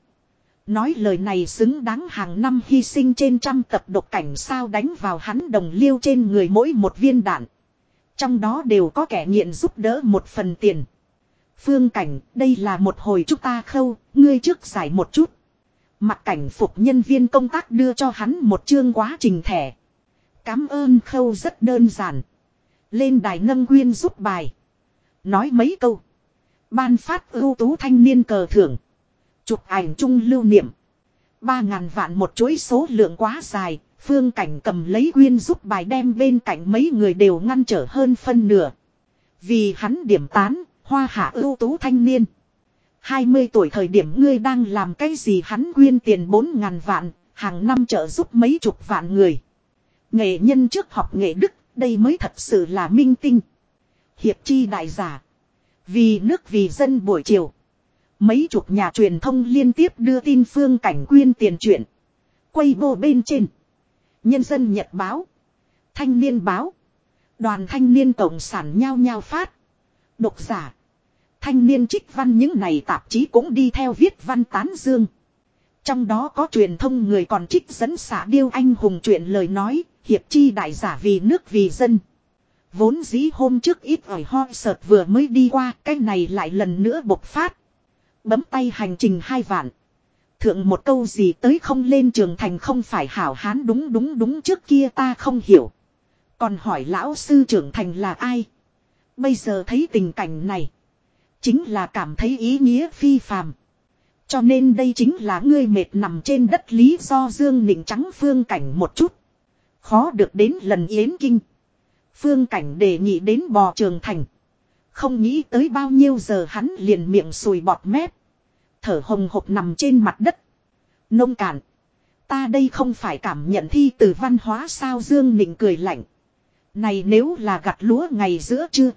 Nói lời này xứng đáng hàng năm hy sinh trên trăm tập độc cảnh sao đánh vào hắn đồng liêu trên người mỗi một viên đạn. Trong đó đều có kẻ nghiện giúp đỡ một phần tiền. Phương cảnh, đây là một hồi chúng ta khâu, ngươi trước giải một chút. Mặt cảnh phục nhân viên công tác đưa cho hắn một chương quá trình thẻ. Cám ơn khâu rất đơn giản. Lên đài nâng quyên giúp bài. Nói mấy câu. Ban phát ưu tú thanh niên cờ thưởng. Chụp ảnh chung lưu niệm. Ba ngàn vạn một chuỗi số lượng quá dài. Phương cảnh cầm lấy quyên giúp bài đem bên cạnh mấy người đều ngăn trở hơn phân nửa. Vì hắn điểm tán, hoa hạ ưu tú thanh niên. 20 tuổi thời điểm ngươi đang làm cái gì hắn quyên tiền 4 ngàn vạn, hàng năm trợ giúp mấy chục vạn người. Nghệ nhân trước học nghệ đức, đây mới thật sự là minh tinh. Hiệp chi đại giả. Vì nước vì dân buổi chiều. Mấy chục nhà truyền thông liên tiếp đưa tin phương cảnh quyên tiền chuyện. Quay vô bên trên. Nhân dân nhật báo. Thanh niên báo. Đoàn thanh niên cộng sản nhao nhao phát. Độc giả. Thanh niên trích văn những này tạp chí cũng đi theo viết văn tán dương. Trong đó có truyền thông người còn trích dẫn xả điêu anh hùng chuyện lời nói, hiệp chi đại giả vì nước vì dân. Vốn dĩ hôm trước ít ỏi ho sợt vừa mới đi qua, cái này lại lần nữa bộc phát. Bấm tay hành trình hai vạn. Thượng một câu gì tới không lên trường thành không phải hảo hán đúng đúng đúng trước kia ta không hiểu. Còn hỏi lão sư trưởng thành là ai? Bây giờ thấy tình cảnh này. Chính là cảm thấy ý nghĩa phi phàm. Cho nên đây chính là ngươi mệt nằm trên đất lý do Dương Nịnh trắng phương cảnh một chút. Khó được đến lần yến kinh. Phương cảnh đề nghị đến bò trường thành. Không nghĩ tới bao nhiêu giờ hắn liền miệng sùi bọt mép. Thở hồng hộc nằm trên mặt đất. Nông cạn. Ta đây không phải cảm nhận thi từ văn hóa sao Dương Nịnh cười lạnh. Này nếu là gặt lúa ngày giữa chưa.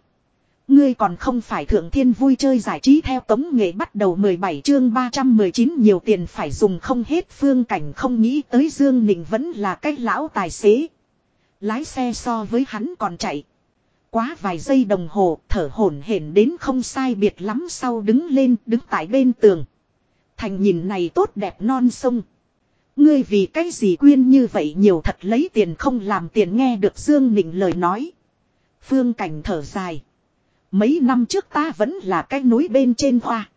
Ngươi còn không phải thượng thiên vui chơi giải trí theo tống nghệ bắt đầu 17 chương 319 nhiều tiền phải dùng không hết phương cảnh không nghĩ tới Dương Nịnh vẫn là cách lão tài xế. Lái xe so với hắn còn chạy. Quá vài giây đồng hồ thở hổn hển đến không sai biệt lắm sau đứng lên đứng tại bên tường. Thành nhìn này tốt đẹp non sông. Ngươi vì cái gì quyên như vậy nhiều thật lấy tiền không làm tiền nghe được Dương Nịnh lời nói. Phương cảnh thở dài. Mấy năm trước ta vẫn là cái núi bên trên hoa.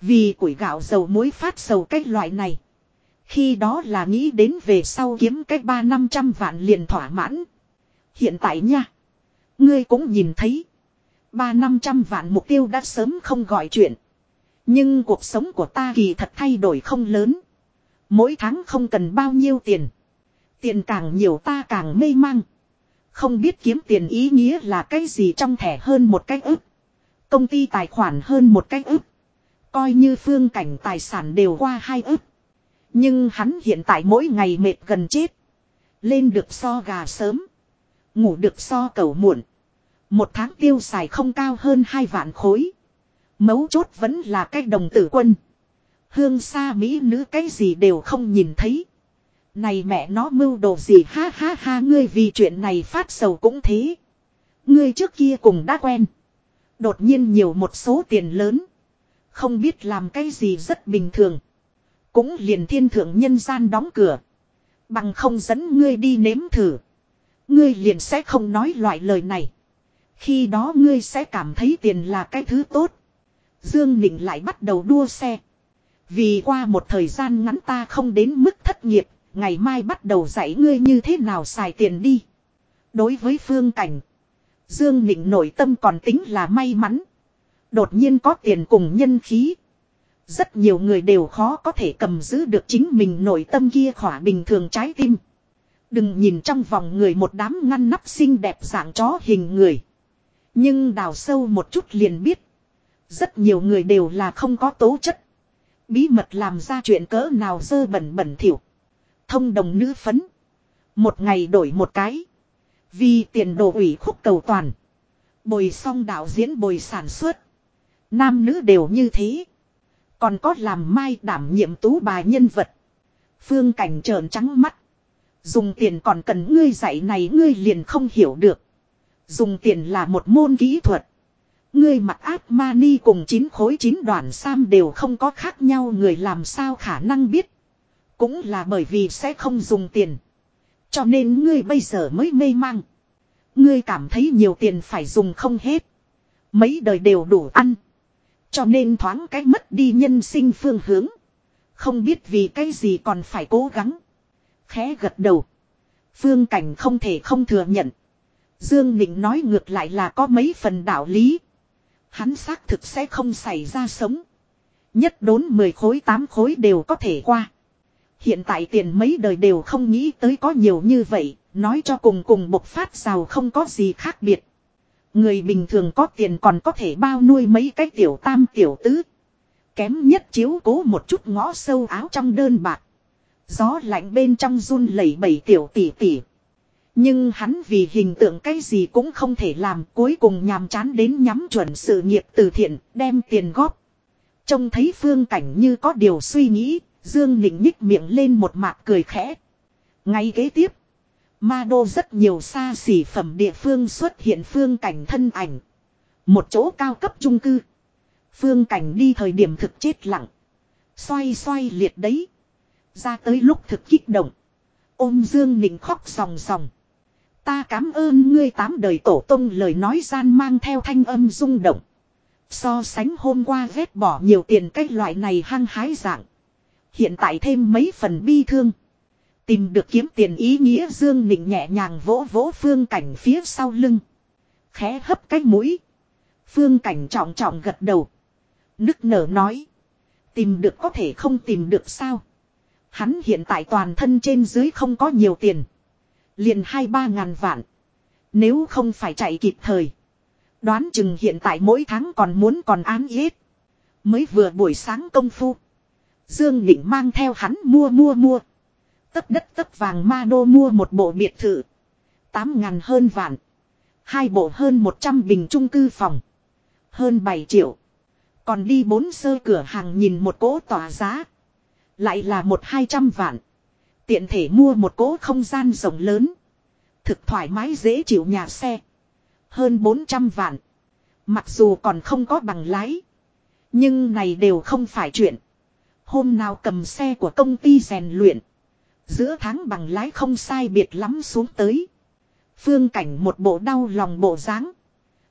Vì củi gạo dầu muối phát sầu cái loại này. Khi đó là nghĩ đến về sau kiếm cái ba năm trăm vạn liền thỏa mãn. Hiện tại nha. Ngươi cũng nhìn thấy. Ba năm trăm vạn mục tiêu đã sớm không gọi chuyện. Nhưng cuộc sống của ta kỳ thật thay đổi không lớn. Mỗi tháng không cần bao nhiêu tiền. Tiền càng nhiều ta càng mê mang. Không biết kiếm tiền ý nghĩa là cái gì trong thẻ hơn một cách ức. Công ty tài khoản hơn một cách ức. Coi như phương cảnh tài sản đều qua hai ức. Nhưng hắn hiện tại mỗi ngày mệt gần chết. Lên được so gà sớm. Ngủ được so cầu muộn. Một tháng tiêu xài không cao hơn hai vạn khối. Mấu chốt vẫn là cái đồng tử quân. Hương xa Mỹ nữ cái gì đều không nhìn thấy. Này mẹ nó mưu đồ gì, ha ha ha, ngươi vì chuyện này phát sầu cũng thế. Ngươi trước kia cùng đã quen. Đột nhiên nhiều một số tiền lớn. Không biết làm cái gì rất bình thường. Cũng liền thiên thượng nhân gian đóng cửa. Bằng không dẫn ngươi đi nếm thử. Ngươi liền sẽ không nói loại lời này. Khi đó ngươi sẽ cảm thấy tiền là cái thứ tốt. Dương Nịnh lại bắt đầu đua xe. Vì qua một thời gian ngắn ta không đến mức thất nghiệp, ngày mai bắt đầu dạy ngươi như thế nào xài tiền đi. Đối với phương cảnh, Dương Nịnh nội tâm còn tính là may mắn. Đột nhiên có tiền cùng nhân khí. Rất nhiều người đều khó có thể cầm giữ được chính mình nội tâm kia khỏa bình thường trái tim. Đừng nhìn trong vòng người một đám ngăn nắp xinh đẹp dạng chó hình người. Nhưng đào sâu một chút liền biết. Rất nhiều người đều là không có tố chất. Bí mật làm ra chuyện cỡ nào dơ bẩn bẩn thỉu. Thông đồng nữ phấn. Một ngày đổi một cái. Vì tiền đồ ủy khúc cầu toàn. Bồi xong đạo diễn bồi sản xuất. Nam nữ đều như thế. Còn có làm mai đảm nhiệm tú bài nhân vật. Phương cảnh trợn trắng mắt. Dùng tiền còn cần ngươi dạy này ngươi liền không hiểu được. Dùng tiền là một môn kỹ thuật. Ngươi mặc ác ma ni cùng chín khối chín đoàn sam đều không có khác nhau, người làm sao khả năng biết. Cũng là bởi vì sẽ không dùng tiền. Cho nên ngươi bây giờ mới mê mang. Ngươi cảm thấy nhiều tiền phải dùng không hết. Mấy đời đều đủ ăn. Cho nên thoáng cái mất đi nhân sinh phương hướng. Không biết vì cái gì còn phải cố gắng. Khẽ gật đầu. Phương cảnh không thể không thừa nhận. Dương Nịnh nói ngược lại là có mấy phần đạo lý. Hắn xác thực sẽ không xảy ra sống. Nhất đốn 10 khối 8 khối đều có thể qua. Hiện tại tiền mấy đời đều không nghĩ tới có nhiều như vậy, nói cho cùng cùng bộc phát giàu không có gì khác biệt. Người bình thường có tiền còn có thể bao nuôi mấy cái tiểu tam tiểu tứ. Kém nhất chiếu cố một chút ngõ sâu áo trong đơn bạc. Gió lạnh bên trong run lẩy bẩy tiểu tỷ tỷ. Nhưng hắn vì hình tượng cái gì cũng không thể làm cuối cùng nhàm chán đến nhắm chuẩn sự nghiệp từ thiện đem tiền góp. Trông thấy phương cảnh như có điều suy nghĩ, Dương Nịnh nhích miệng lên một mạc cười khẽ. Ngay kế tiếp, ma đô rất nhiều xa xỉ phẩm địa phương xuất hiện phương cảnh thân ảnh. Một chỗ cao cấp trung cư. Phương cảnh đi thời điểm thực chết lặng. Xoay xoay liệt đấy. Ra tới lúc thực kích động. Ôm Dương Nịnh khóc sòng sòng. Ta cảm ơn ngươi tám đời tổ tông lời nói gian mang theo thanh âm rung động. So sánh hôm qua vết bỏ nhiều tiền cái loại này hăng hái dạng. Hiện tại thêm mấy phần bi thương. Tìm được kiếm tiền ý nghĩa Dương Nịnh nhẹ nhàng vỗ vỗ phương cảnh phía sau lưng. Khẽ hấp cái mũi. Phương cảnh trọng trọng gật đầu. Nức nở nói. Tìm được có thể không tìm được sao. Hắn hiện tại toàn thân trên dưới không có nhiều tiền. Liền hai ba ngàn vạn. Nếu không phải chạy kịp thời. Đoán chừng hiện tại mỗi tháng còn muốn còn án yết. Mới vừa buổi sáng công phu. Dương Nghị mang theo hắn mua mua mua. Tất đất tất vàng ma đô mua một bộ biệt thự. Tám ngàn hơn vạn. Hai bộ hơn một trăm bình trung cư phòng. Hơn bảy triệu. Còn đi bốn sơ cửa hàng nhìn một cỗ tòa giá. Lại là một hai trăm vạn. Tiện thể mua một cỗ không gian rộng lớn. Thực thoải mái dễ chịu nhà xe. Hơn 400 vạn. Mặc dù còn không có bằng lái. Nhưng này đều không phải chuyện. Hôm nào cầm xe của công ty rèn luyện. Giữa tháng bằng lái không sai biệt lắm xuống tới. Phương cảnh một bộ đau lòng bộ dáng.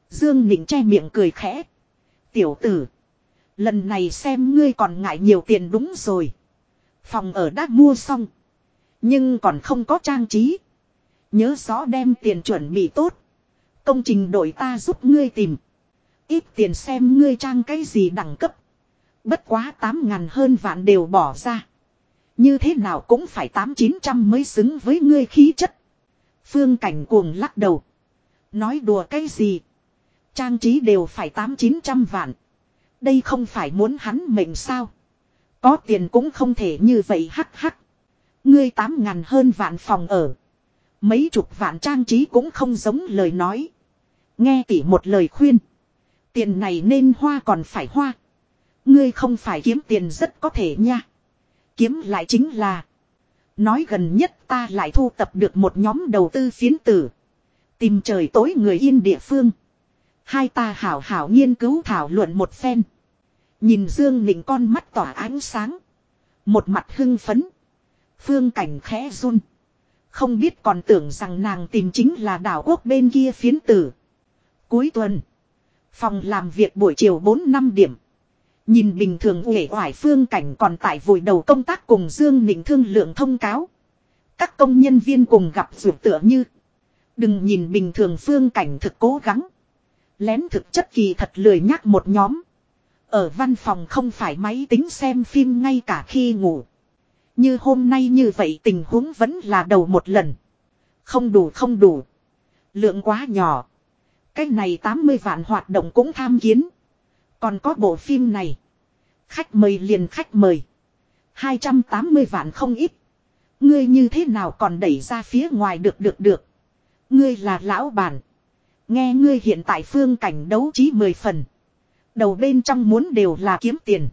Dương Nịnh che miệng cười khẽ. Tiểu tử. Lần này xem ngươi còn ngại nhiều tiền đúng rồi. Phòng ở đã mua xong. Nhưng còn không có trang trí. Nhớ rõ đem tiền chuẩn bị tốt. Công trình đổi ta giúp ngươi tìm. Ít tiền xem ngươi trang cái gì đẳng cấp. Bất quá 8 ngàn hơn vạn đều bỏ ra. Như thế nào cũng phải 8-900 mới xứng với ngươi khí chất. Phương cảnh cuồng lắc đầu. Nói đùa cái gì. Trang trí đều phải 8-900 vạn. Đây không phải muốn hắn mệnh sao. Có tiền cũng không thể như vậy hắc hắc. Ngươi tám ngàn hơn vạn phòng ở. Mấy chục vạn trang trí cũng không giống lời nói. Nghe tỉ một lời khuyên. Tiền này nên hoa còn phải hoa. Ngươi không phải kiếm tiền rất có thể nha. Kiếm lại chính là. Nói gần nhất ta lại thu tập được một nhóm đầu tư phiến tử. Tìm trời tối người yên địa phương. Hai ta hảo hảo nghiên cứu thảo luận một phen. Nhìn Dương Nịnh con mắt tỏa ánh sáng. Một mặt hưng phấn. Phương cảnh khẽ run. Không biết còn tưởng rằng nàng tìm chính là đảo quốc bên kia phiến tử. Cuối tuần. Phòng làm việc buổi chiều 4 năm điểm. Nhìn bình thường uể oải phương cảnh còn tại vùi đầu công tác cùng Dương Nịnh thương lượng thông cáo. Các công nhân viên cùng gặp ruột tựa như. Đừng nhìn bình thường phương cảnh thực cố gắng. Lén thực chất kỳ thật lười nhắc một nhóm. Ở văn phòng không phải máy tính xem phim ngay cả khi ngủ. Như hôm nay như vậy tình huống vẫn là đầu một lần. Không đủ không đủ. Lượng quá nhỏ. Cái này 80 vạn hoạt động cũng tham kiến. Còn có bộ phim này. Khách mời liền khách mời. 280 vạn không ít. Ngươi như thế nào còn đẩy ra phía ngoài được được được. Ngươi là lão bản. Nghe ngươi hiện tại phương cảnh đấu trí mười phần. Đầu bên trong muốn đều là kiếm tiền.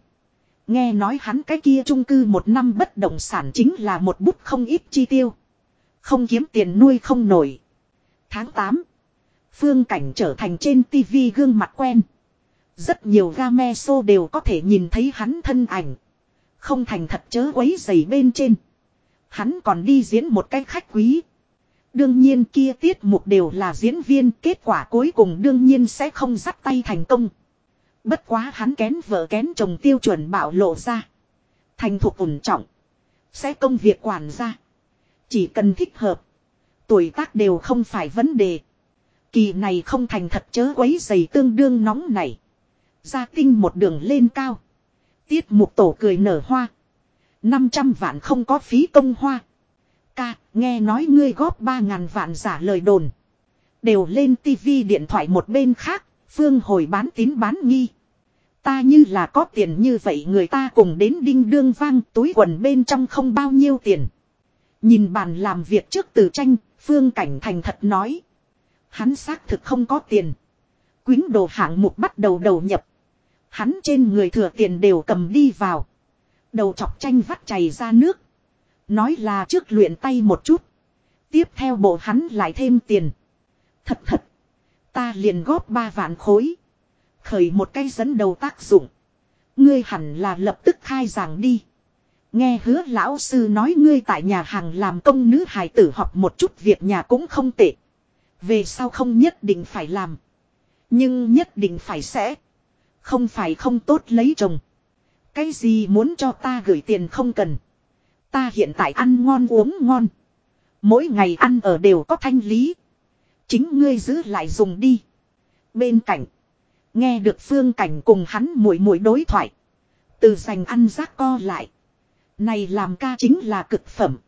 Nghe nói hắn cái kia trung cư một năm bất động sản chính là một bút không ít chi tiêu. Không kiếm tiền nuôi không nổi. Tháng 8. Phương cảnh trở thành trên tivi gương mặt quen. Rất nhiều game show đều có thể nhìn thấy hắn thân ảnh. Không thành thật chớ quấy giày bên trên. Hắn còn đi diễn một cái khách quý. Đương nhiên kia tiết mục đều là diễn viên, kết quả cuối cùng đương nhiên sẽ không dắt tay thành công. Bất quá hắn kén vợ kén chồng tiêu chuẩn bạo lộ ra. Thành thục ổn trọng. Sẽ công việc quản gia Chỉ cần thích hợp. Tuổi tác đều không phải vấn đề. Kỳ này không thành thật chớ quấy giày tương đương nóng này. Gia tinh một đường lên cao. Tiết mục tổ cười nở hoa. 500 vạn không có phí công hoa. Ca, nghe nói ngươi góp 3.000 vạn giả lời đồn. Đều lên tivi điện thoại một bên khác, phương hồi bán tín bán nghi. Ta như là có tiền như vậy người ta cùng đến đinh đương vang túi quần bên trong không bao nhiêu tiền. Nhìn bàn làm việc trước từ tranh, phương cảnh thành thật nói. Hắn xác thực không có tiền. Quyến đồ hạng mục bắt đầu đầu nhập. Hắn trên người thừa tiền đều cầm đi vào. Đầu chọc tranh vắt chảy ra nước. Nói là trước luyện tay một chút. Tiếp theo bộ hắn lại thêm tiền. Thật thật. Ta liền góp ba vạn khối. Khởi một cây dẫn đầu tác dụng. Ngươi hẳn là lập tức khai giảng đi. Nghe hứa lão sư nói ngươi tại nhà hàng làm công nữ hài tử học một chút việc nhà cũng không tệ. Về sau không nhất định phải làm. Nhưng nhất định phải sẽ. Không phải không tốt lấy chồng. Cái gì muốn cho ta gửi tiền không cần. Ta hiện tại ăn ngon uống ngon. Mỗi ngày ăn ở đều có thanh lý. Chính ngươi giữ lại dùng đi. Bên cạnh. Nghe được phương cảnh cùng hắn mũi mũi đối thoại. Từ dành ăn rác co lại. Này làm ca chính là cực phẩm.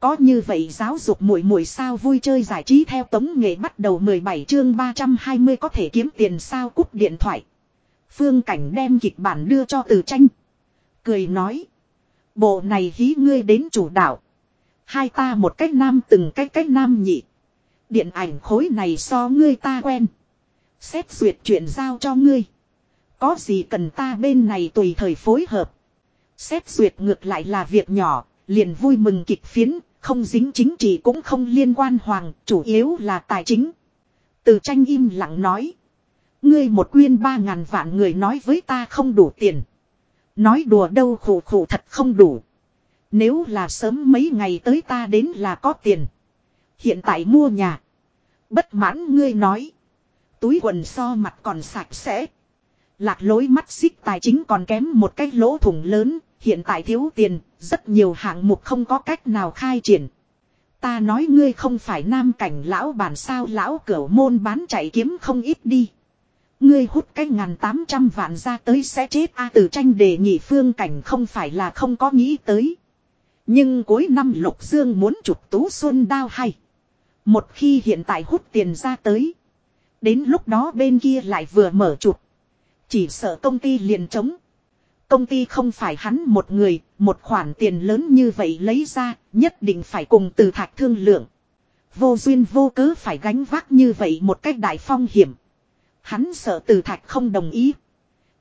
Có như vậy giáo dục mũi mũi sao vui chơi giải trí theo tống nghệ bắt đầu 17 chương 320 có thể kiếm tiền sao cúp điện thoại. Phương cảnh đem kịch bản đưa cho từ tranh. Cười nói. Bộ này hí ngươi đến chủ đạo. Hai ta một cách nam từng cách cách nam nhị. Điện ảnh khối này so ngươi ta quen. Xét duyệt chuyện giao cho ngươi. Có gì cần ta bên này tùy thời phối hợp. Xét duyệt ngược lại là việc nhỏ, liền vui mừng kịch phiến, không dính chính trị cũng không liên quan hoàng, chủ yếu là tài chính. Từ tranh im lặng nói. Ngươi một quyên ba ngàn vạn người nói với ta không đủ tiền. Nói đùa đâu khổ khổ thật không đủ. Nếu là sớm mấy ngày tới ta đến là có tiền. Hiện tại mua nhà. Bất mãn ngươi nói. Túi quần so mặt còn sạch sẽ. Lạc lối mắt xích tài chính còn kém một cái lỗ thủng lớn. Hiện tại thiếu tiền. Rất nhiều hạng mục không có cách nào khai triển. Ta nói ngươi không phải nam cảnh lão bản sao, lão cửa môn bán chạy kiếm không ít đi. Ngươi hút cái ngàn tám trăm vạn ra tới sẽ chết a từ tranh đề nghị phương cảnh không phải là không có nghĩ tới. Nhưng cuối năm lục dương muốn chụp tú xuân đao hay. Một khi hiện tại hút tiền ra tới. Đến lúc đó bên kia lại vừa mở chụp. Chỉ sợ công ty liền trống. Công ty không phải hắn một người, một khoản tiền lớn như vậy lấy ra, nhất định phải cùng từ thạch thương lượng. Vô duyên vô cớ phải gánh vác như vậy một cách đại phong hiểm. Hắn sợ từ thạch không đồng ý.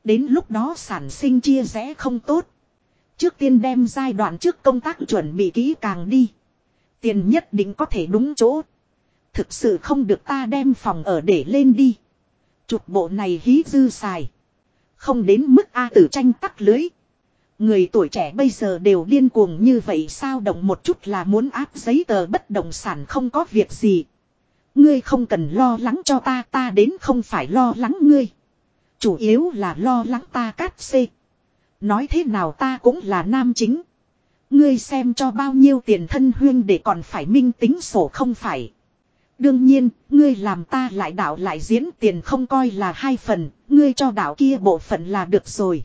Đến lúc đó sản sinh chia rẽ không tốt. Trước tiên đem giai đoạn trước công tác chuẩn bị kỹ càng đi. Tiền nhất định có thể đúng chỗ. Thực sự không được ta đem phòng ở để lên đi. Chụp bộ này hí dư xài. Không đến mức A tử tranh tắc lưới. Người tuổi trẻ bây giờ đều điên cuồng như vậy sao động một chút là muốn áp giấy tờ bất động sản không có việc gì. Ngươi không cần lo lắng cho ta ta đến không phải lo lắng ngươi. Chủ yếu là lo lắng ta cát xê. Nói thế nào ta cũng là nam chính. Ngươi xem cho bao nhiêu tiền thân huyên để còn phải minh tính sổ không phải. Đương nhiên, ngươi làm ta lại đạo lại diễn tiền không coi là hai phần, ngươi cho đạo kia bộ phận là được rồi.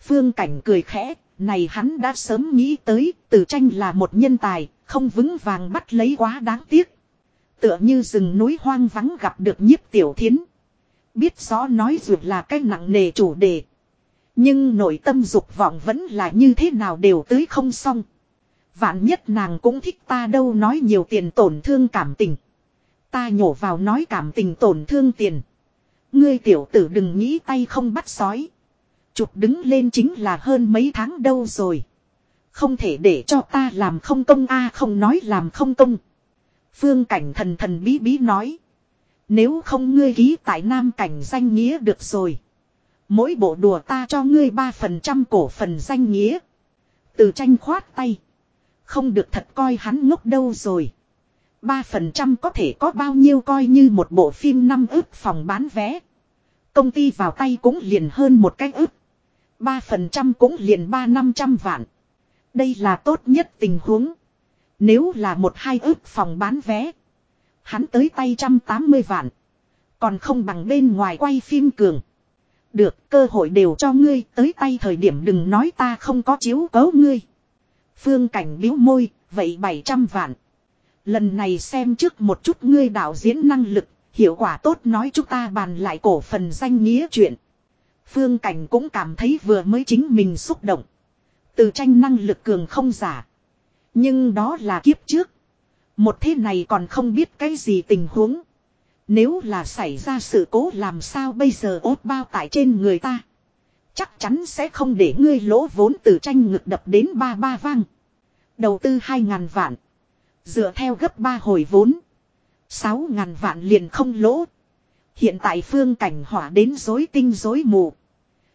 Phương Cảnh cười khẽ, này hắn đã sớm nghĩ tới, tử tranh là một nhân tài, không vững vàng bắt lấy quá đáng tiếc. Tựa như rừng núi hoang vắng gặp được nhiếp tiểu thiến. Biết rõ nói dù là cái nặng nề chủ đề. Nhưng nội tâm dục vọng vẫn là như thế nào đều tới không xong. Vạn nhất nàng cũng thích ta đâu nói nhiều tiền tổn thương cảm tình. Ta nhổ vào nói cảm tình tổn thương tiền. Ngươi tiểu tử đừng nghĩ tay không bắt sói. Chụp đứng lên chính là hơn mấy tháng đâu rồi. Không thể để cho ta làm không công a, không nói làm không công. Phương cảnh thần thần bí bí nói. Nếu không ngươi ký tại nam cảnh danh nghĩa được rồi. Mỗi bộ đùa ta cho ngươi ba phần trăm cổ phần danh nghĩa. Từ tranh khoát tay. Không được thật coi hắn ngốc đâu rồi ba phần trăm có thể có bao nhiêu coi như một bộ phim năm ức phòng bán vé. Công ty vào tay cũng liền hơn một cái ức. ba phần trăm cũng liền ba năm trăm vạn. Đây là tốt nhất tình huống. Nếu là một hai ức phòng bán vé. Hắn tới tay trăm tám mươi vạn. Còn không bằng bên ngoài quay phim cường. Được cơ hội đều cho ngươi tới tay thời điểm đừng nói ta không có chiếu cấu ngươi. Phương cảnh biếu môi, vậy 700 vạn. Lần này xem trước một chút ngươi đạo diễn năng lực, hiệu quả tốt nói chúng ta bàn lại cổ phần danh nghĩa chuyện. Phương cảnh cũng cảm thấy vừa mới chính mình xúc động. Từ tranh năng lực cường không giả. Nhưng đó là kiếp trước. Một thế này còn không biết cái gì tình huống. Nếu là xảy ra sự cố làm sao bây giờ ốt bao tải trên người ta. Chắc chắn sẽ không để ngươi lỗ vốn từ tranh ngực đập đến ba ba vang. Đầu tư hai ngàn vạn. Dựa theo gấp ba hồi vốn. Sáu ngàn vạn liền không lỗ. Hiện tại phương cảnh hỏa đến dối tinh dối mù.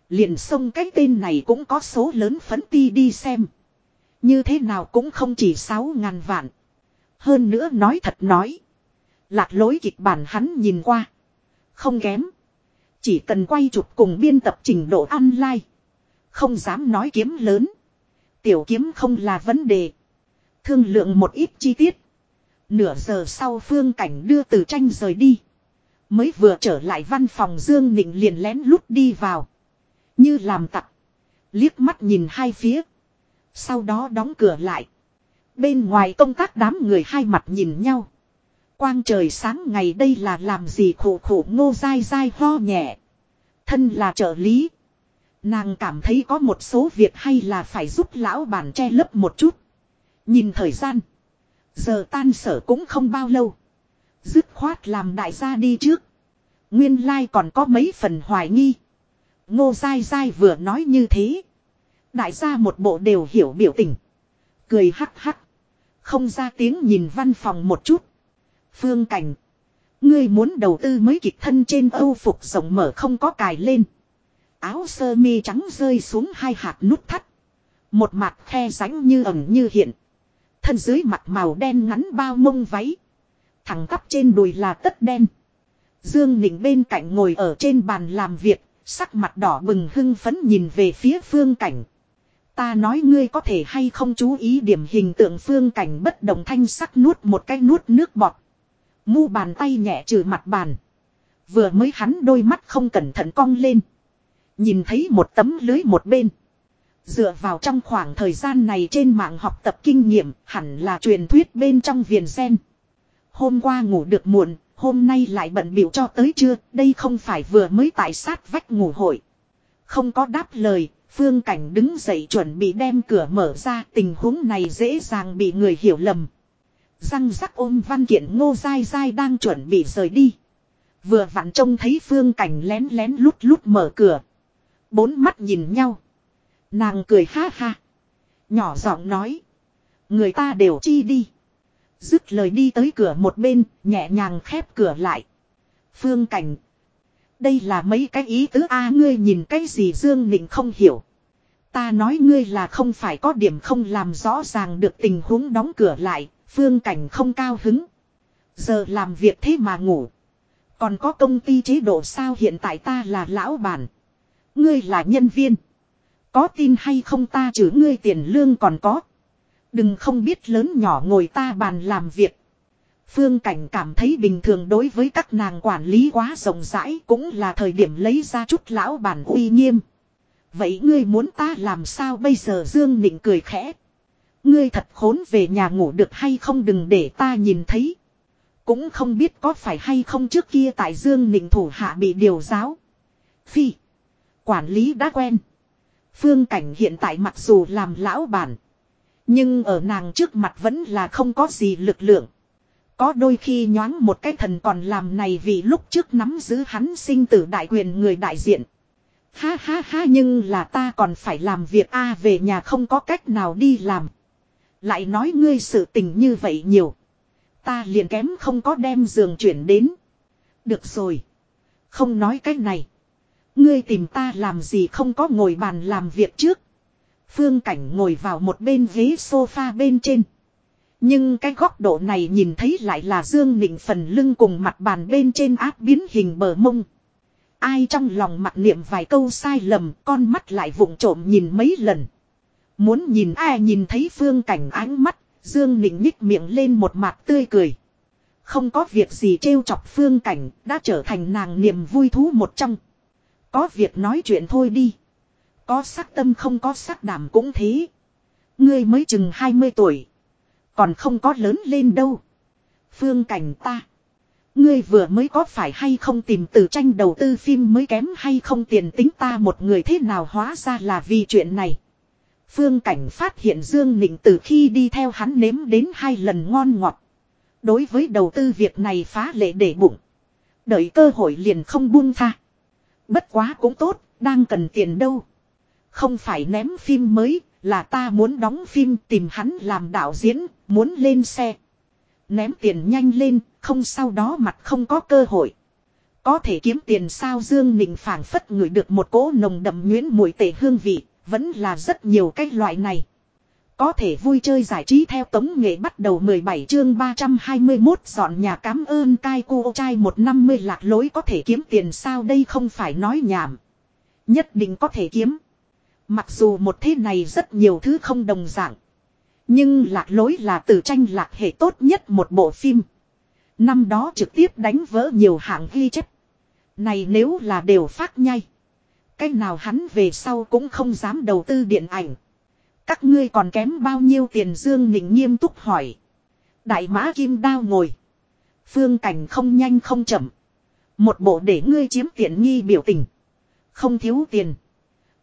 Liền sông cái tên này cũng có số lớn phấn ti đi xem. Như thế nào cũng không chỉ sáu ngàn vạn. Hơn nữa nói thật nói. Lạc lối kịch bản hắn nhìn qua. Không kém. Chỉ cần quay chụp cùng biên tập trình độ online. Không dám nói kiếm lớn. Tiểu kiếm không là vấn đề. Thương lượng một ít chi tiết. Nửa giờ sau phương cảnh đưa từ tranh rời đi. Mới vừa trở lại văn phòng Dương Nịnh liền lén lút đi vào. Như làm tặc. Liếc mắt nhìn hai phía. Sau đó đóng cửa lại. Bên ngoài công tác đám người hai mặt nhìn nhau. Quang trời sáng ngày đây là làm gì khổ khổ ngô dai dai ho nhẹ. Thân là trợ lý. Nàng cảm thấy có một số việc hay là phải giúp lão bản che lấp một chút. Nhìn thời gian. Giờ tan sở cũng không bao lâu. Dứt khoát làm đại gia đi trước. Nguyên lai like còn có mấy phần hoài nghi. Ngô dai dai vừa nói như thế. Đại gia một bộ đều hiểu biểu tình. Cười hắc hắc. Không ra tiếng nhìn văn phòng một chút. Phương cảnh. Ngươi muốn đầu tư mới kịch thân trên âu phục rộng mở không có cài lên. Áo sơ mi trắng rơi xuống hai hạt nút thắt. Một mặt khe ránh như ẩn như hiện. Thân dưới mặt màu đen ngắn bao mông váy. Thẳng tắp trên đùi là tất đen. Dương Nịnh bên cạnh ngồi ở trên bàn làm việc, sắc mặt đỏ bừng hưng phấn nhìn về phía phương cảnh. Ta nói ngươi có thể hay không chú ý điểm hình tượng phương cảnh bất động thanh sắc nuốt một cái nuốt nước bọt. Mu bàn tay nhẹ trừ mặt bàn. Vừa mới hắn đôi mắt không cẩn thận cong lên. Nhìn thấy một tấm lưới một bên. Dựa vào trong khoảng thời gian này trên mạng học tập kinh nghiệm hẳn là truyền thuyết bên trong viền sen. Hôm qua ngủ được muộn, hôm nay lại bận biểu cho tới trưa đây không phải vừa mới tại sát vách ngủ hội. Không có đáp lời, phương cảnh đứng dậy chuẩn bị đem cửa mở ra tình huống này dễ dàng bị người hiểu lầm. Răng rắc ôm văn kiện ngô dai dai đang chuẩn bị rời đi. Vừa vặn trông thấy phương cảnh lén lén lút lút mở cửa. Bốn mắt nhìn nhau. Nàng cười ha ha. Nhỏ giọng nói. Người ta đều chi đi. Dứt lời đi tới cửa một bên, nhẹ nhàng khép cửa lại. Phương cảnh. Đây là mấy cái ý tứ a ngươi nhìn cái gì Dương Nịnh không hiểu. Ta nói ngươi là không phải có điểm không làm rõ ràng được tình huống đóng cửa lại, phương cảnh không cao hứng. Giờ làm việc thế mà ngủ. Còn có công ty chế độ sao hiện tại ta là lão bản. Ngươi là nhân viên. Có tin hay không ta trừ ngươi tiền lương còn có. Đừng không biết lớn nhỏ ngồi ta bàn làm việc. Phương Cảnh cảm thấy bình thường đối với các nàng quản lý quá rộng rãi cũng là thời điểm lấy ra chút lão bản uy nghiêm. Vậy ngươi muốn ta làm sao bây giờ Dương Nịnh cười khẽ. Ngươi thật khốn về nhà ngủ được hay không đừng để ta nhìn thấy. Cũng không biết có phải hay không trước kia tại Dương Nịnh thủ hạ bị điều giáo. Phi. Quản lý đã quen. Phương Cảnh hiện tại mặc dù làm lão bản. Nhưng ở nàng trước mặt vẫn là không có gì lực lượng. Có đôi khi nhoáng một cái thần còn làm này vì lúc trước nắm giữ hắn sinh tử đại quyền người đại diện. Ha ha ha, nhưng là ta còn phải làm việc a, về nhà không có cách nào đi làm. Lại nói ngươi sự tình như vậy nhiều. Ta liền kém không có đem giường chuyển đến. Được rồi. Không nói cách này. Ngươi tìm ta làm gì không có ngồi bàn làm việc trước. Phương Cảnh ngồi vào một bên ghế sofa bên trên. Nhưng cái góc độ này nhìn thấy lại là Dương Nịnh phần lưng cùng mặt bàn bên trên áp biến hình bờ mông. Ai trong lòng mặt niệm vài câu sai lầm con mắt lại vụng trộm nhìn mấy lần. Muốn nhìn ai nhìn thấy phương cảnh ánh mắt, Dương Nịnh nhích miệng lên một mặt tươi cười. Không có việc gì trêu chọc phương cảnh, đã trở thành nàng niềm vui thú một trong. Có việc nói chuyện thôi đi. Có sắc tâm không có sắc đảm cũng thế. Ngươi mới chừng 20 tuổi. Còn không có lớn lên đâu. Phương cảnh ta. Ngươi vừa mới có phải hay không tìm từ tranh đầu tư phim mới kém hay không tiền tính ta một người thế nào hóa ra là vì chuyện này. Phương Cảnh phát hiện Dương Nịnh từ khi đi theo hắn nếm đến hai lần ngon ngọt. Đối với đầu tư việc này phá lệ để bụng. Đợi cơ hội liền không buông tha. Bất quá cũng tốt, đang cần tiền đâu. Không phải ném phim mới, là ta muốn đóng phim tìm hắn làm đạo diễn, muốn lên xe. Ném tiền nhanh lên, không sau đó mặt không có cơ hội. Có thể kiếm tiền sao Dương Nịnh phảng phất người được một cỗ nồng đậm nhuyễn mùi tệ hương vị, vẫn là rất nhiều cái loại này. Có thể vui chơi giải trí theo tống nghệ bắt đầu 17 chương 321 dọn nhà cám ơn cai cô trai 150 lạc lối có thể kiếm tiền sao đây không phải nói nhảm. Nhất định có thể kiếm. Mặc dù một thế này rất nhiều thứ không đồng dạng. Nhưng lạc lối là từ tranh lạc hệ tốt nhất một bộ phim. Năm đó trực tiếp đánh vỡ nhiều hạng ghi chép. Này nếu là đều phát nhai. Cách nào hắn về sau cũng không dám đầu tư điện ảnh. Các ngươi còn kém bao nhiêu tiền Dương Nịnh nghiêm túc hỏi. Đại mã kim đao ngồi. Phương cảnh không nhanh không chậm. Một bộ để ngươi chiếm tiện nghi biểu tình. Không thiếu tiền.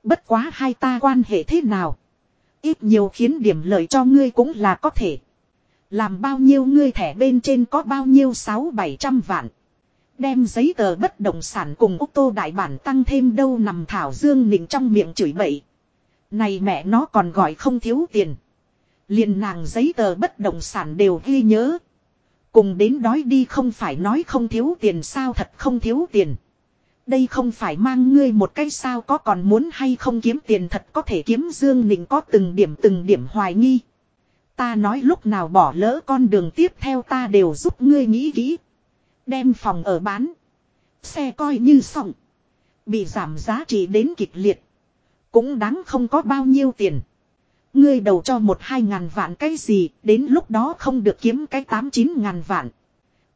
Bất quá hai ta quan hệ thế nào. Ít nhiều khiến điểm lợi cho ngươi cũng là có thể. Làm bao nhiêu ngươi thẻ bên trên có bao nhiêu sáu bảy trăm vạn. Đem giấy tờ bất động sản cùng ô tô đại bản tăng thêm đâu nằm thảo dương nịnh trong miệng chửi bậy. Này mẹ nó còn gọi không thiếu tiền. liền nàng giấy tờ bất động sản đều ghi nhớ. Cùng đến đói đi không phải nói không thiếu tiền sao thật không thiếu tiền. Đây không phải mang ngươi một cái sao có còn muốn hay không kiếm tiền thật có thể kiếm Dương Nịnh có từng điểm từng điểm hoài nghi. Ta nói lúc nào bỏ lỡ con đường tiếp theo ta đều giúp ngươi nghĩ kỹ. Đem phòng ở bán. Xe coi như xong. Bị giảm giá trị đến kịch liệt. Cũng đáng không có bao nhiêu tiền. Ngươi đầu cho một hai ngàn vạn cái gì, đến lúc đó không được kiếm cái tám chín ngàn vạn.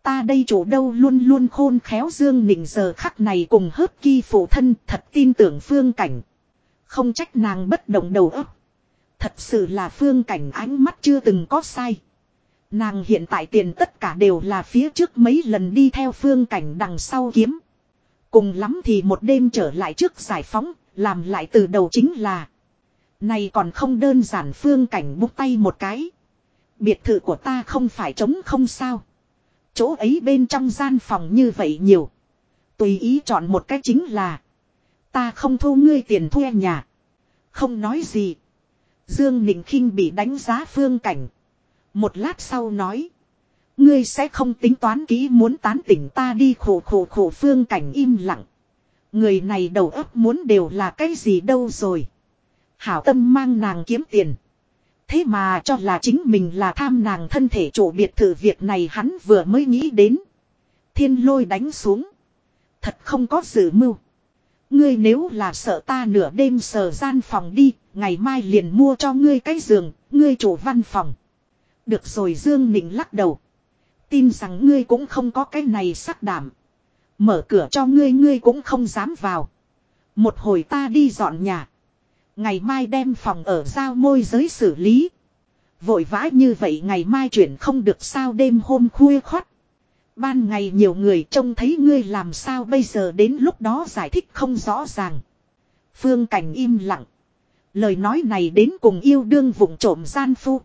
Ta đây chủ đâu luôn luôn khôn khéo Dương Nịnh giờ khắc này cùng hớp kỳ phụ thân thật tin tưởng phương cảnh. Không trách nàng bất động đầu óc. Thật sự là phương cảnh ánh mắt chưa từng có sai. Nàng hiện tại tiền tất cả đều là phía trước mấy lần đi theo phương cảnh đằng sau kiếm. Cùng lắm thì một đêm trở lại trước giải phóng, làm lại từ đầu chính là. Này còn không đơn giản phương cảnh bút tay một cái. Biệt thự của ta không phải trống không sao. Chỗ ấy bên trong gian phòng như vậy nhiều. Tùy ý chọn một cái chính là. Ta không thu ngươi tiền thuê nhà. Không nói gì. Dương Nịnh khinh bị đánh giá phương cảnh. Một lát sau nói. Ngươi sẽ không tính toán kỹ muốn tán tỉnh ta đi khổ khổ khổ phương cảnh im lặng. Người này đầu óc muốn đều là cái gì đâu rồi. Hảo tâm mang nàng kiếm tiền. Thế mà cho là chính mình là tham nàng thân thể chủ biệt thự việc này hắn vừa mới nghĩ đến. Thiên lôi đánh xuống. Thật không có dự mưu. Ngươi nếu là sợ ta nửa đêm sờ gian phòng đi, ngày mai liền mua cho ngươi cái giường, ngươi chủ văn phòng. Được rồi Dương Nịnh lắc đầu. Tin rằng ngươi cũng không có cái này sắc đảm. Mở cửa cho ngươi ngươi cũng không dám vào. Một hồi ta đi dọn nhà. Ngày mai đem phòng ở giao môi giới xử lý. Vội vã như vậy ngày mai chuyển không được sao đêm hôm khuya khoắt. Ban ngày nhiều người trông thấy ngươi làm sao bây giờ đến lúc đó giải thích không rõ ràng. Phương Cảnh im lặng. Lời nói này đến cùng yêu đương vụng trộm gian phu.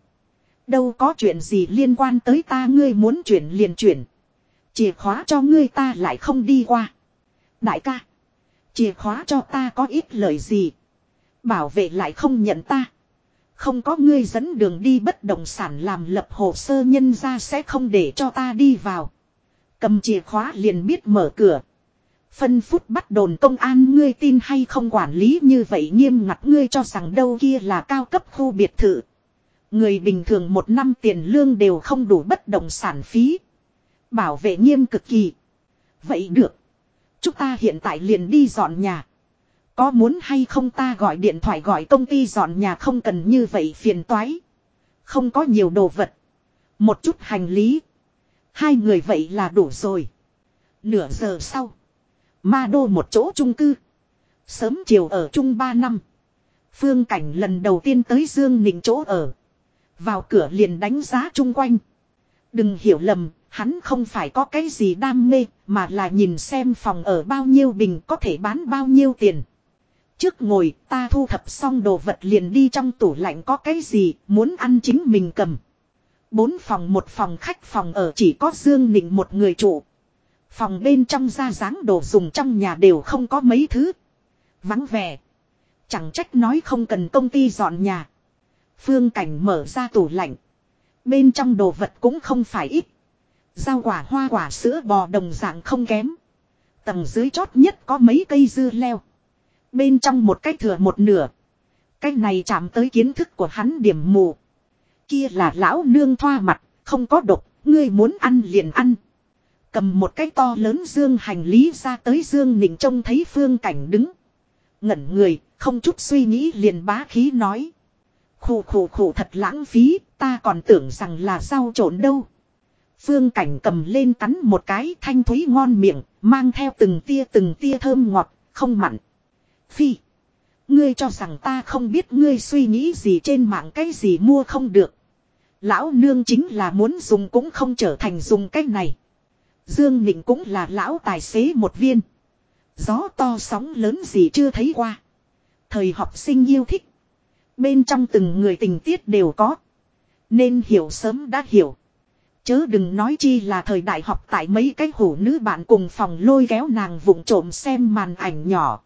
Đâu có chuyện gì liên quan tới ta, ngươi muốn chuyển liền chuyển. Chìa khóa cho ngươi ta lại không đi qua. Đại ca. Chìa khóa cho ta có ít lời gì. Bảo vệ lại không nhận ta. Không có ngươi dẫn đường đi bất động sản làm lập hồ sơ nhân ra sẽ không để cho ta đi vào. Cầm chìa khóa liền biết mở cửa. Phân phút bắt đồn công an ngươi tin hay không quản lý như vậy nghiêm ngặt ngươi cho rằng đâu kia là cao cấp khu biệt thự. Người bình thường một năm tiền lương đều không đủ bất động sản phí. Bảo vệ nghiêm cực kỳ. Vậy được. Chúng ta hiện tại liền đi dọn nhà. Có muốn hay không ta gọi điện thoại gọi công ty dọn nhà không cần như vậy phiền toái. Không có nhiều đồ vật. Một chút hành lý. Hai người vậy là đủ rồi. Nửa giờ sau. Ma đô một chỗ chung cư. Sớm chiều ở chung ba năm. Phương cảnh lần đầu tiên tới Dương Nịnh chỗ ở. Vào cửa liền đánh giá chung quanh. Đừng hiểu lầm, hắn không phải có cái gì đam mê, mà là nhìn xem phòng ở bao nhiêu bình có thể bán bao nhiêu tiền. Trước ngồi, ta thu thập xong đồ vật liền đi trong tủ lạnh có cái gì, muốn ăn chính mình cầm. Bốn phòng một phòng khách phòng ở chỉ có Dương Nịnh một người trụ. Phòng bên trong ra dáng đồ dùng trong nhà đều không có mấy thứ. Vắng vẻ. Chẳng trách nói không cần công ty dọn nhà. Phương Cảnh mở ra tủ lạnh. Bên trong đồ vật cũng không phải ít. Rau quả hoa quả sữa bò đồng dạng không kém. Tầng dưới chót nhất có mấy cây dưa leo. Bên trong một cái thừa một nửa. Cái này chạm tới kiến thức của hắn điểm mù. Kia là lão nương thoa mặt, không có độc, ngươi muốn ăn liền ăn. Cầm một cái to lớn dương hành lý ra tới dương nịnh trông thấy phương cảnh đứng. Ngẩn người, không chút suy nghĩ liền bá khí nói. Khủ khủ khủ thật lãng phí, ta còn tưởng rằng là rau trộn đâu. Phương cảnh cầm lên cắn một cái thanh thúy ngon miệng, mang theo từng tia từng tia thơm ngọt, không mặn. Phi. Ngươi cho rằng ta không biết ngươi suy nghĩ gì trên mạng cái gì mua không được. Lão nương chính là muốn dùng cũng không trở thành dùng cái này. Dương Nịnh cũng là lão tài xế một viên. Gió to sóng lớn gì chưa thấy qua. Thời học sinh yêu thích. Bên trong từng người tình tiết đều có. Nên hiểu sớm đã hiểu. Chớ đừng nói chi là thời đại học tại mấy cái hủ nữ bạn cùng phòng lôi kéo nàng vụng trộm xem màn ảnh nhỏ.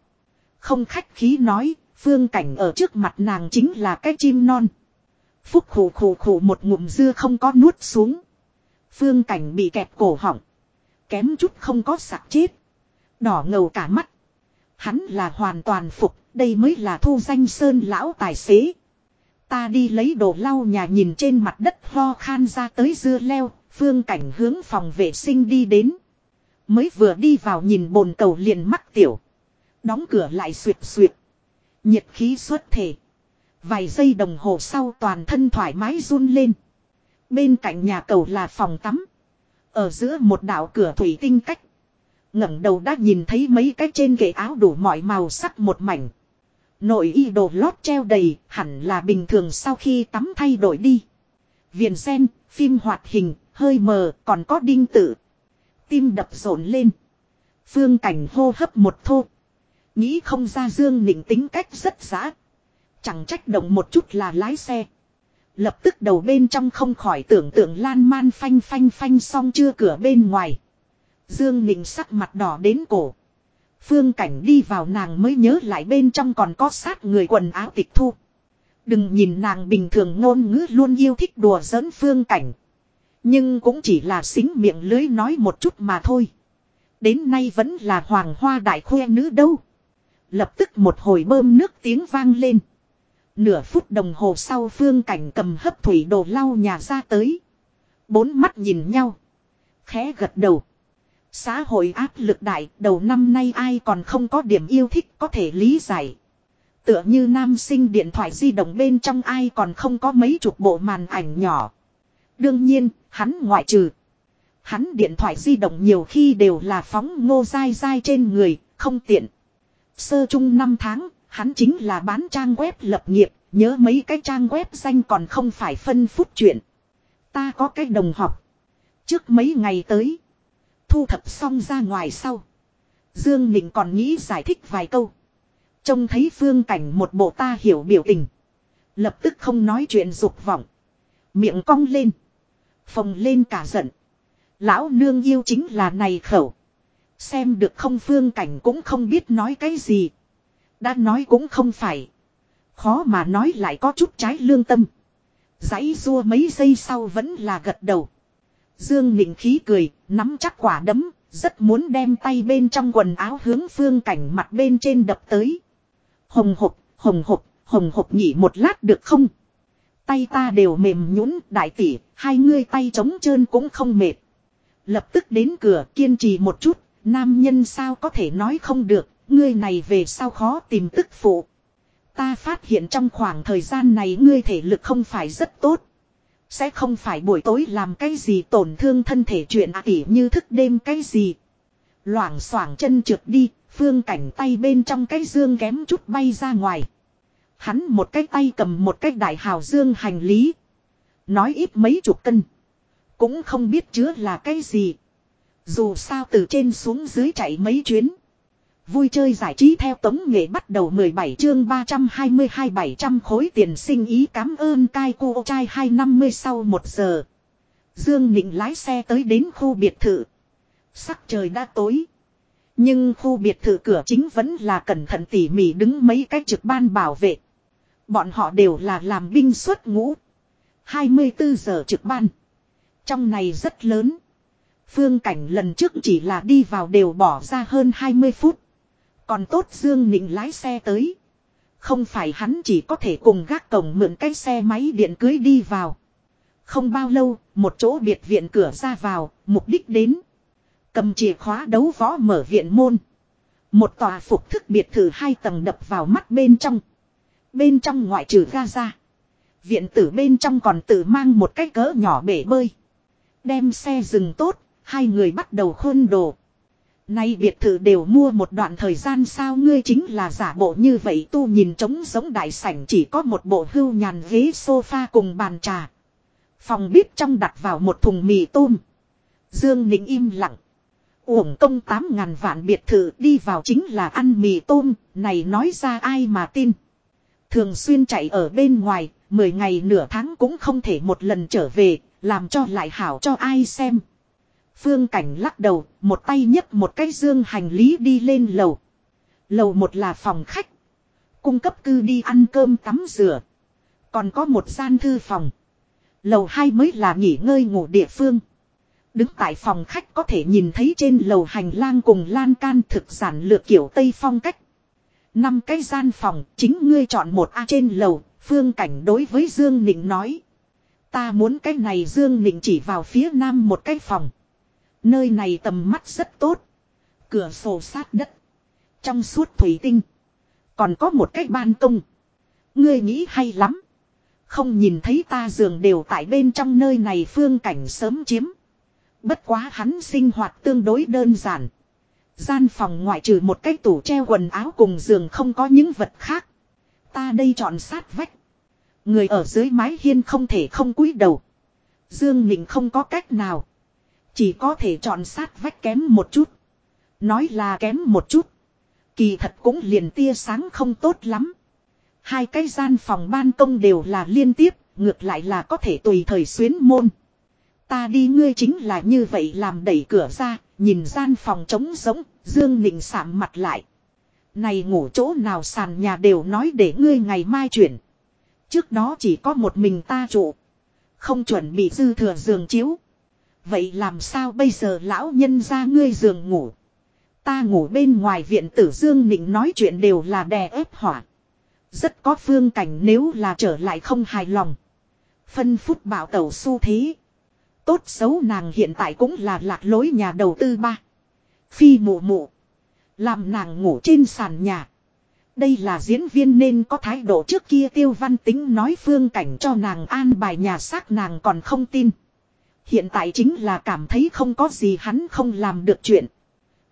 Không khách khí nói, phương cảnh ở trước mặt nàng chính là cái chim non. Phúc khổ khổ khổ một ngụm dưa không có nuốt xuống. Phương cảnh bị kẹp cổ họng. Kém chút không có sạc chết. Đỏ ngầu cả mắt. Hắn là hoàn toàn phục, đây mới là thu danh sơn lão tài xế. Ta đi lấy đồ lau nhà nhìn trên mặt đất ho khan ra tới dưa leo, phương cảnh hướng phòng vệ sinh đi đến. Mới vừa đi vào nhìn bồn cầu liền mắc tiểu. Đóng cửa lại suyệt suyệt. Nhiệt khí xuất thể. Vài giây đồng hồ sau toàn thân thoải mái run lên. Bên cạnh nhà cầu là phòng tắm. Ở giữa một đảo cửa thủy tinh cách. ngẩng đầu đã nhìn thấy mấy cái trên kệ áo đủ mọi màu sắc một mảnh. Nội y đồ lót treo đầy, hẳn là bình thường sau khi tắm thay đổi đi. Viền sen, phim hoạt hình, hơi mờ, còn có đinh tự. Tim đập rộn lên. Phương cảnh hô hấp một thô. Nghĩ không ra Dương Nịnh tính cách rất giã. Chẳng trách động một chút là lái xe. Lập tức đầu bên trong không khỏi tưởng tượng lan man phanh phanh phanh xong chưa cửa bên ngoài. Dương Nịnh sắc mặt đỏ đến cổ. Phương cảnh đi vào nàng mới nhớ lại bên trong còn có sát người quần áo tịch thu. Đừng nhìn nàng bình thường ngôn ngữ luôn yêu thích đùa giỡn phương cảnh. Nhưng cũng chỉ là xính miệng lưới nói một chút mà thôi. Đến nay vẫn là hoàng hoa đại khoe nữ đâu. Lập tức một hồi bơm nước tiếng vang lên. Nửa phút đồng hồ sau phương cảnh cầm hấp thủy đồ lau nhà ra tới. Bốn mắt nhìn nhau. Khẽ gật đầu. Xã hội áp lực đại đầu năm nay ai còn không có điểm yêu thích có thể lý giải. Tựa như nam sinh điện thoại di động bên trong ai còn không có mấy chục bộ màn ảnh nhỏ. Đương nhiên, hắn ngoại trừ. Hắn điện thoại di động nhiều khi đều là phóng ngô dai dai trên người, không tiện. Sơ chung năm tháng, hắn chính là bán trang web lập nghiệp, nhớ mấy cái trang web danh còn không phải phân phút chuyện. Ta có cái đồng học. Trước mấy ngày tới, thu thập xong ra ngoài sau. Dương Nịnh còn nghĩ giải thích vài câu. Trông thấy phương cảnh một bộ ta hiểu biểu tình. Lập tức không nói chuyện dục vọng. Miệng cong lên. Phồng lên cả giận. Lão nương yêu chính là này khẩu. Xem được không phương cảnh cũng không biết nói cái gì. Đã nói cũng không phải. Khó mà nói lại có chút trái lương tâm. Giấy rua mấy giây sau vẫn là gật đầu. Dương Nịnh khí cười, nắm chắc quả đấm, rất muốn đem tay bên trong quần áo hướng phương cảnh mặt bên trên đập tới. Hồng hộp, hồng hộp, hồng hộp nhỉ một lát được không? Tay ta đều mềm nhũn đại tỷ, hai ngươi tay trống trơn cũng không mệt. Lập tức đến cửa kiên trì một chút, nam nhân sao có thể nói không được, ngươi này về sao khó tìm tức phụ. Ta phát hiện trong khoảng thời gian này ngươi thể lực không phải rất tốt. Sẽ không phải buổi tối làm cái gì tổn thương thân thể chuyện à tỉ như thức đêm cái gì. Loảng xoảng chân trượt đi, phương cảnh tay bên trong cái dương kém chút bay ra ngoài. Hắn một cái tay cầm một cái đại hào dương hành lý. Nói ít mấy chục cân. Cũng không biết chứa là cái gì. Dù sao từ trên xuống dưới chạy mấy chuyến. Vui chơi giải trí theo tống nghệ bắt đầu 17 chương 322 700 khối tiền sinh ý cảm ơn cai cô trai 250 sau 1 giờ. Dương Nịnh lái xe tới đến khu biệt thự. Sắc trời đã tối. Nhưng khu biệt thự cửa chính vẫn là cẩn thận tỉ mỉ đứng mấy cái trực ban bảo vệ. Bọn họ đều là làm binh xuất ngũ. 24 giờ trực ban. Trong này rất lớn. Phương cảnh lần trước chỉ là đi vào đều bỏ ra hơn 20 phút. Còn tốt Dương Nịnh lái xe tới. Không phải hắn chỉ có thể cùng gác cổng mượn cái xe máy điện cưới đi vào. Không bao lâu, một chỗ biệt viện cửa ra vào, mục đích đến. Cầm chìa khóa đấu võ mở viện môn. Một tòa phục thức biệt thự hai tầng đập vào mắt bên trong. Bên trong ngoại trừ ga ra. Viện tử bên trong còn tự mang một cái cỡ nhỏ bể bơi. Đem xe dừng tốt, hai người bắt đầu khôn đồ. Nay biệt thự đều mua một đoạn thời gian sao ngươi chính là giả bộ như vậy tu nhìn trống giống đại sảnh chỉ có một bộ hưu nhàn ghế sofa cùng bàn trà. Phòng bếp trong đặt vào một thùng mì tôm. Dương Ninh im lặng. Uổng công tám ngàn vạn biệt thự đi vào chính là ăn mì tôm, này nói ra ai mà tin. Thường xuyên chạy ở bên ngoài, 10 ngày nửa tháng cũng không thể một lần trở về, làm cho lại hảo cho ai xem. Phương Cảnh lắc đầu, một tay nhấc một cái dương hành lý đi lên lầu. Lầu một là phòng khách. Cung cấp cư đi ăn cơm tắm rửa. Còn có một gian thư phòng. Lầu hai mới là nghỉ ngơi ngủ địa phương. Đứng tại phòng khách có thể nhìn thấy trên lầu hành lang cùng lan can thực sản lược kiểu Tây phong cách. Năm cái gian phòng, chính ngươi chọn một A trên lầu, phương cảnh đối với Dương Nịnh nói. Ta muốn cái này Dương Nịnh chỉ vào phía nam một cái phòng. Nơi này tầm mắt rất tốt. Cửa sổ sát đất. Trong suốt thủy tinh. Còn có một cái ban công. Ngươi nghĩ hay lắm. Không nhìn thấy ta giường đều tại bên trong nơi này phương cảnh sớm chiếm. Bất quá hắn sinh hoạt tương đối đơn giản. Gian phòng ngoại trừ một cái tủ treo quần áo cùng giường không có những vật khác. Ta đây chọn sát vách. Người ở dưới mái hiên không thể không cúi đầu. Dương Nịnh không có cách nào. Chỉ có thể chọn sát vách kém một chút. Nói là kém một chút. Kỳ thật cũng liền tia sáng không tốt lắm. Hai cái gian phòng ban công đều là liên tiếp, ngược lại là có thể tùy thời xuyến môn. Ta đi ngươi chính là như vậy làm đẩy cửa ra, nhìn gian phòng trống rỗng, Dương Nịnh sạm mặt lại. Này ngủ chỗ nào sàn nhà đều nói để ngươi ngày mai chuyển. Trước đó chỉ có một mình ta trụ. Không chuẩn bị dư thừa giường chiếu. Vậy làm sao bây giờ lão nhân ra ngươi giường ngủ. Ta ngủ bên ngoài viện tử Dương Nịnh nói chuyện đều là đè ép hỏa. Rất có phương cảnh nếu là trở lại không hài lòng. Phân phút bảo tẩu su thế. Tốt xấu nàng hiện tại cũng là lạc lối nhà đầu tư ba. Phi mụ mụ. Làm nàng ngủ trên sàn nhà. Đây là diễn viên nên có thái độ trước kia tiêu văn tính nói phương cảnh cho nàng an bài nhà xác nàng còn không tin. Hiện tại chính là cảm thấy không có gì hắn không làm được chuyện.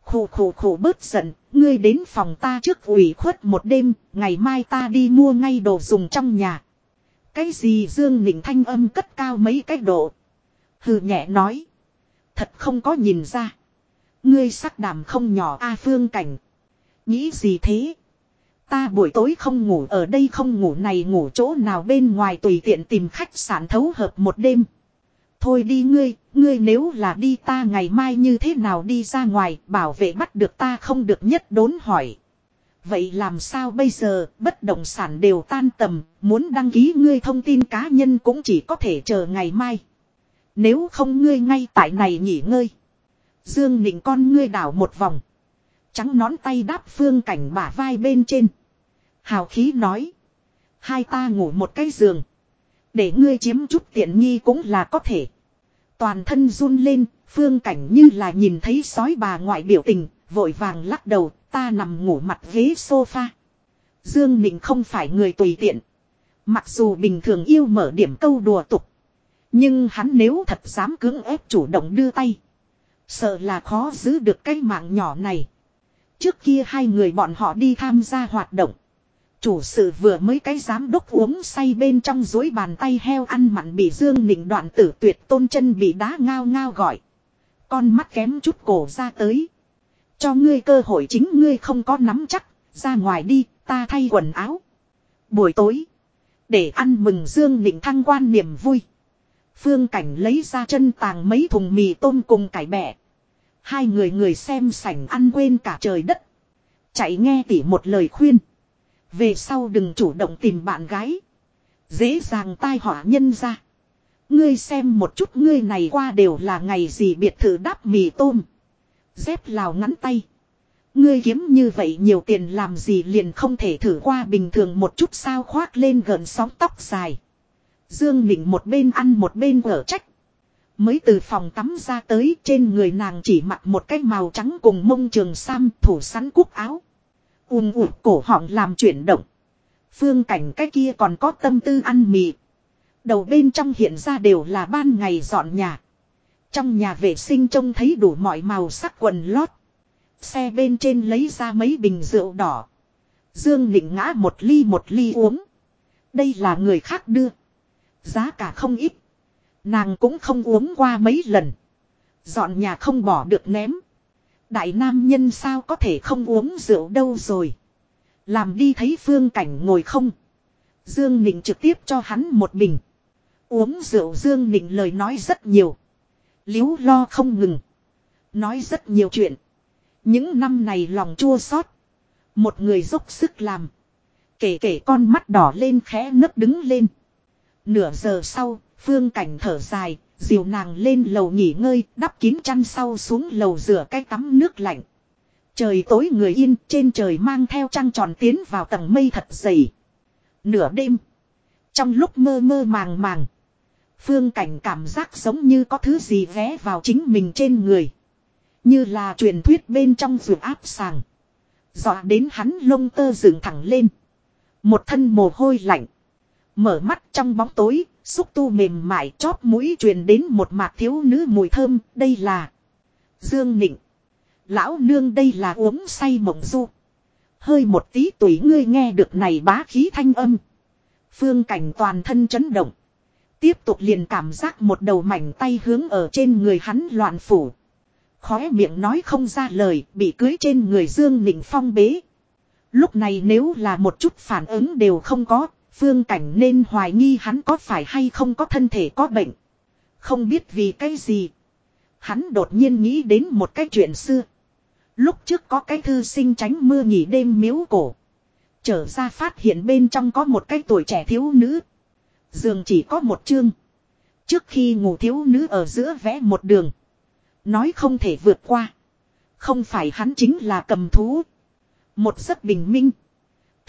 Khổ khổ khổ bớt giận, ngươi đến phòng ta trước ủy khuất một đêm, ngày mai ta đi mua ngay đồ dùng trong nhà. Cái gì Dương Nịnh thanh âm cất cao mấy cái độ. Hừ nhẹ nói. Thật không có nhìn ra. Ngươi sắc đảm không nhỏ A à phương cảnh. Nghĩ gì thế? Ta buổi tối không ngủ ở đây không ngủ này ngủ chỗ nào bên ngoài tùy tiện tìm khách sạn thấu hợp một đêm. Thôi đi ngươi, ngươi nếu là đi ta ngày mai như thế nào đi ra ngoài, bảo vệ bắt được ta không được nhất đốn hỏi. Vậy làm sao bây giờ, bất động sản đều tan tầm, muốn đăng ký ngươi thông tin cá nhân cũng chỉ có thể chờ ngày mai. Nếu không ngươi ngay tại này nghỉ ngơi. Dương nịnh con ngươi đảo một vòng. Trắng nón tay đáp phương cảnh bả vai bên trên. Hào khí nói. Hai ta ngủ một cái giường. Để ngươi chiếm chút tiện nghi cũng là có thể. Toàn thân run lên, phương cảnh như là nhìn thấy sói bà ngoại biểu tình, vội vàng lắc đầu, ta nằm ngủ mặt ghế sofa. Dương Nịnh không phải người tùy tiện. Mặc dù bình thường yêu mở điểm câu đùa tục. Nhưng hắn nếu thật dám cưỡng ép chủ động đưa tay. Sợ là khó giữ được cái mạng nhỏ này. Trước kia hai người bọn họ đi tham gia hoạt động. Chủ sự vừa mới cái giám đốc uống say bên trong dối bàn tay heo ăn mặn bị dương nịnh đoạn tử tuyệt tôn chân bị đá ngao ngao gọi. Con mắt kém chút cổ ra tới. Cho ngươi cơ hội chính ngươi không có nắm chắc, ra ngoài đi, ta thay quần áo. Buổi tối, để ăn mừng dương nịnh thăng quan niềm vui. Phương cảnh lấy ra chân tàng mấy thùng mì tôm cùng cải bẹ. Hai người người xem sảnh ăn quên cả trời đất. Chạy nghe tỉ một lời khuyên. Về sau đừng chủ động tìm bạn gái. Dễ dàng tai họa nhân ra. Ngươi xem một chút ngươi này qua đều là ngày gì biệt thự đáp mì tôm. Dép lào ngắn tay. Ngươi kiếm như vậy nhiều tiền làm gì liền không thể thử qua bình thường một chút sao khoác lên gần sóng tóc dài. Dương Nịnh một bên ăn một bên ở trách. Mới từ phòng tắm ra tới trên người nàng chỉ mặc một cái màu trắng cùng mông trường sam thủ sắn cúc áo. Ùm ụt cổ họng làm chuyển động. Phương cảnh cái kia còn có tâm tư ăn mì. Đầu bên trong hiện ra đều là ban ngày dọn nhà. Trong nhà vệ sinh trông thấy đủ mọi màu sắc quần lót. Xe bên trên lấy ra mấy bình rượu đỏ. Dương Nịnh ngã một ly một ly uống. Đây là người khác đưa. Giá cả không ít. Nàng cũng không uống qua mấy lần. Dọn nhà không bỏ được ném. Đại nam nhân sao có thể không uống rượu đâu rồi. Làm đi thấy phương cảnh ngồi không. Dương Nịnh trực tiếp cho hắn một bình. Uống rượu Dương Nịnh lời nói rất nhiều. Liếu lo không ngừng. Nói rất nhiều chuyện. Những năm này lòng chua xót Một người dốc sức làm. Kể kể con mắt đỏ lên khẽ nấp đứng lên. Nửa giờ sau, phương cảnh thở dài, dìu nàng lên lầu nghỉ ngơi, đắp kín chăn sau xuống lầu rửa cái tắm nước lạnh. Trời tối người yên, trên trời mang theo trăng tròn tiến vào tầng mây thật dày. Nửa đêm. Trong lúc mơ mơ màng màng. Phương cảnh cảm giác giống như có thứ gì ghé vào chính mình trên người. Như là truyền thuyết bên trong ruột áp sàng. Dọa đến hắn lông tơ dựng thẳng lên. Một thân mồ hôi lạnh. Mở mắt trong bóng tối, xúc tu mềm mại chóp mũi truyền đến một mạc thiếu nữ mùi thơm, đây là Dương Nịnh. Lão nương đây là uống say mộng du. Hơi một tí tuổi ngươi nghe được này bá khí thanh âm. Phương cảnh toàn thân chấn động. Tiếp tục liền cảm giác một đầu mảnh tay hướng ở trên người hắn loạn phủ. Khóe miệng nói không ra lời, bị cưới trên người Dương Nịnh phong bế. Lúc này nếu là một chút phản ứng đều không có, phương cảnh nên hoài nghi hắn có phải hay không có thân thể có bệnh. Không biết vì cái gì. Hắn đột nhiên nghĩ đến một cái chuyện xưa. Lúc trước có cái thư sinh tránh mưa nghỉ đêm miếu cổ. Trở ra phát hiện bên trong có một cái tuổi trẻ thiếu nữ. Giường chỉ có một chương. Trước khi ngủ thiếu nữ ở giữa vẽ một đường. Nói không thể vượt qua. Không phải hắn chính là cầm thú. Một giấc bình minh.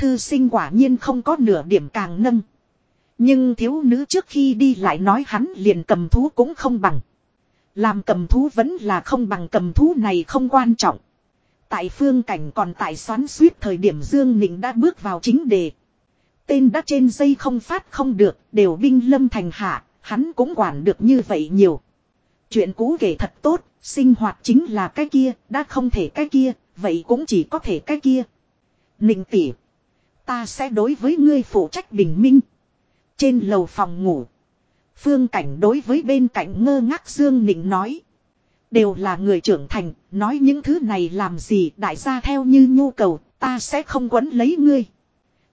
Thư sinh quả nhiên không có nửa điểm càng nâng. Nhưng thiếu nữ trước khi đi lại nói hắn liền cầm thú cũng không bằng. Làm cầm thú vẫn là không bằng cầm thú này không quan trọng. Tại phương cảnh còn tại xoắn suýt thời điểm Dương Nịnh đã bước vào chính đề. Tên đã trên dây không phát không được, đều binh lâm thành hạ, hắn cũng quản được như vậy nhiều. Chuyện cũ kể thật tốt, sinh hoạt chính là cái kia, đã không thể cái kia, vậy cũng chỉ có thể cái kia. Nịnh tỉ, ta sẽ đối với ngươi phụ trách bình minh. Trên lầu phòng ngủ, phương cảnh đối với bên cạnh ngơ ngác Dương Nịnh nói. Đều là người trưởng thành, nói những thứ này làm gì đại gia theo như nhu cầu, ta sẽ không quấn lấy ngươi.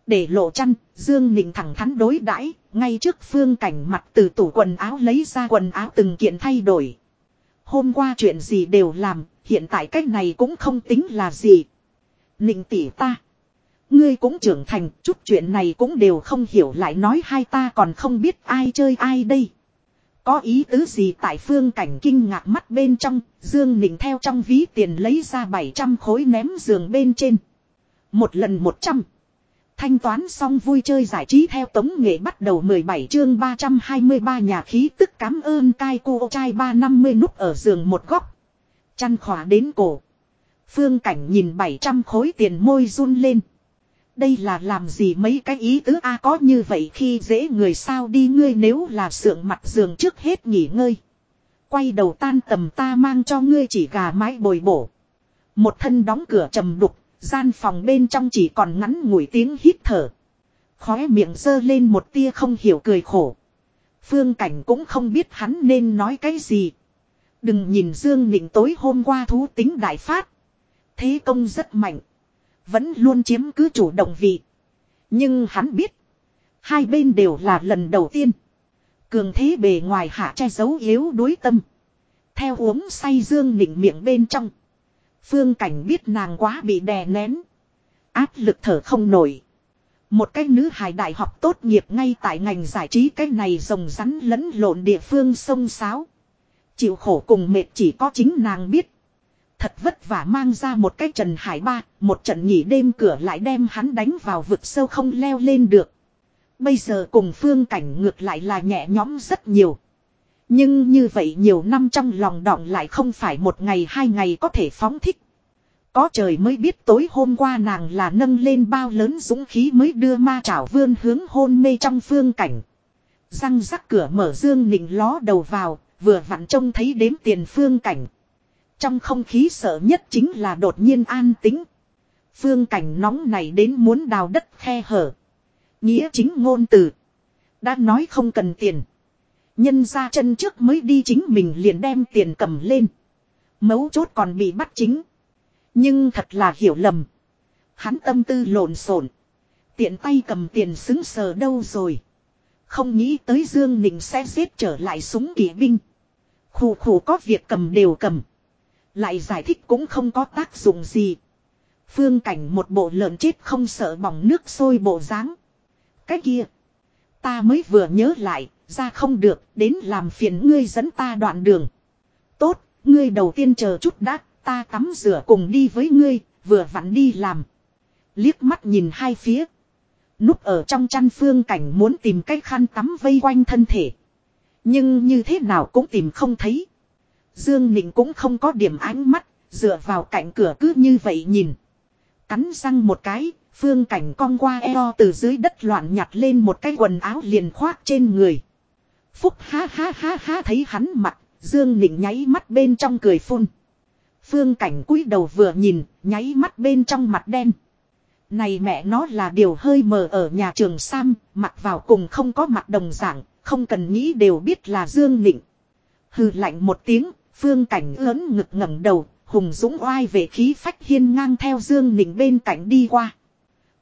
Để lộ chăn, Dương Nịnh thẳng thắn đối đãi ngay trước phương cảnh mặt từ tủ quần áo lấy ra quần áo từng kiện thay đổi. Hôm qua chuyện gì đều làm, hiện tại cách này cũng không tính là gì. Nịnh tỷ ta. Ngươi cũng trưởng thành, chút chuyện này cũng đều không hiểu lại nói hai ta còn không biết ai chơi ai đây. Có ý tứ gì tại phương cảnh kinh ngạc mắt bên trong, Dương Nịnh theo trong ví tiền lấy ra 700 khối ném giường bên trên. Một lần 100. Thanh toán xong vui chơi giải trí theo tống nghệ bắt đầu 17 chương 323 nhà khí tức cảm ơn cai cô trai 350 núp ở giường một góc. Chăn khỏa đến cổ. Phương cảnh nhìn 700 khối tiền môi run lên. Đây là làm gì mấy cái ý tứ a có như vậy khi dễ người sao đi ngươi nếu là sượng mặt giường trước hết nghỉ ngơi. Quay đầu tan tầm ta mang cho ngươi chỉ gà mái bồi bổ. Một thân đóng cửa trầm đục, gian phòng bên trong chỉ còn ngắn ngủi tiếng hít thở. Khóe miệng dơ lên một tia không hiểu cười khổ. Phương cảnh cũng không biết hắn nên nói cái gì. Đừng nhìn Dương Nịnh tối hôm qua thú tính đại phát. Thế công rất mạnh. Vẫn luôn chiếm cứ chủ động vị. Nhưng hắn biết. Hai bên đều là lần đầu tiên. Cường thế bề ngoài hạ che giấu yếu đối tâm. Theo uống say dương nịnh miệng bên trong. Phương cảnh biết nàng quá bị đè nén. Áp lực thở không nổi. Một cái nữ hài đại học tốt nghiệp ngay tại ngành giải trí cái này rồng rắn lẫn lộn địa phương sông sáo. Chịu khổ cùng mệt chỉ có chính nàng biết. Thật vất vả mang ra một cái trần hải ba, một trận nghỉ đêm cửa lại đem hắn đánh vào vực sâu không leo lên được. Bây giờ cùng phương cảnh ngược lại là nhẹ nhõm rất nhiều. Nhưng như vậy nhiều năm trong lòng đọng lại không phải một ngày hai ngày có thể phóng thích. Có trời mới biết tối hôm qua nàng là nâng lên bao lớn dũng khí mới đưa ma trảo vươn hướng hôn mê trong phương cảnh. Răng rắc cửa mở dương nịnh ló đầu vào, vừa vặn trông thấy đếm tiền phương cảnh. Trong không khí sợ nhất chính là đột nhiên an tĩnh. Phương cảnh nóng này đến muốn đào đất khe hở. Nghĩa chính ngôn từ. Đã nói không cần tiền. Nhân ra chân trước mới đi chính mình liền đem tiền cầm lên. Mấu chốt còn bị bắt chính. Nhưng thật là hiểu lầm. Hắn tâm tư lộn xộn. Tiện tay cầm tiền xứng sờ đâu rồi. Không nghĩ tới Dương Ninh sẽ giết trở lại súng kỵ binh. Khủ khủ có việc cầm đều cầm. Lại giải thích cũng không có tác dụng gì. Phương cảnh một bộ lợn chết không sợ bỏng nước sôi bộ dáng Cái kia. Ta mới vừa nhớ lại, ra không được, đến làm phiền ngươi dẫn ta đoạn đường. Tốt, ngươi đầu tiên chờ chút đã, ta tắm rửa cùng đi với ngươi, vừa vặn đi làm. Liếc mắt nhìn hai phía. Núp ở trong chăn phương cảnh muốn tìm cái khăn tắm vây quanh thân thể. Nhưng như thế nào cũng tìm không thấy. Dương Nịnh cũng không có điểm ánh mắt, dựa vào cạnh cửa cứ như vậy nhìn. Cắn răng một cái, Phương cảnh cong qua eo từ dưới đất loạn nhặt lên một cái quần áo liền khoác trên người. Phúc ha ha ha ha thấy hắn mặt, Dương Nịnh nháy mắt bên trong cười phun. Phương cảnh cúi đầu vừa nhìn, nháy mắt bên trong mặt đen. Này mẹ nó là điều hơi mờ ở nhà trường Sam, mặc vào cùng không có mặt đồng dạng, không cần nghĩ đều biết là Dương Nịnh. Hừ lạnh một tiếng, phương cảnh lớn ngực ngẩng đầu, hùng dũng oai về khí phách hiên ngang theo Dương Nịnh bên cạnh đi qua.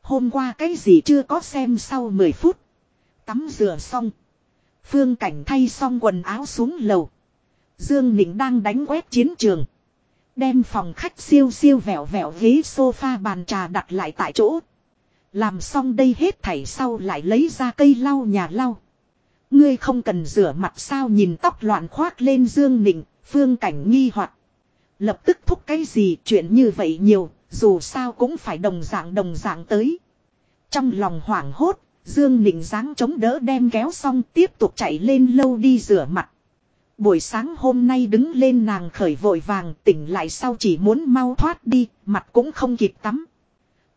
Hôm qua cái gì chưa có xem sau 10 phút. Tắm rửa xong. Phương cảnh thay xong quần áo xuống lầu. Dương Nịnh đang đánh quét chiến trường. Đem phòng khách siêu siêu vẹo vẹo ghế sofa bàn trà đặt lại tại chỗ. Làm xong đây hết thảy sau lại lấy ra cây lau nhà lau. Ngươi không cần rửa mặt sao nhìn tóc loạn khoác lên Dương Nịnh, phương cảnh nghi hoặc Lập tức thúc cái gì chuyện như vậy nhiều, dù sao cũng phải đồng dạng đồng dạng tới. Trong lòng hoảng hốt, Dương Nịnh dáng chống đỡ đem kéo xong tiếp tục chạy lên lâu đi rửa mặt. Buổi sáng hôm nay đứng lên nàng khởi vội vàng tỉnh lại sau chỉ muốn mau thoát đi, mặt cũng không kịp tắm.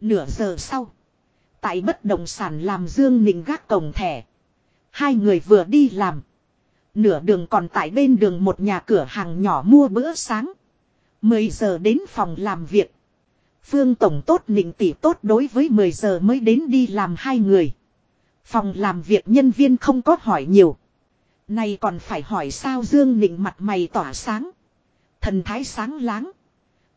Nửa giờ sau, tại bất động sản làm Dương Nịnh gác cổng thẻ. Hai người vừa đi làm. Nửa đường còn tại bên đường một nhà cửa hàng nhỏ mua bữa sáng. 10 giờ đến phòng làm việc. Phương Tổng tốt, nịnh tỷ tốt, đối với 10 giờ mới đến đi làm hai người. Phòng làm việc nhân viên không có hỏi nhiều. Này còn phải hỏi sao Dương Nịnh mặt mày tỏa sáng. Thần thái sáng láng.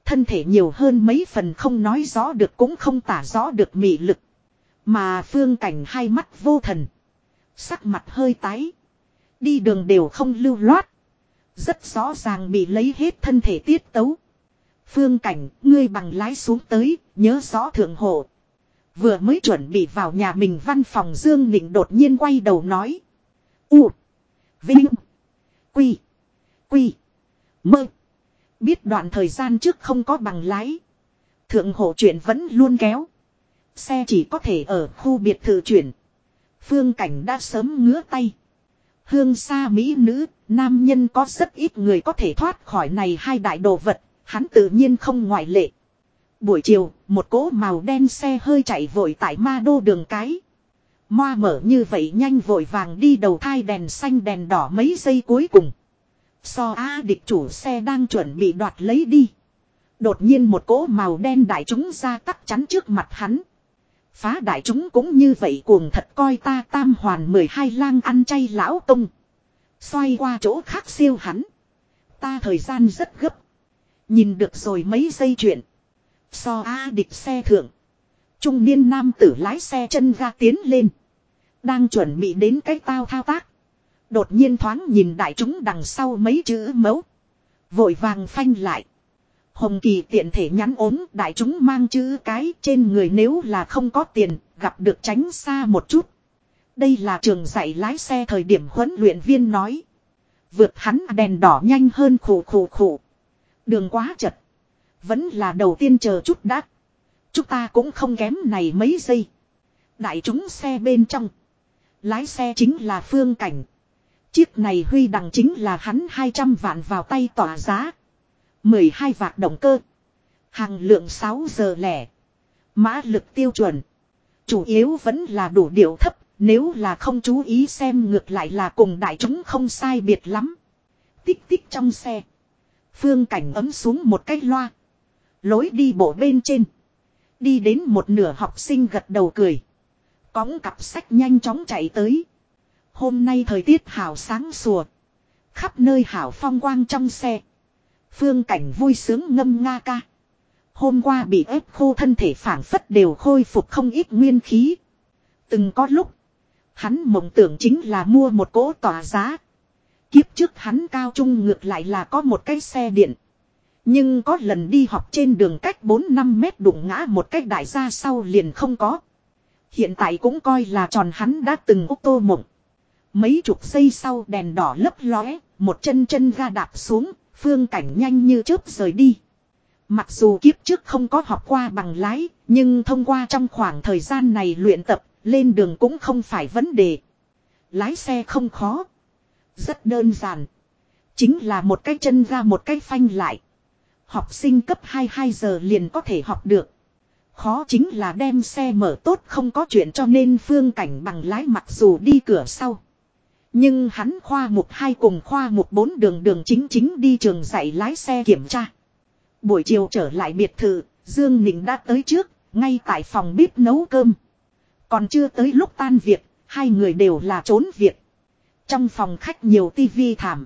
Thân thể nhiều hơn mấy phần không nói rõ được cũng không tả rõ được mị lực. Mà phương cảnh hai mắt vô thần. Sắc mặt hơi tái. Đi đường đều không lưu loát. Rất rõ ràng bị lấy hết thân thể tiết tấu. Phương cảnh, ngươi bằng lái xuống tới, nhớ rõ thượng hộ. Vừa mới chuẩn bị vào nhà mình văn phòng Dương Nịnh đột nhiên quay đầu nói. U. Vinh. Quy. Quy. Mơ. Biết đoạn thời gian trước không có bằng lái. Thượng hộ chuyện vẫn luôn kéo. Xe chỉ có thể ở khu biệt thự chuyển. Phương cảnh đã sớm ngứa tay. Hương xa mỹ nữ, nam nhân có rất ít người có thể thoát khỏi này hai đại đồ vật, hắn tự nhiên không ngoại lệ. Buổi chiều, một cỗ màu đen xe hơi chạy vội tại ma đô đường cái. Moa mở như vậy nhanh vội vàng đi đầu thai đèn xanh đèn đỏ mấy giây cuối cùng. So A địch chủ xe đang chuẩn bị đoạt lấy đi. Đột nhiên một cỗ màu đen đại chúng ra tắc chắn trước mặt hắn. Phá đại chúng cũng như vậy cuồng thật coi ta tam hoàn 12 lang ăn chay lão công. Xoay qua chỗ khác siêu hắn. Ta thời gian rất gấp. Nhìn được rồi mấy giây chuyện. So A địch xe thượng. Trung niên nam tử lái xe chân ga tiến lên. Đang chuẩn bị đến cái tao thao tác. Đột nhiên thoáng nhìn đại chúng đằng sau mấy chữ mấu. Vội vàng phanh lại. Hồng Kỳ tiện thể nhắn ốm đại chúng mang chữ cái trên người nếu là không có tiền, gặp được tránh xa một chút. Đây là trường dạy lái xe thời điểm huấn luyện viên nói. Vượt hắn đèn đỏ nhanh hơn khổ khổ khổ. Đường quá chật. Vẫn là đầu tiên chờ chút đã. Chúng ta cũng không kém này mấy giây. Đại chúng xe bên trong. Lái xe chính là phương cảnh. Chiếc này huy đằng chính là hắn 200 vạn vào tay tỏa giá. 12 vạt động cơ. Hàng lượng 6 giờ lẻ. Mã lực tiêu chuẩn. Chủ yếu vẫn là đủ điệu thấp. Nếu là không chú ý xem ngược lại là cùng đại chúng không sai biệt lắm. Tích tích trong xe. Phương cảnh ấm xuống một cái loa. Lối đi bộ bên trên. Đi đến một nửa học sinh gật đầu cười. Cóng cặp sách nhanh chóng chạy tới. Hôm nay thời tiết hào sáng sủa. Khắp nơi hảo phong quang trong xe. Phương cảnh vui sướng ngâm nga ca. Hôm qua bị ép khô thân thể phản phất đều khôi phục không ít nguyên khí. Từng có lúc. Hắn mộng tưởng chính là mua một cỗ tỏa giá. Kiếp trước hắn cao trung ngược lại là có một cái xe điện. Nhưng có lần đi học trên đường cách 4-5 mét đụng ngã một cách đại gia sau liền không có. Hiện tại cũng coi là tròn hắn đã từng ô tô mộng. Mấy chục giây sau đèn đỏ lấp lóe, một chân chân ga đạp xuống, phương cảnh nhanh như chớp rời đi. Mặc dù kiếp trước không có học qua bằng lái, nhưng thông qua trong khoảng thời gian này luyện tập, lên đường cũng không phải vấn đề. Lái xe không khó. Rất đơn giản. Chính là một cái chân ra một cái phanh lại. Học sinh cấp 22 giờ liền có thể học được. khó chính là đem xe mở tốt không có chuyện cho nên phương cảnh bằng lái mặc dù đi cửa sau. Nhưng hắn khoa mục hai cùng khoa mục bốn đường đường chính chính đi trường dạy lái xe kiểm tra. Buổi chiều trở lại biệt thự, Dương Nịnh đã tới trước, ngay tại phòng bếp nấu cơm. Còn chưa tới lúc tan việc, hai người đều là trốn việc. Trong phòng khách nhiều tivi thảm.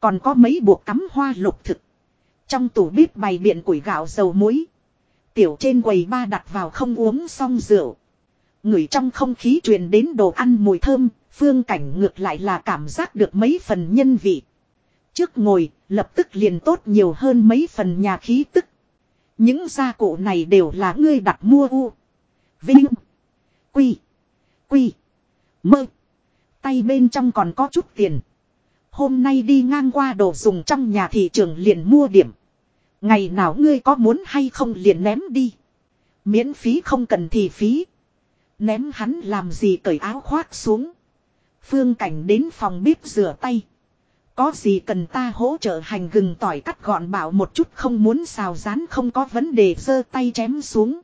Còn có mấy buộc cắm hoa lục thực. Trong tủ bếp bày biện củi gạo dầu muối. Tiểu trên quầy ba đặt vào không uống xong rượu. Ngửi trong không khí truyền đến đồ ăn mùi thơm, phương cảnh ngược lại là cảm giác được mấy phần nhân vị. Trước ngồi, lập tức liền tốt nhiều hơn mấy phần nhà khí tức. Những gia cụ này đều là ngươi đặt mua u. Vinh. Quy. Quy. Mơ. Tay bên trong còn có chút tiền. Hôm nay đi ngang qua đồ dùng trong nhà thị trường liền mua điểm. Ngày nào ngươi có muốn hay không liền ném đi. Miễn phí không cần thì phí. Ném hắn làm gì cởi áo khoác xuống. Phương cảnh đến phòng bếp rửa tay. Có gì cần ta hỗ trợ hành gừng tỏi cắt gọn bảo một chút không muốn xào rán không có vấn đề giơ tay chém xuống.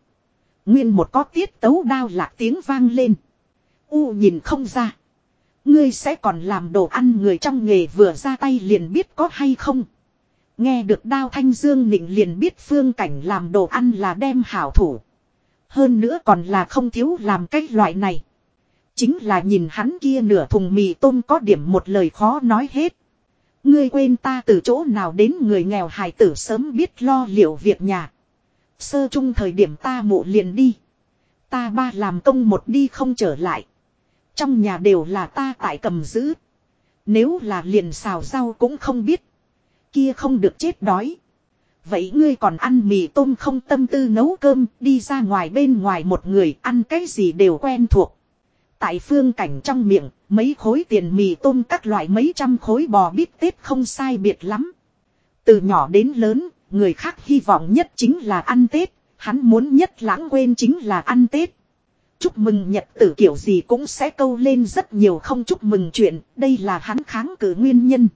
Nguyên một có tiết tấu đao lạc tiếng vang lên. U nhìn không ra. Ngươi sẽ còn làm đồ ăn người trong nghề vừa ra tay liền biết có hay không. Nghe được đao thanh dương nịnh liền biết phương cảnh làm đồ ăn là đem hảo thủ. Hơn nữa còn là không thiếu làm cách loại này. Chính là nhìn hắn kia nửa thùng mì tôm có điểm một lời khó nói hết. Ngươi quên ta từ chỗ nào đến người nghèo hài tử sớm biết lo liệu việc nhà. Sơ chung thời điểm ta mụ liền đi. Ta ba làm công một đi không trở lại. Trong nhà đều là ta tại cầm giữ. Nếu là liền xào rau cũng không biết. Kia không được chết đói. Vậy ngươi còn ăn mì tôm không tâm tư nấu cơm, đi ra ngoài bên ngoài một người ăn cái gì đều quen thuộc. Tại phương cảnh trong miệng, mấy khối tiền mì tôm các loại mấy trăm khối bò bít tết không sai biệt lắm. Từ nhỏ đến lớn, người khác hy vọng nhất chính là ăn Tết, hắn muốn nhất lãng quên chính là ăn Tết. Chúc mừng nhật tử kiểu gì cũng sẽ câu lên rất nhiều không chúc mừng chuyện, đây là hắn kháng cử nguyên nhân.